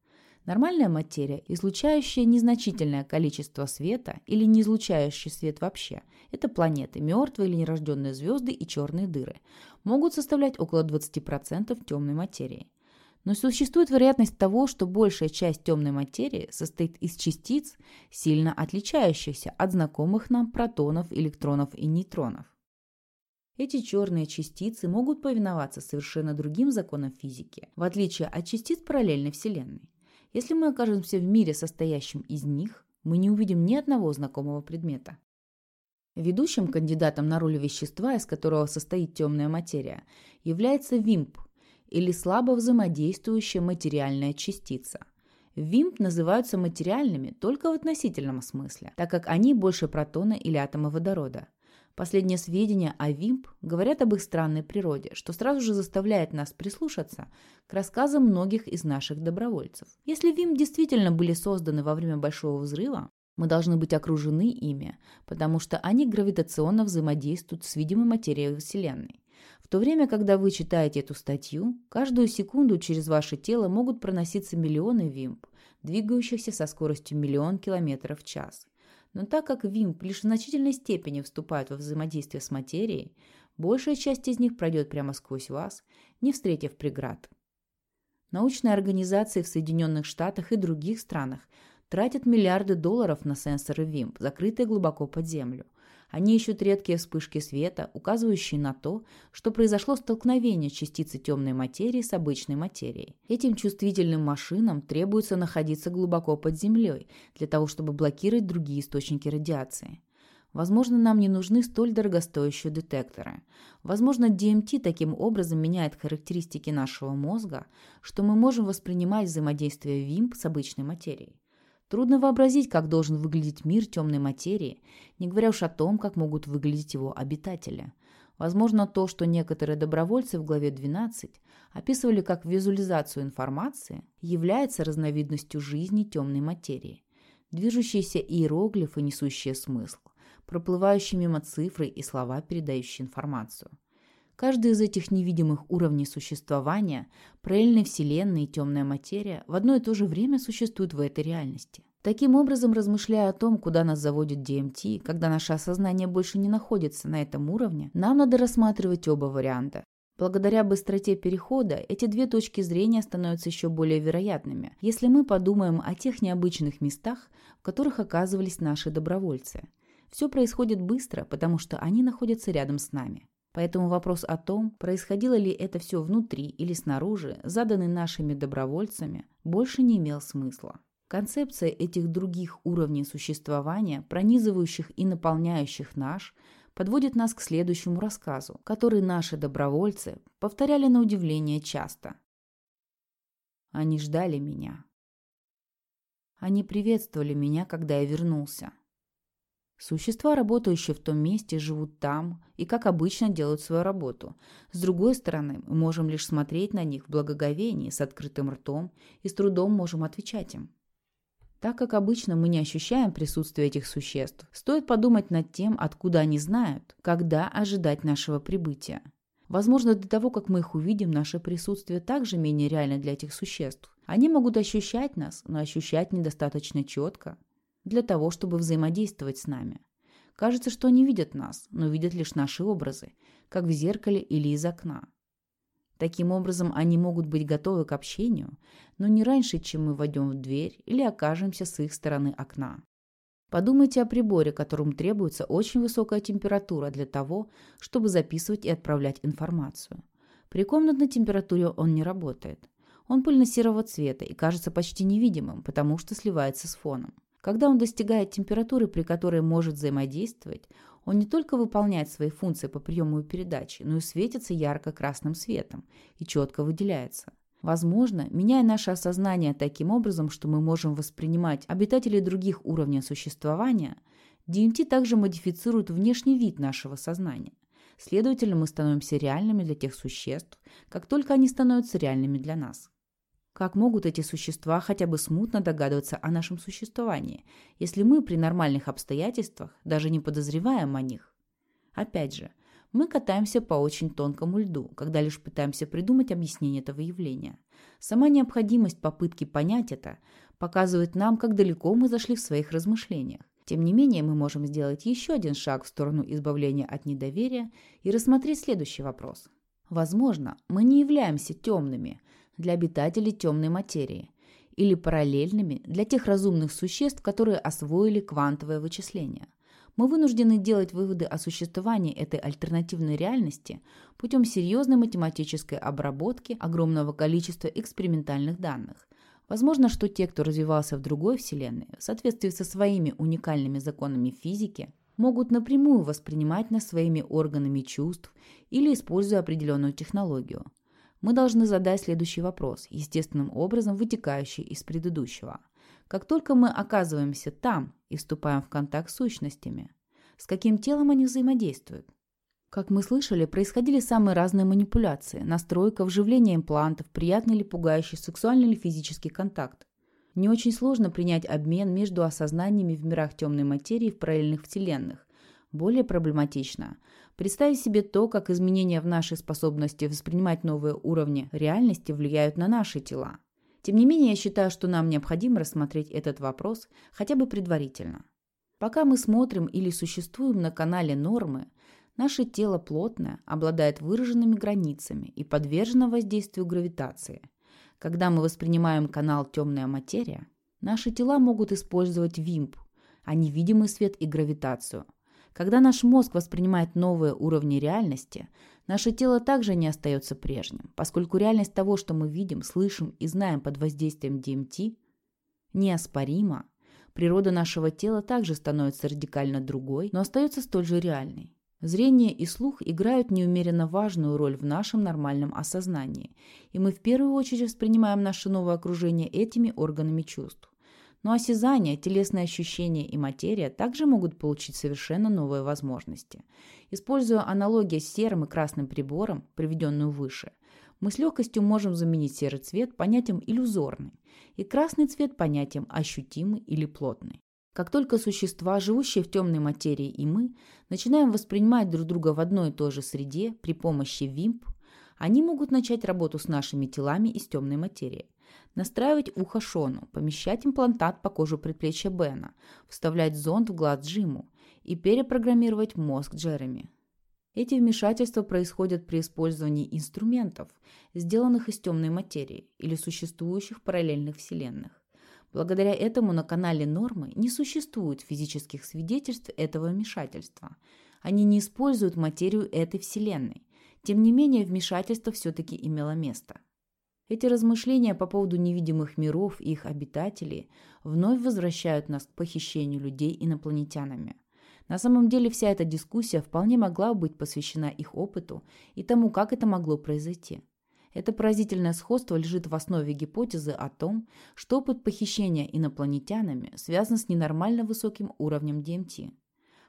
Нормальная материя, излучающая незначительное количество света или не излучающий свет вообще, это планеты, мертвые или нерожденные звезды и черные дыры, могут составлять около 20% темной материи. Но существует вероятность того, что большая часть темной материи состоит из частиц, сильно отличающихся от знакомых нам протонов, электронов и нейтронов. Эти черные частицы могут повиноваться совершенно другим законам физики, в отличие от частиц параллельной Вселенной. Если мы окажемся в мире, состоящем из них, мы не увидим ни одного знакомого предмета. Ведущим кандидатом на роль вещества, из которого состоит темная материя, является ВИМП или слабо взаимодействующая материальная частица. ВИМП называются материальными только в относительном смысле, так как они больше протона или атома водорода. Последние сведения о ВИМП говорят об их странной природе, что сразу же заставляет нас прислушаться к рассказам многих из наших добровольцев. Если ВИМП действительно были созданы во время Большого взрыва, мы должны быть окружены ими, потому что они гравитационно взаимодействуют с видимой материей Вселенной. В то время, когда вы читаете эту статью, каждую секунду через ваше тело могут проноситься миллионы ВИМП, двигающихся со скоростью миллион километров в час. Но так как ВИМП лишь в значительной степени вступают во взаимодействие с материей, большая часть из них пройдет прямо сквозь вас, не встретив преград. Научные организации в Соединенных Штатах и других странах тратят миллиарды долларов на сенсоры ВИМП, закрытые глубоко под землю. Они ищут редкие вспышки света, указывающие на то, что произошло столкновение частицы темной материи с обычной материей. Этим чувствительным машинам требуется находиться глубоко под землей для того, чтобы блокировать другие источники радиации. Возможно, нам не нужны столь дорогостоящие детекторы. Возможно, DMT таким образом меняет характеристики нашего мозга, что мы можем воспринимать взаимодействие ВИМП с обычной материей. Трудно вообразить, как должен выглядеть мир темной материи, не говоря уж о том, как могут выглядеть его обитатели. Возможно, то, что некоторые добровольцы в главе 12 описывали как визуализацию информации, является разновидностью жизни темной материи. Движущиеся иероглифы, несущие смысл, проплывающие мимо цифры и слова, передающие информацию. Каждый из этих невидимых уровней существования, параллельной Вселенной и темная материя, в одно и то же время существуют в этой реальности. Таким образом, размышляя о том, куда нас заводит DMT, когда наше осознание больше не находится на этом уровне, нам надо рассматривать оба варианта. Благодаря быстроте перехода эти две точки зрения становятся еще более вероятными, если мы подумаем о тех необычных местах, в которых оказывались наши добровольцы. Все происходит быстро, потому что они находятся рядом с нами. Поэтому вопрос о том, происходило ли это все внутри или снаружи, заданный нашими добровольцами, больше не имел смысла. Концепция этих других уровней существования, пронизывающих и наполняющих наш, подводит нас к следующему рассказу, который наши добровольцы повторяли на удивление часто. Они ждали меня. Они приветствовали меня, когда я вернулся. Существа, работающие в том месте, живут там и, как обычно, делают свою работу. С другой стороны, мы можем лишь смотреть на них в благоговении, с открытым ртом и с трудом можем отвечать им. Так как обычно мы не ощущаем присутствие этих существ, стоит подумать над тем, откуда они знают, когда ожидать нашего прибытия. Возможно, до того, как мы их увидим, наше присутствие также менее реально для этих существ. Они могут ощущать нас, но ощущать недостаточно четко. Для того, чтобы взаимодействовать с нами. Кажется, что они видят нас, но видят лишь наши образы, как в зеркале или из окна. Таким образом, они могут быть готовы к общению, но не раньше, чем мы войдем в дверь или окажемся с их стороны окна. Подумайте о приборе, которому требуется очень высокая температура для того, чтобы записывать и отправлять информацию. При комнатной температуре он не работает. Он пыльно-серого цвета и кажется почти невидимым, потому что сливается с фоном. Когда он достигает температуры, при которой может взаимодействовать, он не только выполняет свои функции по приему и передаче, но и светится ярко-красным светом и четко выделяется. Возможно, меняя наше осознание таким образом, что мы можем воспринимать обитателей других уровней существования, DMT также модифицирует внешний вид нашего сознания. Следовательно, мы становимся реальными для тех существ, как только они становятся реальными для нас. Как могут эти существа хотя бы смутно догадываться о нашем существовании, если мы при нормальных обстоятельствах даже не подозреваем о них? Опять же, мы катаемся по очень тонкому льду, когда лишь пытаемся придумать объяснение этого явления. Сама необходимость попытки понять это показывает нам, как далеко мы зашли в своих размышлениях. Тем не менее, мы можем сделать еще один шаг в сторону избавления от недоверия и рассмотреть следующий вопрос. Возможно, мы не являемся темными для обитателей темной материи или параллельными для тех разумных существ, которые освоили квантовое вычисление мы вынуждены делать выводы о существовании этой альтернативной реальности путем серьезной математической обработки огромного количества экспериментальных данных. Возможно, что те, кто развивался в другой Вселенной, в соответствии со своими уникальными законами физики, могут напрямую воспринимать нас своими органами чувств или используя определенную технологию. Мы должны задать следующий вопрос, естественным образом вытекающий из предыдущего – как только мы оказываемся там и вступаем в контакт с сущностями, с каким телом они взаимодействуют? Как мы слышали, происходили самые разные манипуляции, настройка, вживление имплантов, приятный или пугающий сексуальный или физический контакт. Не очень сложно принять обмен между осознаниями в мирах темной материи в параллельных вселенных. Более проблематично представить себе то, как изменения в нашей способности воспринимать новые уровни реальности влияют на наши тела. Тем не менее, я считаю, что нам необходимо рассмотреть этот вопрос хотя бы предварительно. Пока мы смотрим или существуем на канале нормы, наше тело плотное, обладает выраженными границами и подвержено воздействию гравитации. Когда мы воспринимаем канал «темная материя», наши тела могут использовать ВИМП, а невидимый свет и гравитацию. Когда наш мозг воспринимает новые уровни реальности, Наше тело также не остается прежним, поскольку реальность того, что мы видим, слышим и знаем под воздействием ДМТ, неоспорима. Природа нашего тела также становится радикально другой, но остается столь же реальной. Зрение и слух играют неумеренно важную роль в нашем нормальном осознании, и мы в первую очередь воспринимаем наше новое окружение этими органами чувств. Но осязание, телесные ощущения и материя также могут получить совершенно новые возможности. Используя аналогию с серым и красным прибором, приведенную выше, мы с легкостью можем заменить серый цвет понятием иллюзорный и красный цвет понятием ощутимый или плотный. Как только существа, живущие в темной материи и мы, начинаем воспринимать друг друга в одной и той же среде при помощи ВИМП, они могут начать работу с нашими телами из темной материи. Настраивать ухо Шону, помещать имплантат по коже предплечья Бена, вставлять зонд в глаз Джиму и перепрограммировать мозг Джереми. Эти вмешательства происходят при использовании инструментов, сделанных из темной материи или существующих параллельных вселенных. Благодаря этому на канале Нормы не существует физических свидетельств этого вмешательства. Они не используют материю этой вселенной. Тем не менее, вмешательство все-таки имело место. Эти размышления по поводу невидимых миров и их обитателей вновь возвращают нас к похищению людей инопланетянами. На самом деле вся эта дискуссия вполне могла быть посвящена их опыту и тому, как это могло произойти. Это поразительное сходство лежит в основе гипотезы о том, что опыт похищения инопланетянами связан с ненормально высоким уровнем ДМТ.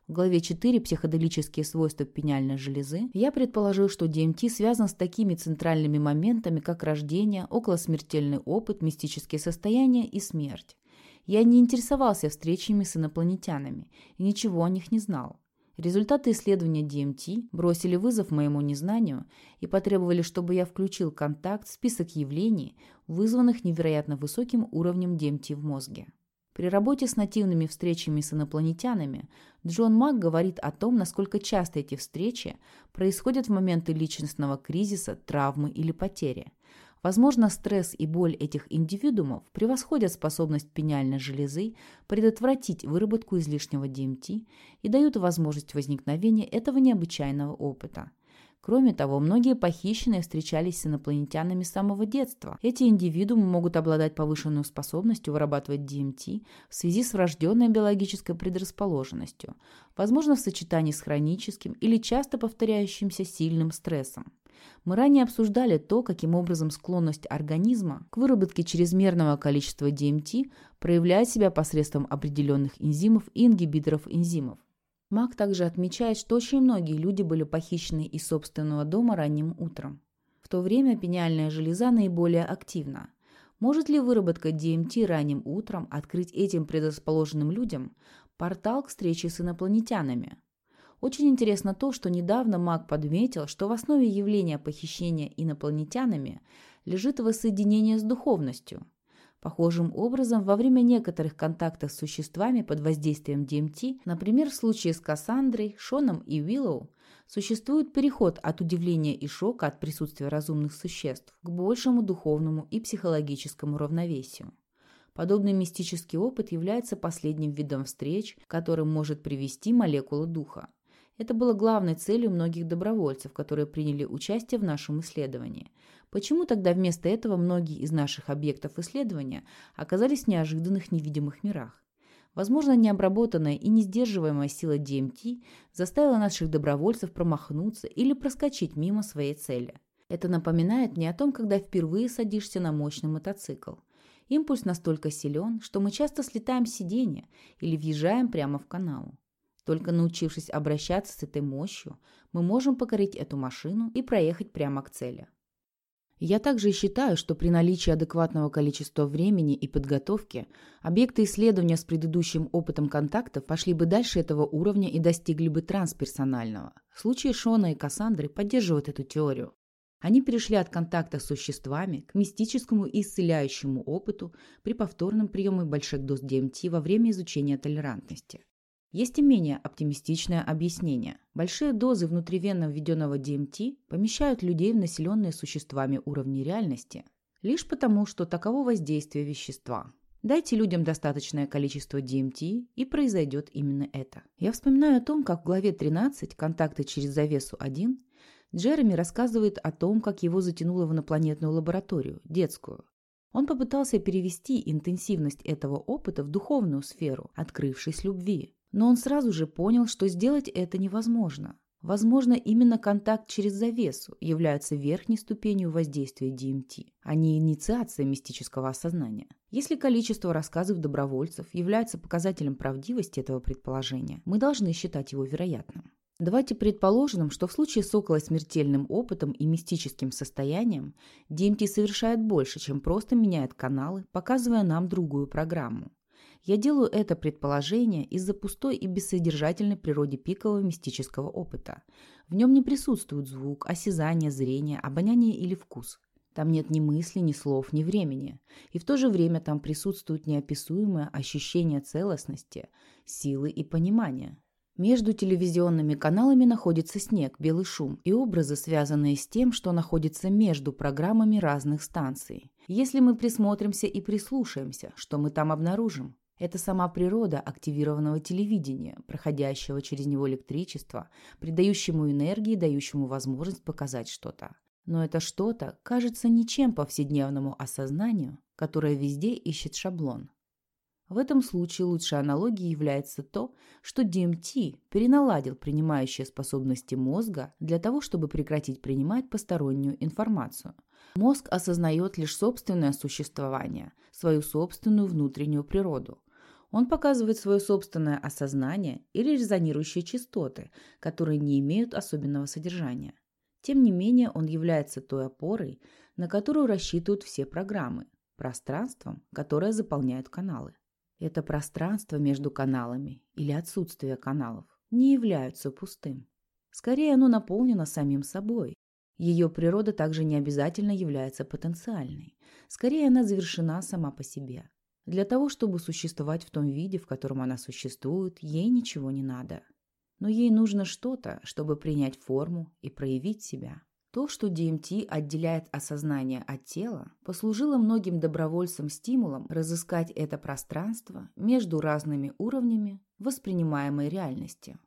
В главе 4 «Психоделические свойства пениальной железы» я предположил, что ДМТ связан с такими центральными моментами, как рождение, околосмертельный опыт, мистические состояния и смерть. Я не интересовался встречами с инопланетянами и ничего о них не знал. Результаты исследования ДМТ бросили вызов моему незнанию и потребовали, чтобы я включил контакт в список явлений, вызванных невероятно высоким уровнем ДМТ в мозге. При работе с нативными встречами с инопланетянами Джон Мак говорит о том, насколько часто эти встречи происходят в моменты личностного кризиса, травмы или потери. Возможно, стресс и боль этих индивидуумов превосходят способность пениальной железы предотвратить выработку излишнего ДМТ и дают возможность возникновения этого необычайного опыта. Кроме того, многие похищенные встречались с инопланетянами с самого детства. Эти индивидуумы могут обладать повышенной способностью вырабатывать ДМТ в связи с врожденной биологической предрасположенностью, возможно в сочетании с хроническим или часто повторяющимся сильным стрессом. Мы ранее обсуждали то, каким образом склонность организма к выработке чрезмерного количества ДМТ проявляет себя посредством определенных энзимов и ингибиторов энзимов. Мак также отмечает, что очень многие люди были похищены из собственного дома ранним утром. В то время пениальная железа наиболее активна. Может ли выработка ДМТ ранним утром открыть этим предрасположенным людям портал к встрече с инопланетянами? Очень интересно то, что недавно Мак подметил, что в основе явления похищения инопланетянами лежит воссоединение с духовностью – Похожим образом, во время некоторых контактов с существами под воздействием ДМТ, например, в случае с Кассандрой, Шоном и Уиллоу, существует переход от удивления и шока от присутствия разумных существ к большему духовному и психологическому равновесию. Подобный мистический опыт является последним видом встреч, которым может привести молекула духа. Это было главной целью многих добровольцев, которые приняли участие в нашем исследовании. Почему тогда вместо этого многие из наших объектов исследования оказались в неожиданных невидимых мирах? Возможно, необработанная и не сдерживаемая сила DMT заставила наших добровольцев промахнуться или проскочить мимо своей цели. Это напоминает мне о том, когда впервые садишься на мощный мотоцикл. Импульс настолько силен, что мы часто слетаем с сиденья или въезжаем прямо в канаву. Только научившись обращаться с этой мощью, мы можем покорить эту машину и проехать прямо к цели. Я также считаю, что при наличии адекватного количества времени и подготовки объекты исследования с предыдущим опытом контактов пошли бы дальше этого уровня и достигли бы трансперсонального. Случаи Шона и Кассандры поддерживают эту теорию. Они перешли от контакта с существами к мистическому и исцеляющему опыту при повторном приеме больших доз ДМТ во время изучения толерантности. Есть и менее оптимистичное объяснение. Большие дозы внутривенно введенного ДМТ помещают людей в населенные существами уровни реальности лишь потому, что таково воздействие вещества. Дайте людям достаточное количество ДМТ, и произойдет именно это. Я вспоминаю о том, как в главе 13 «Контакты через завесу 1» Джереми рассказывает о том, как его затянуло в инопланетную лабораторию, детскую. Он попытался перевести интенсивность этого опыта в духовную сферу, открывшись любви. Но он сразу же понял, что сделать это невозможно. Возможно, именно контакт через завесу является верхней ступенью воздействия DMT, а не инициация мистического осознания. Если количество рассказов добровольцев является показателем правдивости этого предположения, мы должны считать его вероятным. Давайте предположим, что в случае с околосмертельным опытом и мистическим состоянием DMT совершает больше, чем просто меняет каналы, показывая нам другую программу. Я делаю это предположение из-за пустой и бессодержательной природы пикового мистического опыта. В нем не присутствует звук, осязание, зрение, обоняние или вкус. Там нет ни мысли, ни слов, ни времени. И в то же время там присутствует неописуемое ощущение целостности, силы и понимания. Между телевизионными каналами находится снег, белый шум и образы, связанные с тем, что находится между программами разных станций. Если мы присмотримся и прислушаемся, что мы там обнаружим? Это сама природа активированного телевидения, проходящего через него электричество, придающему энергии, дающему возможность показать что-то. Но это что-то кажется ничем повседневному осознанию, которое везде ищет шаблон. В этом случае лучшей аналогией является то, что DMT переналадил принимающие способности мозга для того, чтобы прекратить принимать постороннюю информацию. Мозг осознает лишь собственное существование, свою собственную внутреннюю природу. Он показывает свое собственное осознание или резонирующие частоты, которые не имеют особенного содержания. Тем не менее, он является той опорой, на которую рассчитывают все программы, пространством, которое заполняют каналы. Это пространство между каналами или отсутствие каналов не являются пустым. Скорее, оно наполнено самим собой. Ее природа также не обязательно является потенциальной. Скорее, она завершена сама по себе. Для того, чтобы существовать в том виде, в котором она существует, ей ничего не надо. Но ей нужно что-то, чтобы принять форму и проявить себя. То, что DMT отделяет осознание от тела, послужило многим добровольцам стимулом разыскать это пространство между разными уровнями воспринимаемой реальности.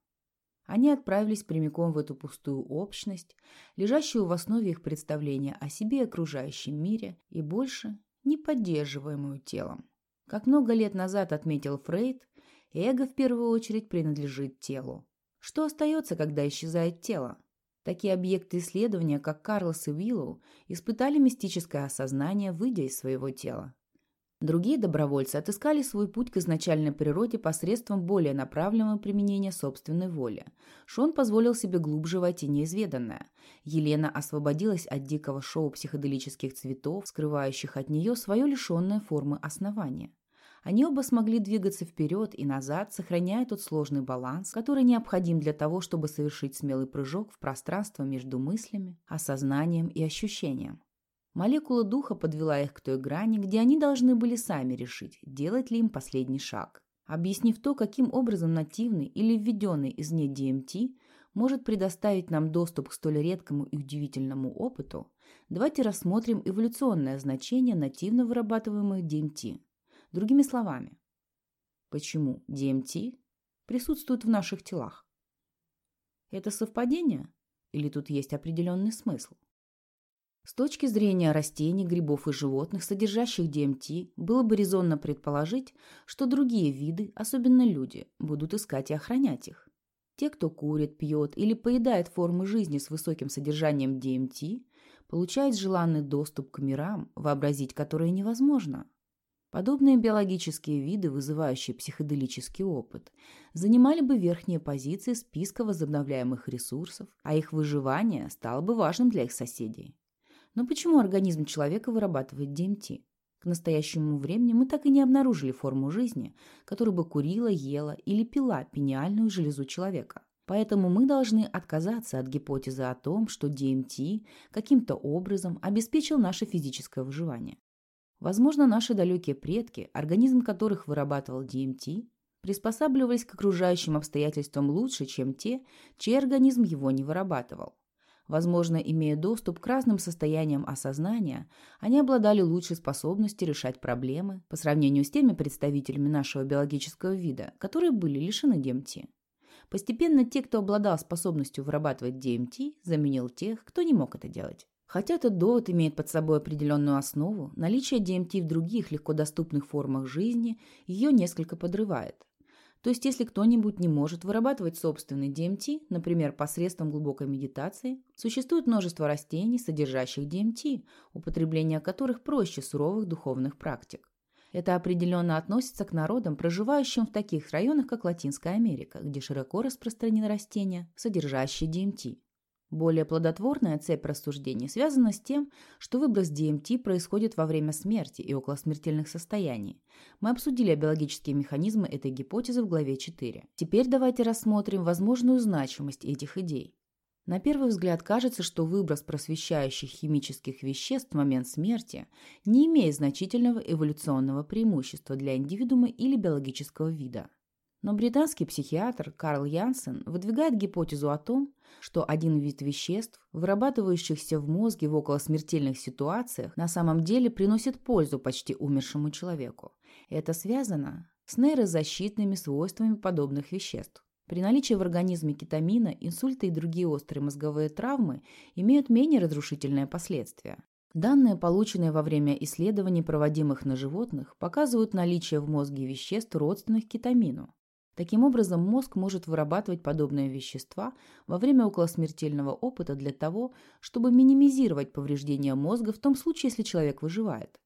Они отправились прямиком в эту пустую общность, лежащую в основе их представления о себе и окружающем мире, и больше не поддерживаемую телом. Как много лет назад отметил Фрейд, эго в первую очередь принадлежит телу. Что остается, когда исчезает тело? Такие объекты исследования, как Карлос и Виллоу, испытали мистическое осознание, выйдя из своего тела. Другие добровольцы отыскали свой путь к изначальной природе посредством более направленного применения собственной воли. Шон позволил себе глубже войти неизведанное. Елена освободилась от дикого шоу психоделических цветов, скрывающих от нее свое лишенное формы основание. Они оба смогли двигаться вперед и назад, сохраняя тот сложный баланс, который необходим для того, чтобы совершить смелый прыжок в пространство между мыслями, осознанием и ощущением. Молекула духа подвела их к той грани, где они должны были сами решить, делать ли им последний шаг. Объяснив то, каким образом нативный или введенный извне DMT может предоставить нам доступ к столь редкому и удивительному опыту, давайте рассмотрим эволюционное значение нативно вырабатываемых DMT. Другими словами, почему DMT присутствует в наших телах? Это совпадение или тут есть определенный смысл? С точки зрения растений, грибов и животных, содержащих DMT, было бы резонно предположить, что другие виды, особенно люди, будут искать и охранять их. Те, кто курит, пьет или поедает формы жизни с высоким содержанием DMT, получают желанный доступ к мирам, вообразить которые невозможно. Подобные биологические виды, вызывающие психоделический опыт, занимали бы верхние позиции списка возобновляемых ресурсов, а их выживание стало бы важным для их соседей. Но почему организм человека вырабатывает ДМТ? К настоящему времени мы так и не обнаружили форму жизни, которая бы курила, ела или пила пениальную железу человека. Поэтому мы должны отказаться от гипотезы о том, что ДМТ каким-то образом обеспечил наше физическое выживание. Возможно, наши далекие предки, организм которых вырабатывал ДМТ, приспосабливались к окружающим обстоятельствам лучше, чем те, чей организм его не вырабатывал. Возможно, имея доступ к разным состояниям осознания, они обладали лучшей способностью решать проблемы по сравнению с теми представителями нашего биологического вида, которые были лишены ДМТ. Постепенно те, кто обладал способностью вырабатывать ДМТ, заменил тех, кто не мог это делать. Хотя этот довод имеет под собой определенную основу, наличие ДМТ в других легко доступных формах жизни ее несколько подрывает. То есть, если кто-нибудь не может вырабатывать собственный DMT, например, посредством глубокой медитации, существует множество растений, содержащих DMT, употребление которых проще суровых духовных практик. Это определенно относится к народам, проживающим в таких районах, как Латинская Америка, где широко распространены растения, содержащие DMT. Более плодотворная цепь рассуждений связана с тем, что выброс ДМТ происходит во время смерти и около смертельных состояний. Мы обсудили биологические механизмы этой гипотезы в главе 4. Теперь давайте рассмотрим возможную значимость этих идей. На первый взгляд кажется, что выброс просвещающих химических веществ в момент смерти не имеет значительного эволюционного преимущества для индивидуума или биологического вида. Но британский психиатр Карл Янсен выдвигает гипотезу о том, что один вид веществ, вырабатывающихся в мозге в околосмертельных ситуациях, на самом деле приносит пользу почти умершему человеку. Это связано с нейрозащитными свойствами подобных веществ. При наличии в организме кетамина инсульты и другие острые мозговые травмы имеют менее разрушительные последствия. Данные, полученные во время исследований, проводимых на животных, показывают наличие в мозге веществ, родственных кетамину. Таким образом, мозг может вырабатывать подобные вещества во время околосмертельного опыта для того, чтобы минимизировать повреждения мозга в том случае, если человек выживает.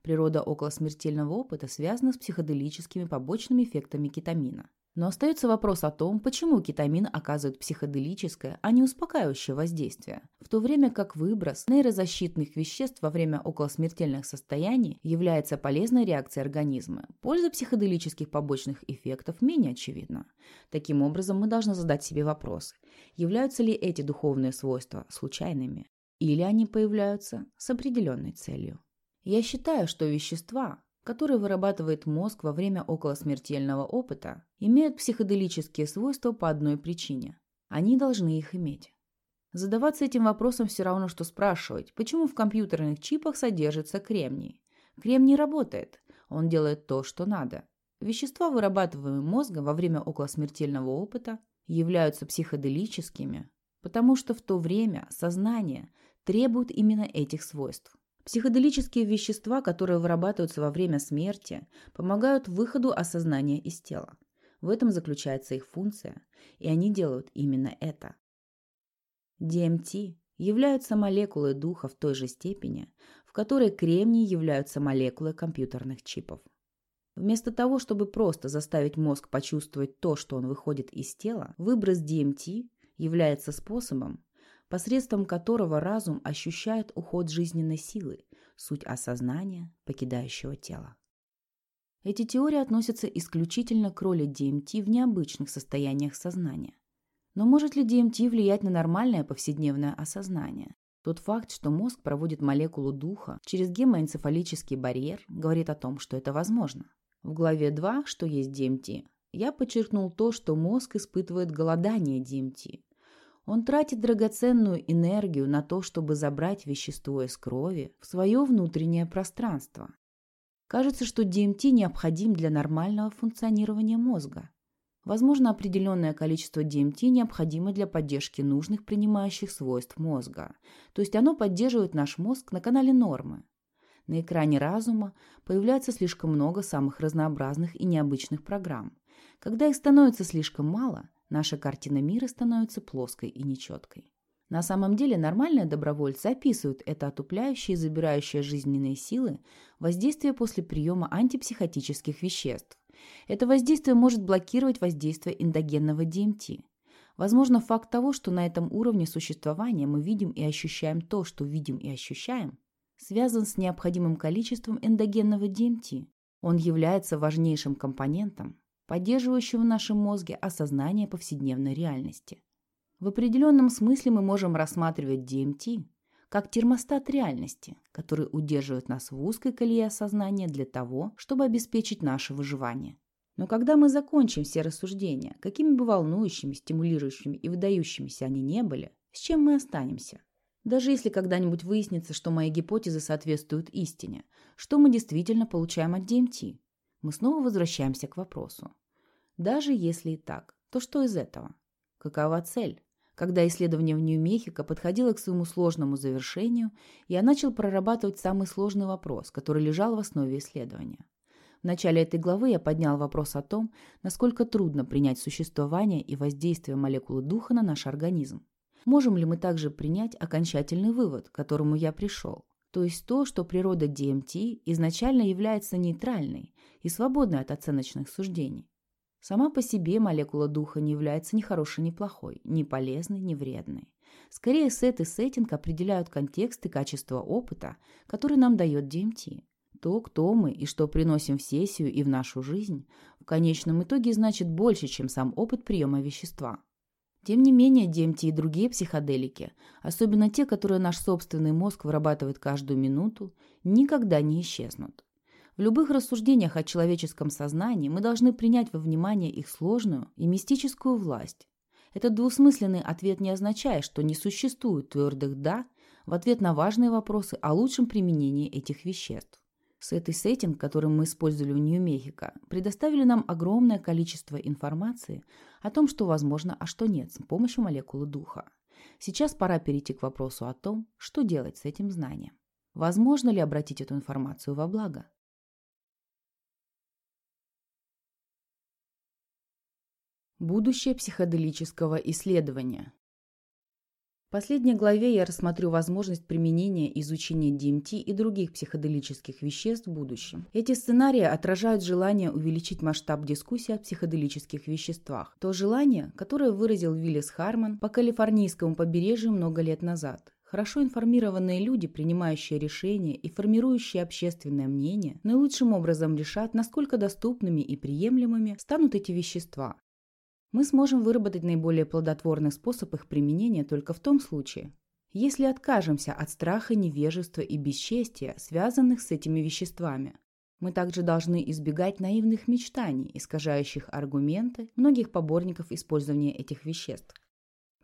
Природа околосмертельного опыта связана с психоделическими побочными эффектами кетамина. Но остается вопрос о том, почему кетамин оказывает психоделическое, а не успокаивающее воздействие, в то время как выброс нейрозащитных веществ во время околосмертельных состояний является полезной реакцией организма. Польза психоделических побочных эффектов менее очевидна. Таким образом, мы должны задать себе вопрос, являются ли эти духовные свойства случайными, или они появляются с определенной целью. Я считаю, что вещества, которые вырабатывает мозг во время околосмертельного опыта, имеют психоделические свойства по одной причине. Они должны их иметь. Задаваться этим вопросом все равно, что спрашивать, почему в компьютерных чипах содержится кремний. Кремний работает, он делает то, что надо. Вещества, вырабатываемые мозгом во время околосмертельного опыта, являются психоделическими, потому что в то время сознание требует именно этих свойств. Психоделические вещества, которые вырабатываются во время смерти, помогают выходу осознания из тела. В этом заключается их функция, и они делают именно это. DMT являются молекулы духа в той же степени, в которой кремний являются молекулы компьютерных чипов. Вместо того, чтобы просто заставить мозг почувствовать то, что он выходит из тела, выброс DMT является способом, посредством которого разум ощущает уход жизненной силы, суть осознания, покидающего тело. Эти теории относятся исключительно к роли DMT в необычных состояниях сознания. Но может ли DMT влиять на нормальное повседневное осознание? Тот факт, что мозг проводит молекулу духа через гемоэнцефалический барьер, говорит о том, что это возможно. В главе 2, что есть DMT, я подчеркнул то, что мозг испытывает голодание DMT, он тратит драгоценную энергию на то, чтобы забрать вещество из крови в свое внутреннее пространство. Кажется, что DMT необходим для нормального функционирования мозга. Возможно, определенное количество DMT необходимо для поддержки нужных принимающих свойств мозга, то есть оно поддерживает наш мозг на канале нормы. На экране разума появляется слишком много самых разнообразных и необычных программ. Когда их становится слишком мало – Наша картина мира становится плоской и нечеткой. На самом деле нормальные добровольцы описывают это отупляющее и забирающее жизненные силы воздействие после приема антипсихотических веществ. Это воздействие может блокировать воздействие эндогенного ДМТ. Возможно, факт того, что на этом уровне существования мы видим и ощущаем то, что видим и ощущаем, связан с необходимым количеством эндогенного ДМТ. Он является важнейшим компонентом, поддерживающего в нашем мозге осознание повседневной реальности. В определенном смысле мы можем рассматривать DMT как термостат реальности, который удерживает нас в узкой колее осознания для того, чтобы обеспечить наше выживание. Но когда мы закончим все рассуждения, какими бы волнующими, стимулирующими и выдающимися они не были, с чем мы останемся? Даже если когда-нибудь выяснится, что мои гипотезы соответствуют истине, что мы действительно получаем от DMT, мы снова возвращаемся к вопросу. Даже если и так, то что из этого? Какова цель? Когда исследование в Нью-Мехико подходило к своему сложному завершению, я начал прорабатывать самый сложный вопрос, который лежал в основе исследования. В начале этой главы я поднял вопрос о том, насколько трудно принять существование и воздействие молекулы духа на наш организм. Можем ли мы также принять окончательный вывод, к которому я пришел? То есть то, что природа DMT изначально является нейтральной и свободной от оценочных суждений. Сама по себе молекула духа не является ни хорошей, ни плохой, ни полезной, ни вредной. Скорее, сет и сеттинг определяют контекст и качество опыта, который нам дает DMT. То, кто мы и что приносим в сессию и в нашу жизнь, в конечном итоге значит больше, чем сам опыт приема вещества. Тем не менее, DMT и другие психоделики, особенно те, которые наш собственный мозг вырабатывает каждую минуту, никогда не исчезнут. В любых рассуждениях о человеческом сознании мы должны принять во внимание их сложную и мистическую власть. Этот двусмысленный ответ не означает, что не существует твердых «да» в ответ на важные вопросы о лучшем применении этих веществ. С этой сеттинг, который мы использовали в Нью-Мехико, предоставили нам огромное количество информации о том, что возможно, а что нет, с помощью молекулы духа. Сейчас пора перейти к вопросу о том, что делать с этим знанием. Возможно ли обратить эту информацию во благо? Будущее психоделического исследования. В последней главе я рассмотрю возможность применения изучения DMT и других психоделических веществ в будущем. Эти сценарии отражают желание увеличить масштаб дискуссии о психоделических веществах. То желание, которое выразил Виллис Харман по калифорнийскому побережью много лет назад. Хорошо информированные люди, принимающие решения и формирующие общественное мнение, наилучшим образом решат, насколько доступными и приемлемыми станут эти вещества, мы сможем выработать наиболее плодотворный способ их применения только в том случае, если откажемся от страха, невежества и бесчестия, связанных с этими веществами. Мы также должны избегать наивных мечтаний, искажающих аргументы многих поборников использования этих веществ.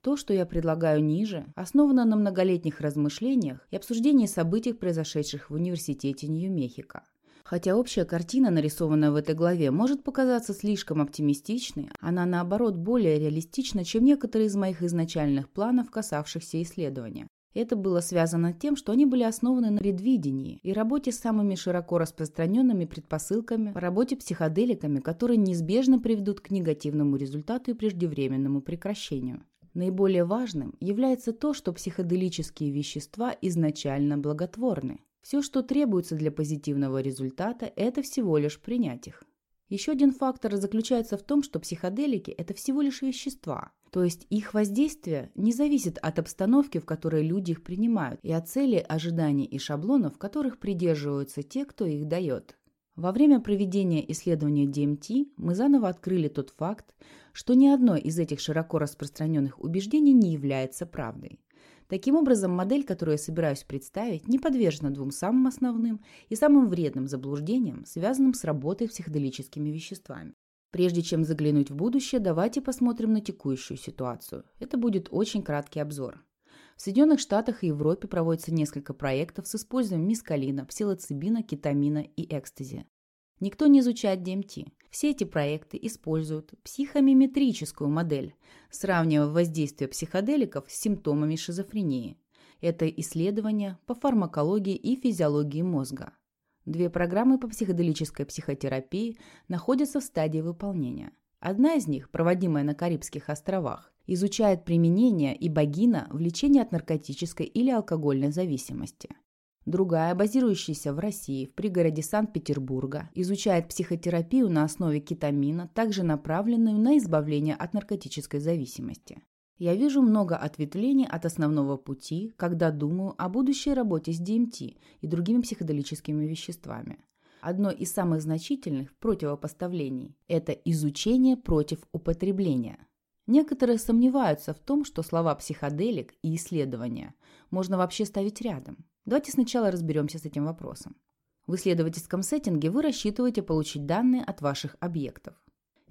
То, что я предлагаю ниже, основано на многолетних размышлениях и обсуждении событий, произошедших в Университете Нью-Мехико. Хотя общая картина, нарисованная в этой главе, может показаться слишком оптимистичной, она, наоборот, более реалистична, чем некоторые из моих изначальных планов, касавшихся исследования. Это было связано тем, что они были основаны на предвидении и работе с самыми широко распространенными предпосылками, по работе психоделиками, которые неизбежно приведут к негативному результату и преждевременному прекращению. Наиболее важным является то, что психоделические вещества изначально благотворны. Все, что требуется для позитивного результата, это всего лишь принять их. Еще один фактор заключается в том, что психоделики – это всего лишь вещества, то есть их воздействие не зависит от обстановки, в которой люди их принимают, и от цели, ожиданий и шаблонов, которых придерживаются те, кто их дает. Во время проведения исследования DMT мы заново открыли тот факт, что ни одно из этих широко распространенных убеждений не является правдой. Таким образом, модель, которую я собираюсь представить, не подвержена двум самым основным и самым вредным заблуждениям, связанным с работой психоделическими веществами. Прежде чем заглянуть в будущее, давайте посмотрим на текущую ситуацию. Это будет очень краткий обзор. В Соединенных Штатах и Европе проводится несколько проектов с использованием мискалина, псилоцибина, кетамина и экстази. Никто не изучает DMT. Все эти проекты используют психомиметрическую модель, сравнивая воздействие психоделиков с симптомами шизофрении. Это исследования по фармакологии и физиологии мозга. Две программы по психоделической психотерапии находятся в стадии выполнения. Одна из них, проводимая на Карибских островах, изучает применение и богина в лечении от наркотической или алкогольной зависимости. Другая, базирующаяся в России, в пригороде Санкт-Петербурга, изучает психотерапию на основе кетамина, также направленную на избавление от наркотической зависимости. Я вижу много ответвлений от основного пути, когда думаю о будущей работе с ДМТ и другими психоделическими веществами. Одно из самых значительных противопоставлений – это изучение против употребления. Некоторые сомневаются в том, что слова «психоделик» и «исследование» можно вообще ставить рядом. Давайте сначала разберемся с этим вопросом. В исследовательском сеттинге вы рассчитываете получить данные от ваших объектов.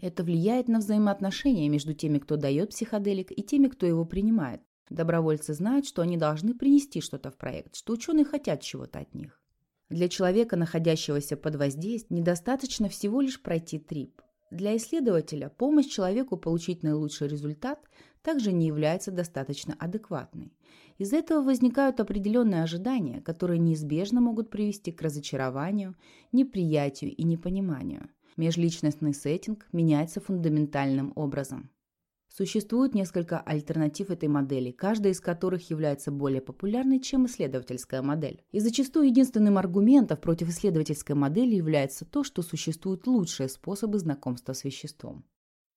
Это влияет на взаимоотношения между теми, кто дает психоделик, и теми, кто его принимает. Добровольцы знают, что они должны принести что-то в проект, что ученые хотят чего-то от них. Для человека, находящегося под воздействием, недостаточно всего лишь пройти трип. Для исследователя помощь человеку получить наилучший результат также не является достаточно адекватной. Из-за этого возникают определенные ожидания, которые неизбежно могут привести к разочарованию, неприятию и непониманию. Межличностный сеттинг меняется фундаментальным образом. Существует несколько альтернатив этой модели, каждая из которых является более популярной, чем исследовательская модель. И зачастую единственным аргументом против исследовательской модели является то, что существуют лучшие способы знакомства с веществом.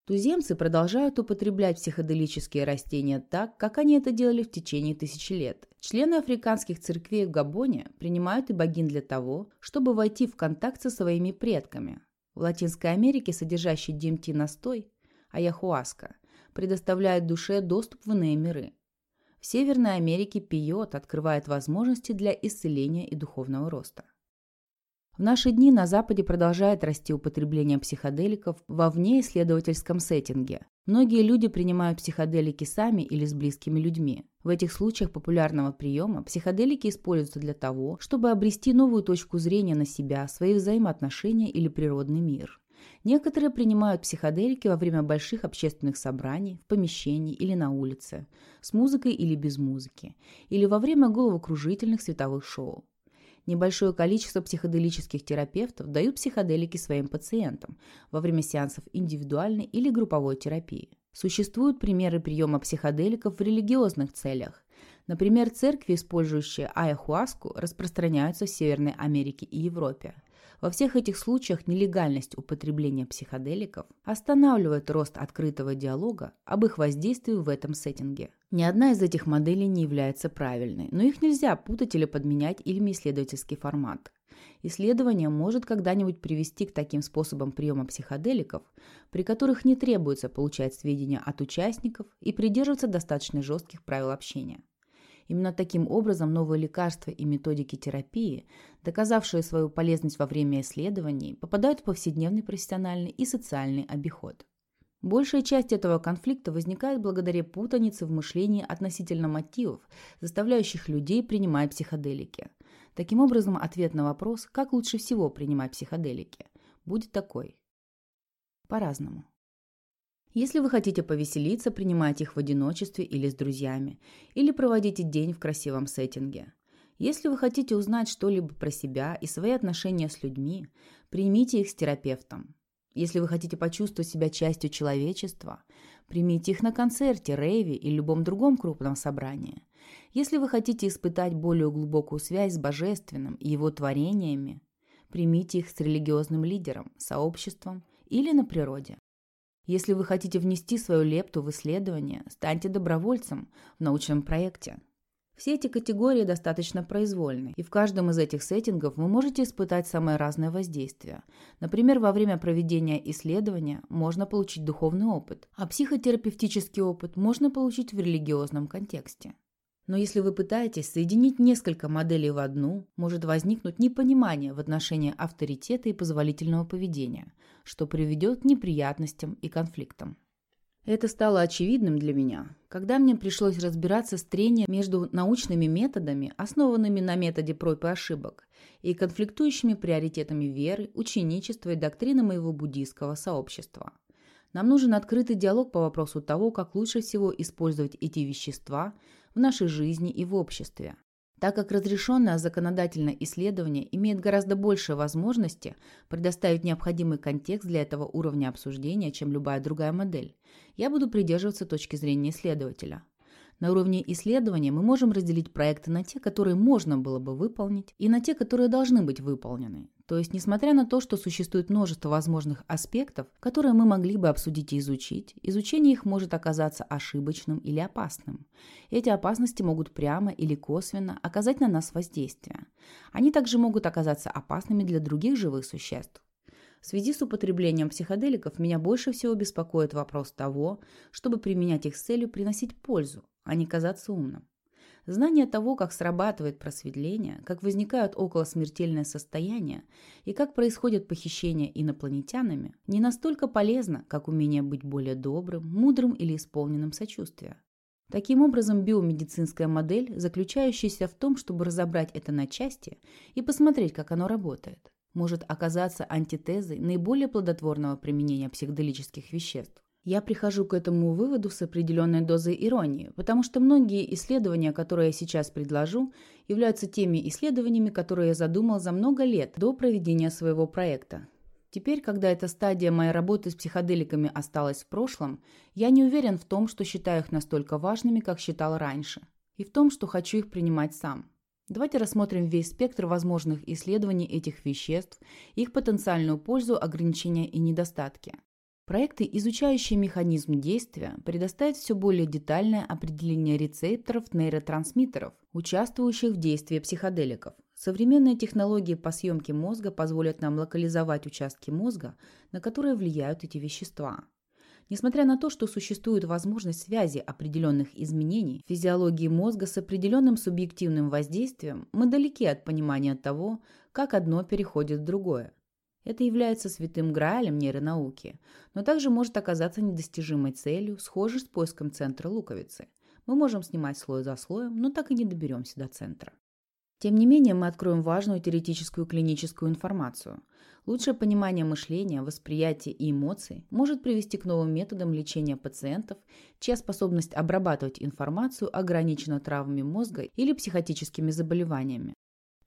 Туземцы продолжают употреблять психоделические растения так, как они это делали в течение тысячи лет. Члены африканских церквей в Габоне принимают и богин для того, чтобы войти в контакт со своими предками. В Латинской Америке содержащий DMT-настой, аяхуаска, предоставляет душе доступ в иные миры. В Северной Америке пиот открывает возможности для исцеления и духовного роста. В наши дни на Западе продолжает расти употребление психоделиков во внеисследовательском сеттинге. Многие люди принимают психоделики сами или с близкими людьми. В этих случаях популярного приема психоделики используются для того, чтобы обрести новую точку зрения на себя, свои взаимоотношения или природный мир. Некоторые принимают психоделики во время больших общественных собраний, в помещении или на улице, с музыкой или без музыки, или во время головокружительных световых шоу. Небольшое количество психоделических терапевтов дают психоделики своим пациентам во время сеансов индивидуальной или групповой терапии. Существуют примеры приема психоделиков в религиозных целях. Например, церкви, использующие ayahuasca, распространяются в Северной Америке и Европе. Во всех этих случаях нелегальность употребления психоделиков останавливает рост открытого диалога об их воздействии в этом сеттинге. Ни одна из этих моделей не является правильной, но их нельзя путать или подменять ими исследовательский формат. Исследование может когда-нибудь привести к таким способам приема психоделиков, при которых не требуется получать сведения от участников и придерживаться достаточно жестких правил общения. Именно таким образом новые лекарства и методики терапии, доказавшие свою полезность во время исследований, попадают в повседневный профессиональный и социальный обиход. Большая часть этого конфликта возникает благодаря путанице в мышлении относительно мотивов, заставляющих людей принимать психоделики. Таким образом, ответ на вопрос, как лучше всего принимать психоделики, будет такой. По-разному. Если вы хотите повеселиться, принимайте их в одиночестве или с друзьями, или проводите день в красивом сеттинге. Если вы хотите узнать что-либо про себя и свои отношения с людьми, примите их с терапевтом. Если вы хотите почувствовать себя частью человечества, примите их на концерте, рейве или любом другом крупном собрании. Если вы хотите испытать более глубокую связь с Божественным и Его творениями, примите их с религиозным лидером, сообществом или на природе. Если вы хотите внести свою лепту в исследование, станьте добровольцем в научном проекте. Все эти категории достаточно произвольны, и в каждом из этих сеттингов вы можете испытать самое разное воздействие. Например, во время проведения исследования можно получить духовный опыт, а психотерапевтический опыт можно получить в религиозном контексте. Но если вы пытаетесь соединить несколько моделей в одну, может возникнуть непонимание в отношении авторитета и позволительного поведения, что приведет к неприятностям и конфликтам. Это стало очевидным для меня, когда мне пришлось разбираться с трением между научными методами, основанными на методе проб и ошибок, и конфликтующими приоритетами веры, ученичества и доктрины моего буддийского сообщества. Нам нужен открытый диалог по вопросу того, как лучше всего использовать эти вещества в нашей жизни и в обществе так как разрешенное законодательное исследование имеет гораздо больше возможности предоставить необходимый контекст для этого уровня обсуждения, чем любая другая модель. Я буду придерживаться точки зрения исследователя. На уровне исследования мы можем разделить проекты на те, которые можно было бы выполнить, и на те, которые должны быть выполнены. То есть, несмотря на то, что существует множество возможных аспектов, которые мы могли бы обсудить и изучить, изучение их может оказаться ошибочным или опасным. Эти опасности могут прямо или косвенно оказать на нас воздействие. Они также могут оказаться опасными для других живых существ. В связи с употреблением психоделиков меня больше всего беспокоит вопрос того, чтобы применять их с целью приносить пользу, а не казаться умным. Знание того, как срабатывает просветление, как возникают околосмертельные состояния и как происходят похищения инопланетянами, не настолько полезно, как умение быть более добрым, мудрым или исполненным сочувствия. Таким образом, биомедицинская модель, заключающаяся в том, чтобы разобрать это на части и посмотреть, как оно работает, может оказаться антитезой наиболее плодотворного применения психоделических веществ. Я прихожу к этому выводу с определенной дозой иронии, потому что многие исследования, которые я сейчас предложу, являются теми исследованиями, которые я задумал за много лет до проведения своего проекта. Теперь, когда эта стадия моей работы с психоделиками осталась в прошлом, я не уверен в том, что считаю их настолько важными, как считал раньше, и в том, что хочу их принимать сам. Давайте рассмотрим весь спектр возможных исследований этих веществ, их потенциальную пользу, ограничения и недостатки. Проекты, изучающие механизм действия, предоставят все более детальное определение рецепторов нейротрансмиттеров, участвующих в действии психоделиков. Современные технологии по съемке мозга позволят нам локализовать участки мозга, на которые влияют эти вещества. Несмотря на то, что существует возможность связи определенных изменений в физиологии мозга с определенным субъективным воздействием, мы далеки от понимания того, как одно переходит в другое. Это является святым граалем нейронауки, но также может оказаться недостижимой целью, схожей с поиском центра луковицы. Мы можем снимать слой за слоем, но так и не доберемся до центра. Тем не менее, мы откроем важную теоретическую клиническую информацию. Лучшее понимание мышления, восприятия и эмоций может привести к новым методам лечения пациентов, чья способность обрабатывать информацию ограничена травмами мозга или психотическими заболеваниями.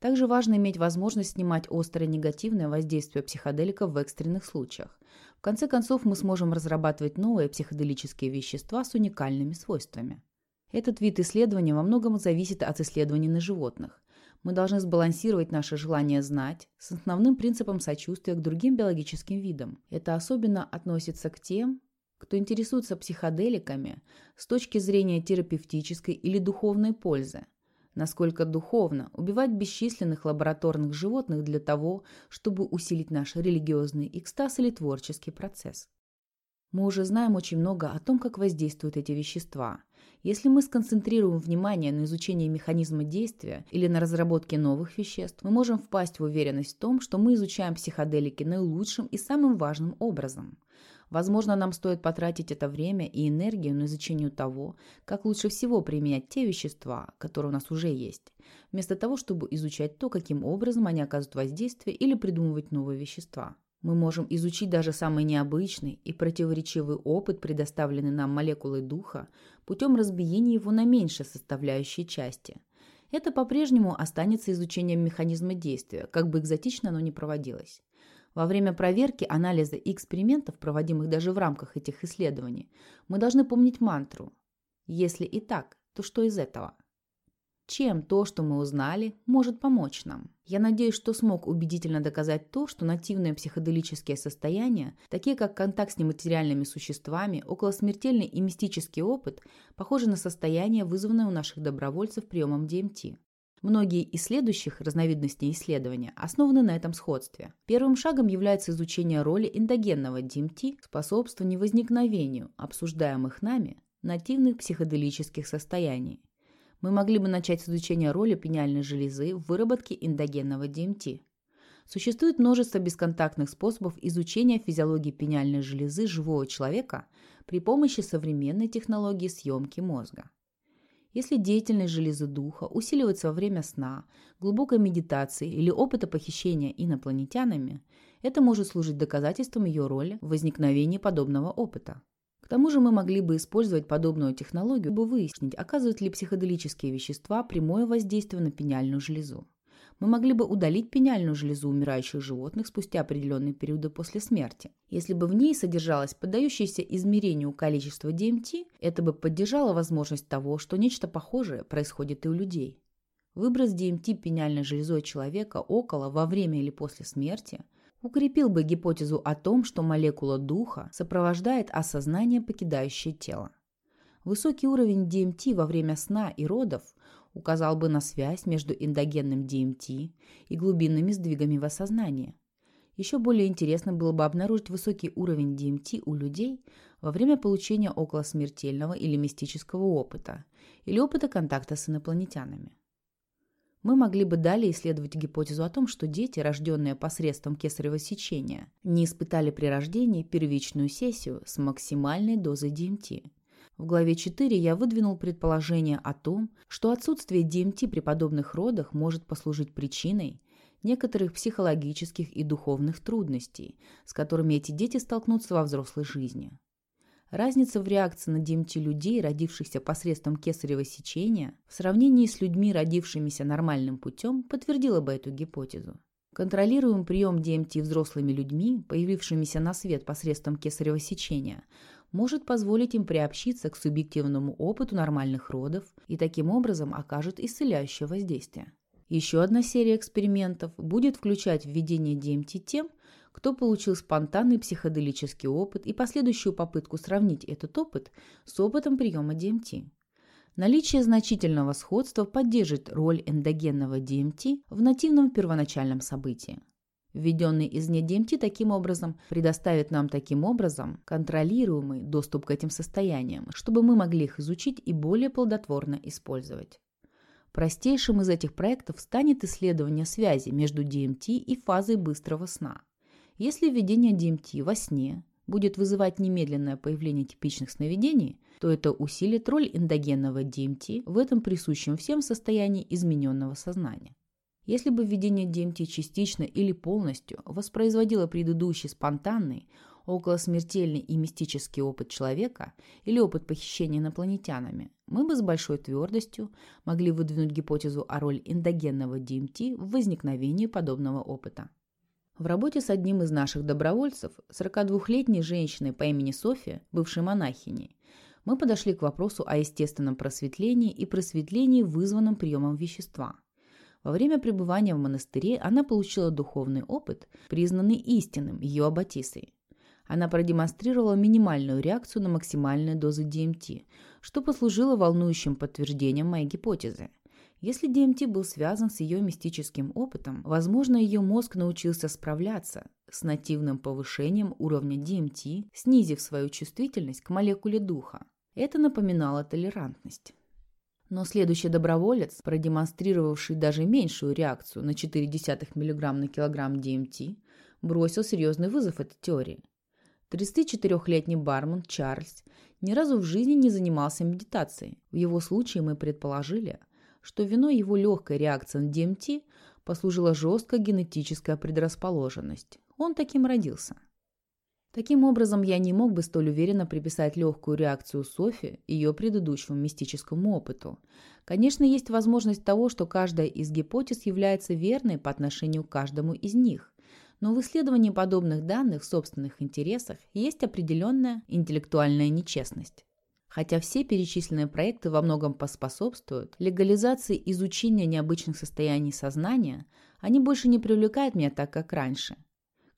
Также важно иметь возможность снимать острое негативное воздействие психоделиков в экстренных случаях. В конце концов, мы сможем разрабатывать новые психоделические вещества с уникальными свойствами. Этот вид исследования во многом зависит от исследований на животных. Мы должны сбалансировать наше желание знать с основным принципом сочувствия к другим биологическим видам. Это особенно относится к тем, кто интересуется психоделиками с точки зрения терапевтической или духовной пользы, насколько духовно убивать бесчисленных лабораторных животных для того, чтобы усилить наш религиозный экстаз или творческий процесс. Мы уже знаем очень много о том, как воздействуют эти вещества. Если мы сконцентрируем внимание на изучении механизма действия или на разработке новых веществ, мы можем впасть в уверенность в том, что мы изучаем психоделики наилучшим и самым важным образом. Возможно, нам стоит потратить это время и энергию на изучение того, как лучше всего применять те вещества, которые у нас уже есть, вместо того, чтобы изучать то, каким образом они оказывают воздействие или придумывать новые вещества. Мы можем изучить даже самый необычный и противоречивый опыт, предоставленный нам молекулой духа, путем разбиения его на меньшие составляющие части. Это по-прежнему останется изучением механизма действия, как бы экзотично оно ни проводилось. Во время проверки, анализа и экспериментов, проводимых даже в рамках этих исследований, мы должны помнить мантру «Если и так, то что из этого?» чем то, что мы узнали, может помочь нам. Я надеюсь, что смог убедительно доказать то, что нативные психоделические состояния, такие как контакт с нематериальными существами, околосмертельный и мистический опыт, похожи на состояние, вызванное у наших добровольцев приемом ДМТ. Многие из следующих разновидностей исследования основаны на этом сходстве. Первым шагом является изучение роли эндогенного ДМТ в способствовании возникновению обсуждаемых нами нативных психоделических состояний мы могли бы начать с изучения роли пениальной железы в выработке эндогенного ДМТ. Существует множество бесконтактных способов изучения физиологии пениальной железы живого человека при помощи современной технологии съемки мозга. Если деятельность железы духа усиливается во время сна, глубокой медитации или опыта похищения инопланетянами, это может служить доказательством ее роли в возникновении подобного опыта тому же мы могли бы использовать подобную технологию, чтобы выяснить, оказывают ли психоделические вещества прямое воздействие на пениальную железу. Мы могли бы удалить пениальную железу умирающих животных спустя определенные периоды после смерти. Если бы в ней содержалось поддающееся измерению количество ДМТ, это бы поддержало возможность того, что нечто похожее происходит и у людей. Выброс ДМТ пениальной железой человека около, во время или после смерти – укрепил бы гипотезу о том, что молекула духа сопровождает осознание, покидающее тело. Высокий уровень ДМТ во время сна и родов указал бы на связь между эндогенным ДМТ и глубинными сдвигами в осознании. Еще более интересно было бы обнаружить высокий уровень ДМТ у людей во время получения околосмертельного или мистического опыта или опыта контакта с инопланетянами. Мы могли бы далее исследовать гипотезу о том, что дети, рожденные посредством кесарево сечения, не испытали при рождении первичную сессию с максимальной дозой ДМТ. В главе 4 я выдвинул предположение о том, что отсутствие ДМТ при подобных родах может послужить причиной некоторых психологических и духовных трудностей, с которыми эти дети столкнутся во взрослой жизни. Разница в реакции на ДМТ людей, родившихся посредством кесарево сечения, в сравнении с людьми, родившимися нормальным путем, подтвердила бы эту гипотезу. Контролируем прием ДМТ взрослыми людьми, появившимися на свет посредством кесарево сечения, может позволить им приобщиться к субъективному опыту нормальных родов и таким образом окажет исцеляющее воздействие. Еще одна серия экспериментов будет включать введение ДМТ тем, кто получил спонтанный психоделический опыт и последующую попытку сравнить этот опыт с опытом приема ДМТ. Наличие значительного сходства поддержит роль эндогенного ДМТ в нативном первоначальном событии. Введенный извне ДМТ таким образом предоставит нам таким образом контролируемый доступ к этим состояниям, чтобы мы могли их изучить и более плодотворно использовать. Простейшим из этих проектов станет исследование связи между ДМТ и фазой быстрого сна. Если введение DMT во сне будет вызывать немедленное появление типичных сновидений, то это усилит роль эндогенного DMT в этом присущем всем состоянии измененного сознания. Если бы введение DMT частично или полностью воспроизводило предыдущий спонтанный, околосмертельный и мистический опыт человека или опыт похищения инопланетянами, мы бы с большой твердостью могли выдвинуть гипотезу о роли эндогенного DMT в возникновении подобного опыта. В работе с одним из наших добровольцев, 42-летней женщиной по имени София, бывшей монахиней, мы подошли к вопросу о естественном просветлении и просветлении, вызванном приемом вещества. Во время пребывания в монастыре она получила духовный опыт, признанный истинным ее аббатисой. Она продемонстрировала минимальную реакцию на максимальные дозы ДМТ, что послужило волнующим подтверждением моей гипотезы – если ДМТ был связан с ее мистическим опытом, возможно, ее мозг научился справляться с нативным повышением уровня ДМТ, снизив свою чувствительность к молекуле духа. Это напоминало толерантность. Но следующий доброволец, продемонстрировавший даже меньшую реакцию на 0,4 мг на килограмм ДМТ, бросил серьезный вызов этой теории. 34-летний бармен Чарльз ни разу в жизни не занимался медитацией. В его случае мы предположили, что виной его легкой реакции на ДМТ послужила жесткая генетическая предрасположенность. Он таким родился. Таким образом, я не мог бы столь уверенно приписать легкую реакцию Софи ее предыдущему мистическому опыту. Конечно, есть возможность того, что каждая из гипотез является верной по отношению к каждому из них. Но в исследовании подобных данных в собственных интересах есть определенная интеллектуальная нечестность. Хотя все перечисленные проекты во многом поспособствуют легализации изучения необычных состояний сознания, они больше не привлекают меня так, как раньше –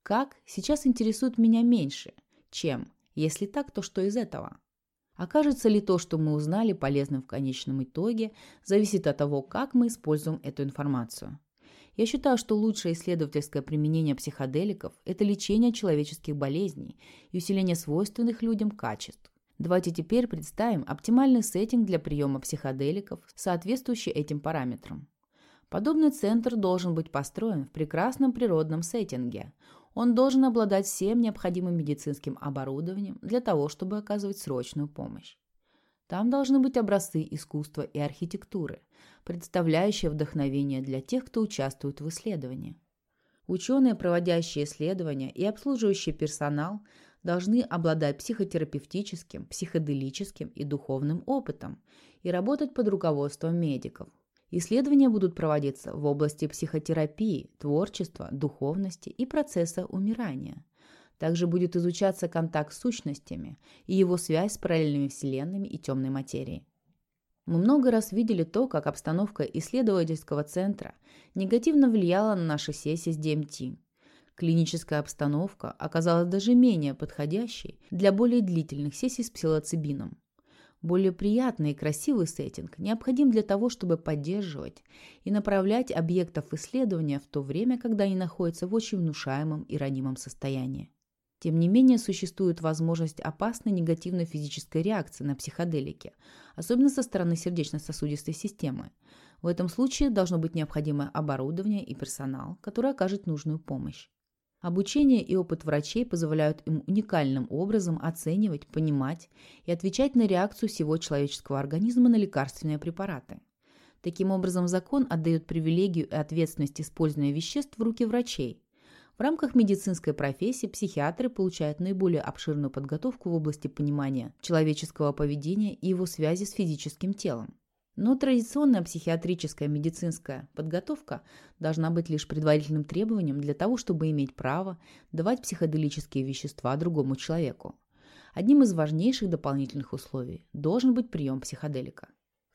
как сейчас интересует меня меньше, чем, если так, то что из этого? Окажется ли то, что мы узнали, полезным в конечном итоге, зависит от того, как мы используем эту информацию. Я считаю, что лучшее исследовательское применение психоделиков – это лечение человеческих болезней и усиление свойственных людям качеств. Давайте теперь представим оптимальный сеттинг для приема психоделиков, соответствующий этим параметрам. Подобный центр должен быть построен в прекрасном природном сеттинге. Он должен обладать всем необходимым медицинским оборудованием для того, чтобы оказывать срочную помощь. Там должны быть образцы искусства и архитектуры, представляющие вдохновение для тех, кто участвует в исследовании. Ученые, проводящие исследования и обслуживающий персонал должны обладать психотерапевтическим, психоделическим и духовным опытом и работать под руководством медиков, Исследования будут проводиться в области психотерапии, творчества, духовности и процесса умирания. Также будет изучаться контакт с сущностями и его связь с параллельными вселенными и темной материей. Мы много раз видели то, как обстановка исследовательского центра негативно влияла на наши сессии с ДМТ. Клиническая обстановка оказалась даже менее подходящей для более длительных сессий с псилоцибином. Более приятный и красивый сеттинг необходим для того, чтобы поддерживать и направлять объектов исследования в то время, когда они находятся в очень внушаемом и ранимом состоянии. Тем не менее, существует возможность опасной негативной физической реакции на психоделики, особенно со стороны сердечно-сосудистой системы. В этом случае должно быть необходимое оборудование и персонал, который окажет нужную помощь. Обучение и опыт врачей позволяют им уникальным образом оценивать, понимать и отвечать на реакцию всего человеческого организма на лекарственные препараты. Таким образом, закон отдает привилегию и ответственность использования веществ в руки врачей. В рамках медицинской профессии психиатры получают наиболее обширную подготовку в области понимания человеческого поведения и его связи с физическим телом. Но традиционная психиатрическая медицинская подготовка должна быть лишь предварительным требованием для того, чтобы иметь право давать психоделические вещества другому человеку. Одним из важнейших дополнительных условий должен быть прием психоделика.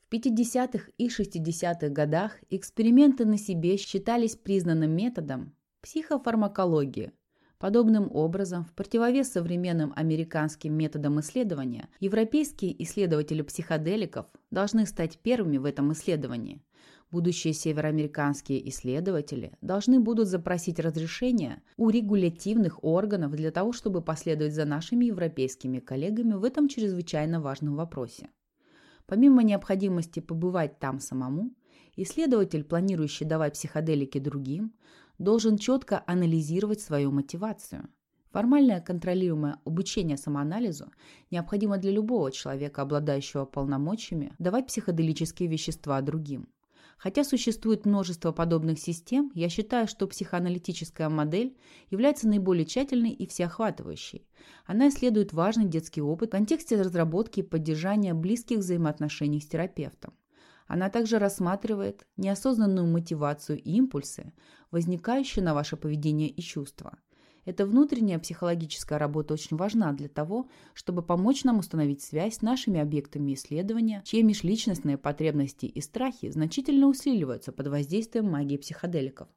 В 50-х и 60-х годах эксперименты на себе считались признанным методом психофармакологии, Подобным образом, в противовес современным американским методам исследования, европейские исследователи психоделиков должны стать первыми в этом исследовании. Будущие североамериканские исследователи должны будут запросить разрешение у регулятивных органов для того, чтобы последовать за нашими европейскими коллегами в этом чрезвычайно важном вопросе. Помимо необходимости побывать там самому, исследователь, планирующий давать психоделики другим, должен четко анализировать свою мотивацию. Формальное контролируемое обучение самоанализу необходимо для любого человека, обладающего полномочиями давать психоделические вещества другим. Хотя существует множество подобных систем, я считаю, что психоаналитическая модель является наиболее тщательной и всеохватывающей. Она исследует важный детский опыт в контексте разработки и поддержания близких взаимоотношений с терапевтом. Она также рассматривает неосознанную мотивацию и импульсы, возникающие на ваше поведение и чувства. Эта внутренняя психологическая работа очень важна для того, чтобы помочь нам установить связь с нашими объектами исследования, чьи межличностные потребности и страхи значительно усиливаются под воздействием магии психоделиков.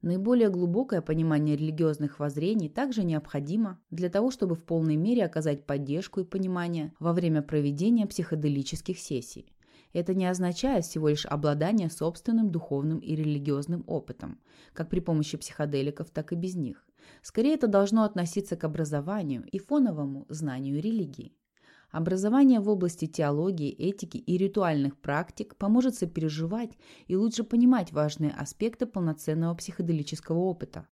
Наиболее глубокое понимание религиозных воззрений также необходимо для того, чтобы в полной мере оказать поддержку и понимание во время проведения психоделических сессий. Это не означает всего лишь обладание собственным духовным и религиозным опытом, как при помощи психоделиков, так и без них. Скорее, это должно относиться к образованию и фоновому знанию религии. Образование в области теологии, этики и ритуальных практик поможет сопереживать и лучше понимать важные аспекты полноценного психоделического опыта.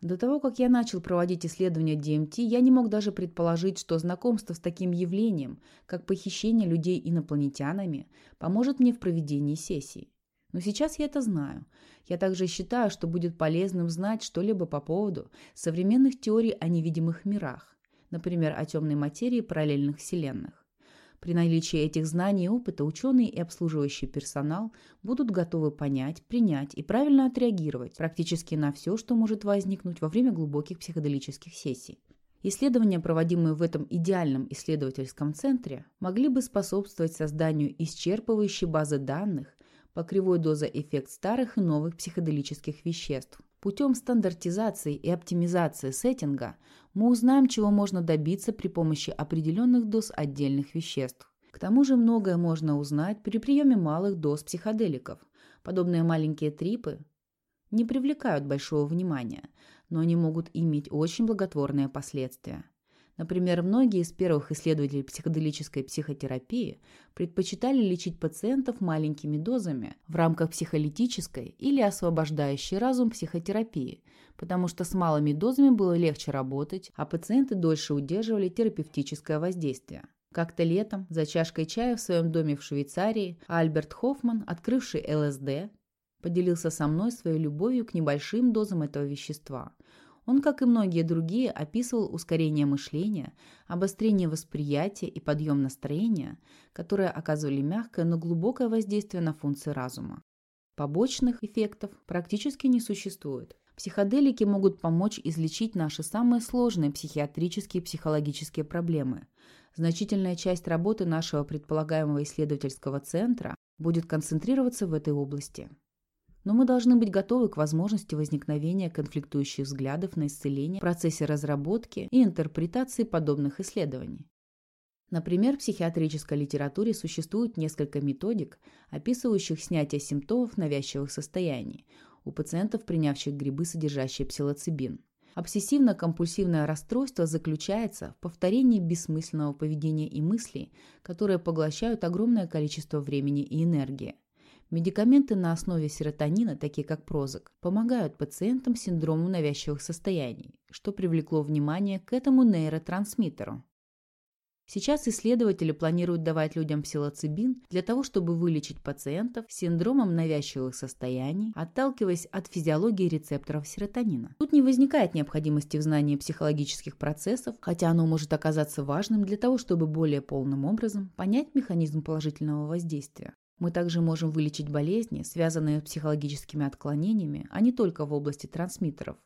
До того, как я начал проводить исследования DMT, я не мог даже предположить, что знакомство с таким явлением, как похищение людей инопланетянами, поможет мне в проведении сессий. Но сейчас я это знаю. Я также считаю, что будет полезным знать что-либо по поводу современных теорий о невидимых мирах, например, о темной материи параллельных вселенных. При наличии этих знаний и опыта ученые и обслуживающий персонал будут готовы понять, принять и правильно отреагировать практически на все, что может возникнуть во время глубоких психоделических сессий. Исследования, проводимые в этом идеальном исследовательском центре, могли бы способствовать созданию исчерпывающей базы данных по кривой доза эффект старых и новых психоделических веществ. Путем стандартизации и оптимизации сеттинга мы узнаем, чего можно добиться при помощи определенных доз отдельных веществ. К тому же многое можно узнать при приеме малых доз психоделиков. Подобные маленькие трипы не привлекают большого внимания, но они могут иметь очень благотворные последствия. Например, многие из первых исследователей психоделической психотерапии предпочитали лечить пациентов маленькими дозами в рамках психолитической или освобождающей разум психотерапии, потому что с малыми дозами было легче работать, а пациенты дольше удерживали терапевтическое воздействие. Как-то летом, за чашкой чая в своем доме в Швейцарии, Альберт Хоффман, открывший ЛСД, поделился со мной своей любовью к небольшим дозам этого вещества – он, как и многие другие, описывал ускорение мышления, обострение восприятия и подъем настроения, которые оказывали мягкое, но глубокое воздействие на функции разума. Побочных эффектов практически не существует. Психоделики могут помочь излечить наши самые сложные психиатрические и психологические проблемы. Значительная часть работы нашего предполагаемого исследовательского центра будет концентрироваться в этой области но мы должны быть готовы к возможности возникновения конфликтующих взглядов на исцеление в процессе разработки и интерпретации подобных исследований. Например, в психиатрической литературе существует несколько методик, описывающих снятие симптомов навязчивых состояний у пациентов, принявших грибы, содержащие псилоцибин. Обсессивно-компульсивное расстройство заключается в повторении бессмысленного поведения и мыслей, которые поглощают огромное количество времени и энергии. Медикаменты на основе серотонина, такие как Прозак, помогают пациентам с синдромом навязчивых состояний, что привлекло внимание к этому нейротрансмиттеру. Сейчас исследователи планируют давать людям псилоцибин для того, чтобы вылечить пациентов с синдромом навязчивых состояний, отталкиваясь от физиологии рецепторов серотонина. Тут не возникает необходимости в знании психологических процессов, хотя оно может оказаться важным для того, чтобы более полным образом понять механизм положительного воздействия. Мы также можем вылечить болезни, связанные с психологическими отклонениями, а не только в области трансмиттеров,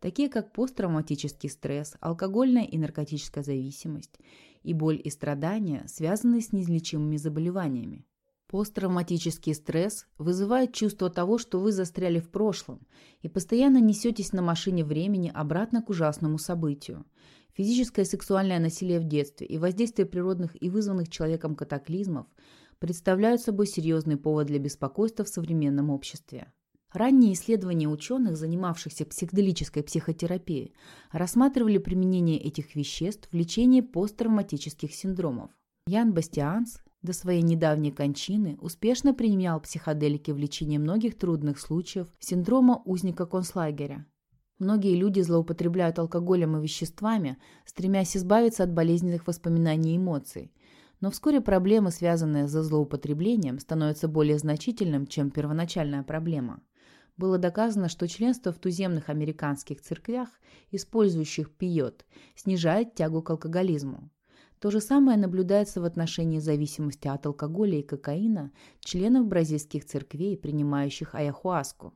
такие как посттравматический стресс, алкогольная и наркотическая зависимость и боль и страдания, связанные с неизлечимыми заболеваниями. Посттравматический стресс вызывает чувство того, что вы застряли в прошлом и постоянно несетесь на машине времени обратно к ужасному событию. Физическое и сексуальное насилие в детстве и воздействие природных и вызванных человеком катаклизмов – представляют собой серьезный повод для беспокойства в современном обществе. Ранние исследования ученых, занимавшихся психоделической психотерапией, рассматривали применение этих веществ в лечении посттравматических синдромов. Ян Бастианс до своей недавней кончины успешно применял психоделики в лечении многих трудных случаев синдрома узника концлагеря. Многие люди злоупотребляют алкоголем и веществами, стремясь избавиться от болезненных воспоминаний и эмоций – но вскоре проблемы, связанные со злоупотреблением, становятся более значительным, чем первоначальная проблема. Было доказано, что членство в туземных американских церквях, использующих пиот, снижает тягу к алкоголизму. То же самое наблюдается в отношении зависимости от алкоголя и кокаина членов бразильских церквей, принимающих аяхуаску.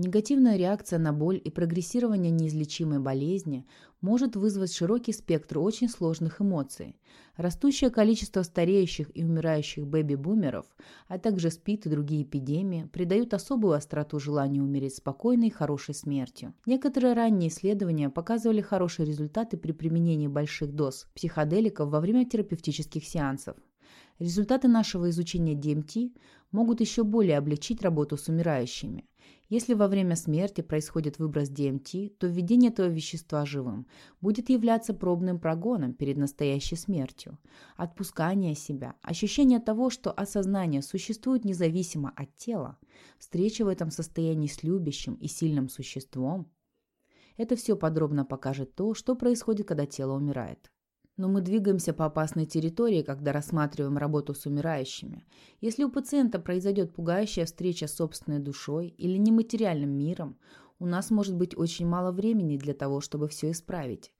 Негативная реакция на боль и прогрессирование неизлечимой болезни может вызвать широкий спектр очень сложных эмоций. Растущее количество стареющих и умирающих бэби-бумеров, а также СПИД и другие эпидемии придают особую остроту желанию умереть спокойной и хорошей смертью. Некоторые ранние исследования показывали хорошие результаты при применении больших доз психоделиков во время терапевтических сеансов. Результаты нашего изучения DMT могут еще более облегчить работу с умирающими. Если во время смерти происходит выброс DMT, то введение этого вещества живым будет являться пробным прогоном перед настоящей смертью. Отпускание себя, ощущение того, что осознание существует независимо от тела, встреча в этом состоянии с любящим и сильным существом – это все подробно покажет то, что происходит, когда тело умирает. Но мы двигаемся по опасной территории, когда рассматриваем работу с умирающими. Если у пациента произойдет пугающая встреча с собственной душой или нематериальным миром, у нас может быть очень мало времени для того, чтобы все исправить.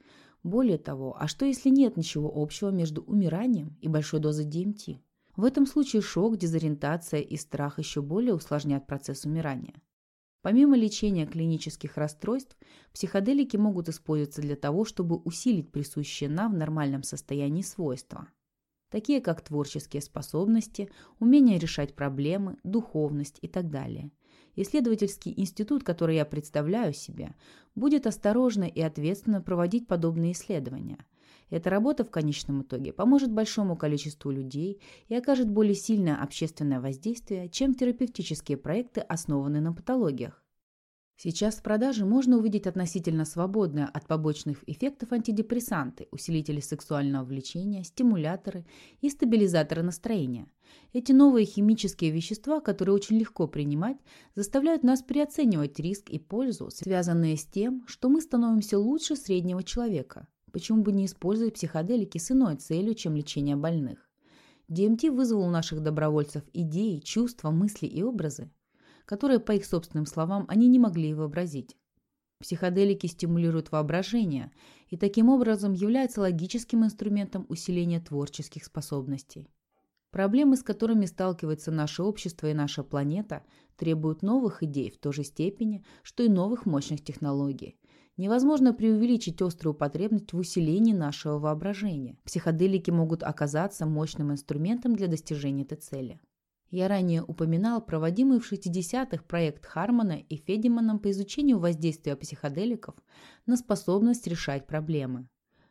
Более того, а что если нет ничего общего между умиранием и большой дозой ДМТ? В этом случае шок, дезориентация и страх еще более усложнят процесс умирания. Помимо лечения клинических расстройств, психоделики могут использоваться для того, чтобы усилить присущие нам в нормальном состоянии свойства, такие как творческие способности, умение решать проблемы, духовность и так далее. Исследовательский институт, который я представляю себе, будет осторожно и ответственно проводить подобные исследования – эта работа в конечном итоге поможет большому количеству людей и окажет более сильное общественное воздействие, чем терапевтические проекты, основанные на патологиях. Сейчас в продаже можно увидеть относительно свободные от побочных эффектов антидепрессанты, усилители сексуального влечения, стимуляторы и стабилизаторы настроения. Эти новые химические вещества, которые очень легко принимать, заставляют нас переоценивать риск и пользу, связанные с тем, что мы становимся лучше среднего человека. Почему бы не использовать психоделики с иной целью, чем лечение больных? ДМТ вызвал у наших добровольцев идеи, чувства, мысли и образы, которые, по их собственным словам, они не могли вообразить. Психоделики стимулируют воображение и таким образом являются логическим инструментом усиления творческих способностей. Проблемы, с которыми сталкивается наше общество и наша планета, требуют новых идей в той же степени, что и новых мощных технологий, Невозможно преувеличить острую потребность в усилении нашего воображения. Психоделики могут оказаться мощным инструментом для достижения этой цели. Я ранее упоминал проводимый в 60-х проект Хармона и Федиманом по изучению воздействия психоделиков на способность решать проблемы.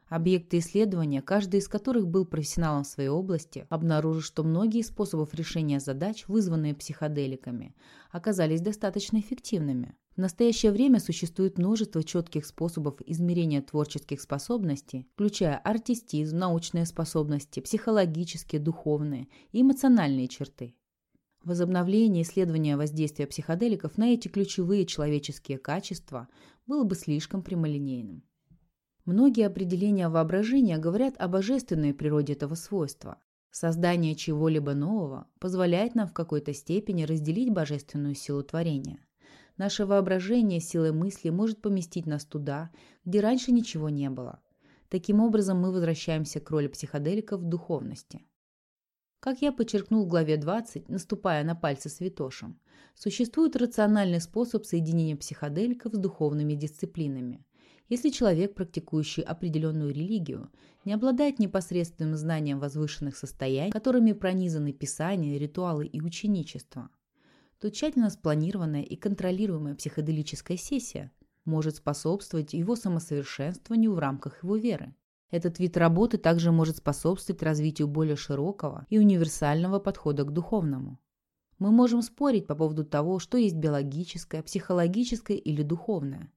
Объекты исследования, каждый из которых был профессионалом в своей области, обнаружил, что многие из способов решения задач, вызванные психоделиками, оказались достаточно эффективными. В настоящее время существует множество четких способов измерения творческих способностей, включая артистизм, научные способности, психологические, духовные и эмоциональные черты. Возобновление исследования воздействия психоделиков на эти ключевые человеческие качества было бы слишком прямолинейным. Многие определения воображения говорят о божественной природе этого свойства. Создание чего-либо нового позволяет нам в какой-то степени разделить божественную силу творения. Наше воображение силой мысли может поместить нас туда, где раньше ничего не было. Таким образом, мы возвращаемся к роли психоделиков в духовности. Как я подчеркнул в главе 20, наступая на пальцы святошем, существует рациональный способ соединения психоделиков с духовными дисциплинами. Если человек, практикующий определенную религию, не обладает непосредственным знанием возвышенных состояний, которыми пронизаны писания, ритуалы и ученичество, то тщательно спланированная и контролируемая психоделическая сессия может способствовать его самосовершенствованию в рамках его веры. Этот вид работы также может способствовать развитию более широкого и универсального подхода к духовному. Мы можем спорить по поводу того, что есть биологическое, психологическое или духовное.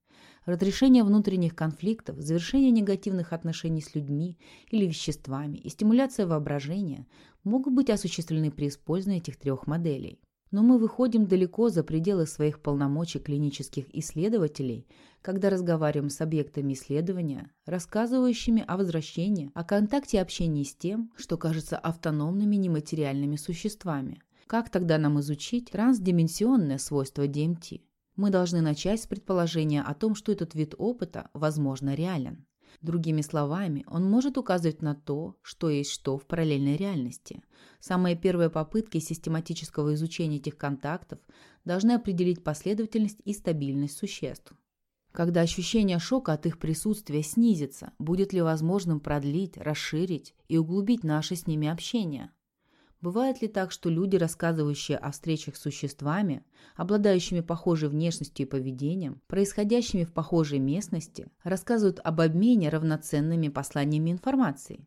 Разрешение внутренних конфликтов, завершение негативных отношений с людьми или веществами и стимуляция воображения могут быть осуществлены при использовании этих трех моделей. Но мы выходим далеко за пределы своих полномочий клинических исследователей, когда разговариваем с объектами исследования, рассказывающими о возвращении, о контакте и общении с тем, что кажется автономными нематериальными существами. Как тогда нам изучить трансдименсионное свойство ДМТ? Мы должны начать с предположения о том, что этот вид опыта, возможно, реален. Другими словами, он может указывать на то, что есть что в параллельной реальности. Самые первые попытки систематического изучения этих контактов должны определить последовательность и стабильность существ. Когда ощущение шока от их присутствия снизится, будет ли возможным продлить, расширить и углубить наше с ними общение? Бывает ли так, что люди, рассказывающие о встречах с существами, обладающими похожей внешностью и поведением, происходящими в похожей местности, рассказывают об обмене равноценными посланиями информации?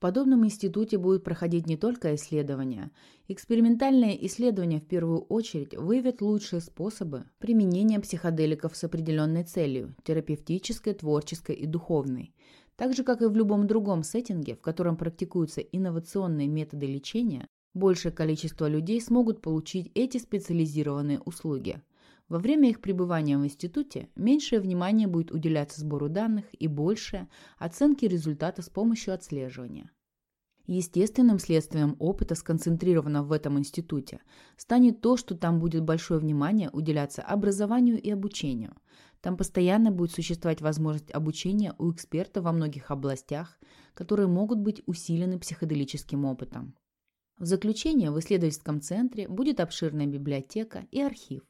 подобном институте будут проходить не только исследования. Экспериментальные исследования в первую очередь выявят лучшие способы применения психоделиков с определенной целью – терапевтической, творческой и духовной. Так же, как и в любом другом сеттинге, в котором практикуются инновационные методы лечения, большее количество людей смогут получить эти специализированные услуги. Во время их пребывания в институте меньшее внимание будет уделяться сбору данных и большее – оценке результата с помощью отслеживания. Естественным следствием опыта, сконцентрированного в этом институте, станет то, что там будет большое внимание уделяться образованию и обучению. Там постоянно будет существовать возможность обучения у экспертов во многих областях, которые могут быть усилены психоделическим опытом. В заключение в исследовательском центре будет обширная библиотека и архив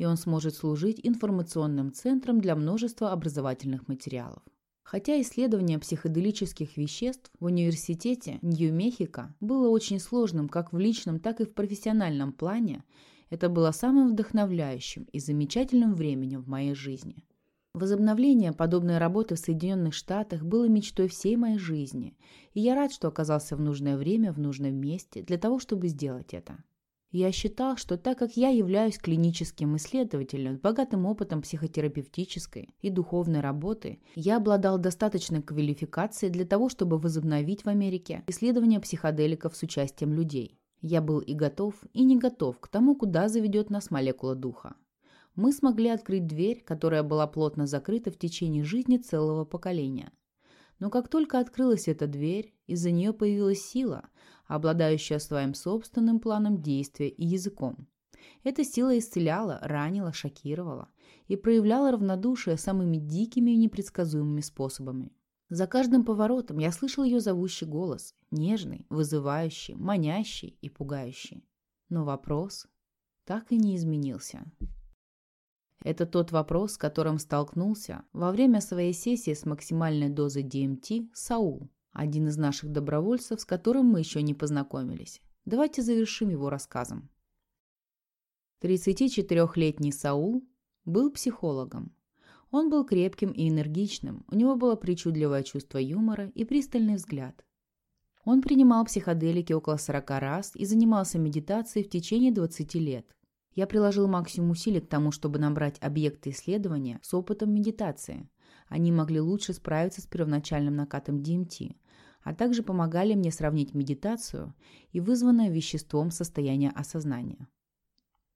и он сможет служить информационным центром для множества образовательных материалов. Хотя исследование психоделических веществ в университете Нью-Мехико было очень сложным как в личном, так и в профессиональном плане, это было самым вдохновляющим и замечательным временем в моей жизни. Возобновление подобной работы в Соединенных Штатах было мечтой всей моей жизни, и я рад, что оказался в нужное время в нужном месте для того, чтобы сделать это. Я считал, что так как я являюсь клиническим исследователем с богатым опытом психотерапевтической и духовной работы, я обладал достаточной квалификацией для того, чтобы возобновить в Америке исследования психоделиков с участием людей. Я был и готов, и не готов к тому, куда заведет нас молекула духа. Мы смогли открыть дверь, которая была плотно закрыта в течение жизни целого поколения. Но как только открылась эта дверь, из-за нее появилась сила, обладающая своим собственным планом действия и языком. Эта сила исцеляла, ранила, шокировала и проявляла равнодушие самыми дикими и непредсказуемыми способами. За каждым поворотом я слышал ее зовущий голос, нежный, вызывающий, манящий и пугающий. Но вопрос так и не изменился. Это тот вопрос, с которым столкнулся во время своей сессии с максимальной дозой DMT Саул. Один из наших добровольцев, с которым мы еще не познакомились. Давайте завершим его рассказом. 34-летний Саул был психологом. Он был крепким и энергичным, у него было причудливое чувство юмора и пристальный взгляд. Он принимал психоделики около 40 раз и занимался медитацией в течение 20 лет. Я приложил максимум усилий к тому, чтобы набрать объекты исследования с опытом медитации – они могли лучше справиться с первоначальным накатом DMT, а также помогали мне сравнить медитацию и вызванное веществом состояние осознания.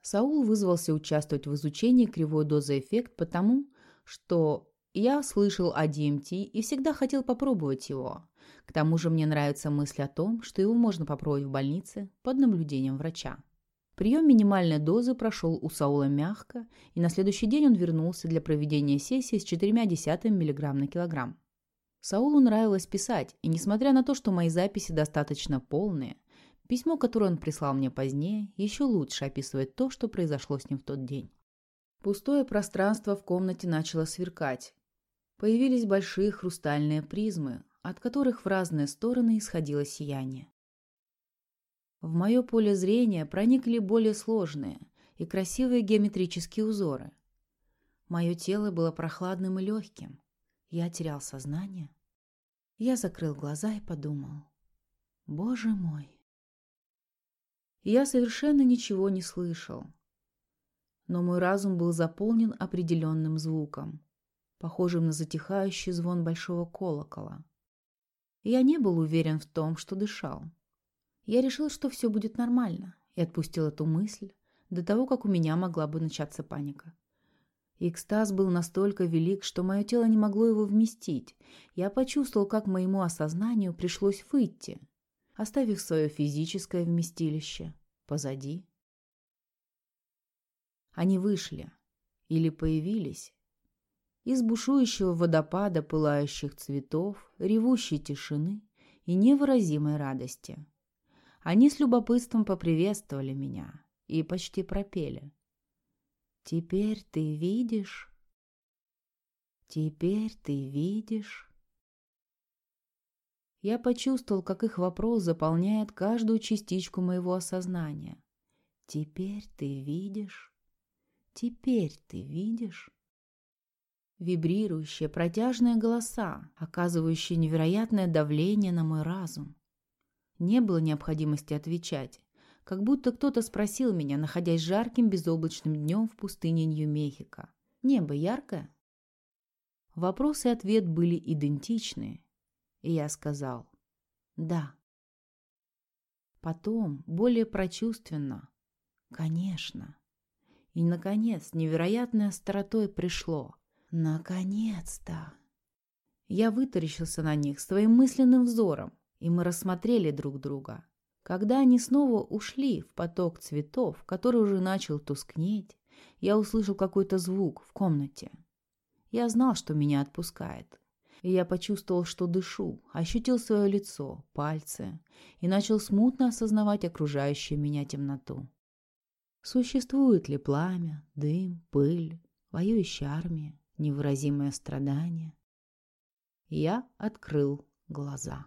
Саул вызвался участвовать в изучении кривой дозы эффект потому, что я слышал о DMT и всегда хотел попробовать его. К тому же мне нравится мысль о том, что его можно попробовать в больнице под наблюдением врача. Прием минимальной дозы прошел у Саула мягко, и на следующий день он вернулся для проведения сессии с 4,1 мг на килограмм. Саулу нравилось писать, и несмотря на то, что мои записи достаточно полные, письмо, которое он прислал мне позднее, еще лучше описывает то, что произошло с ним в тот день. Пустое пространство в комнате начало сверкать. Появились большие хрустальные призмы, от которых в разные стороны исходило сияние. В мое поле зрения проникли более сложные и красивые геометрические узоры. Мое тело было прохладным и легким. Я терял сознание. Я закрыл глаза и подумал. Боже мой! Я совершенно ничего не слышал. Но мой разум был заполнен определенным звуком, похожим на затихающий звон большого колокола. Я не был уверен в том, что дышал. Я решил, что все будет нормально, и отпустил эту мысль до того, как у меня могла бы начаться паника. Экстаз был настолько велик, что мое тело не могло его вместить. Я почувствовал, как моему осознанию пришлось выйти, оставив свое физическое вместилище позади. Они вышли или появились из бушующего водопада пылающих цветов, ревущей тишины и невыразимой радости. Они с любопытством поприветствовали меня и почти пропели. «Теперь ты видишь? Теперь ты видишь?» Я почувствовал, как их вопрос заполняет каждую частичку моего осознания. «Теперь ты видишь? Теперь ты видишь?» Вибрирующие, протяжные голоса, оказывающие невероятное давление на мой разум. Не было необходимости отвечать, как будто кто-то спросил меня, находясь жарким безоблачным днем в пустыне Нью-Мехико. Небо яркое? Вопрос и ответ были идентичны, и я сказал «да». Потом, более прочувственно, «конечно». И, наконец, невероятной остротой пришло «наконец-то». Я вытаращился на них своим мысленным взором, и мы рассмотрели друг друга. Когда они снова ушли в поток цветов, который уже начал тускнеть, я услышал какой-то звук в комнате. Я знал, что меня отпускает. И я почувствовал, что дышу, ощутил свое лицо, пальцы и начал смутно осознавать окружающую меня темноту. Существует ли пламя, дым, пыль, воюющая армия, невыразимое страдание? Я открыл глаза.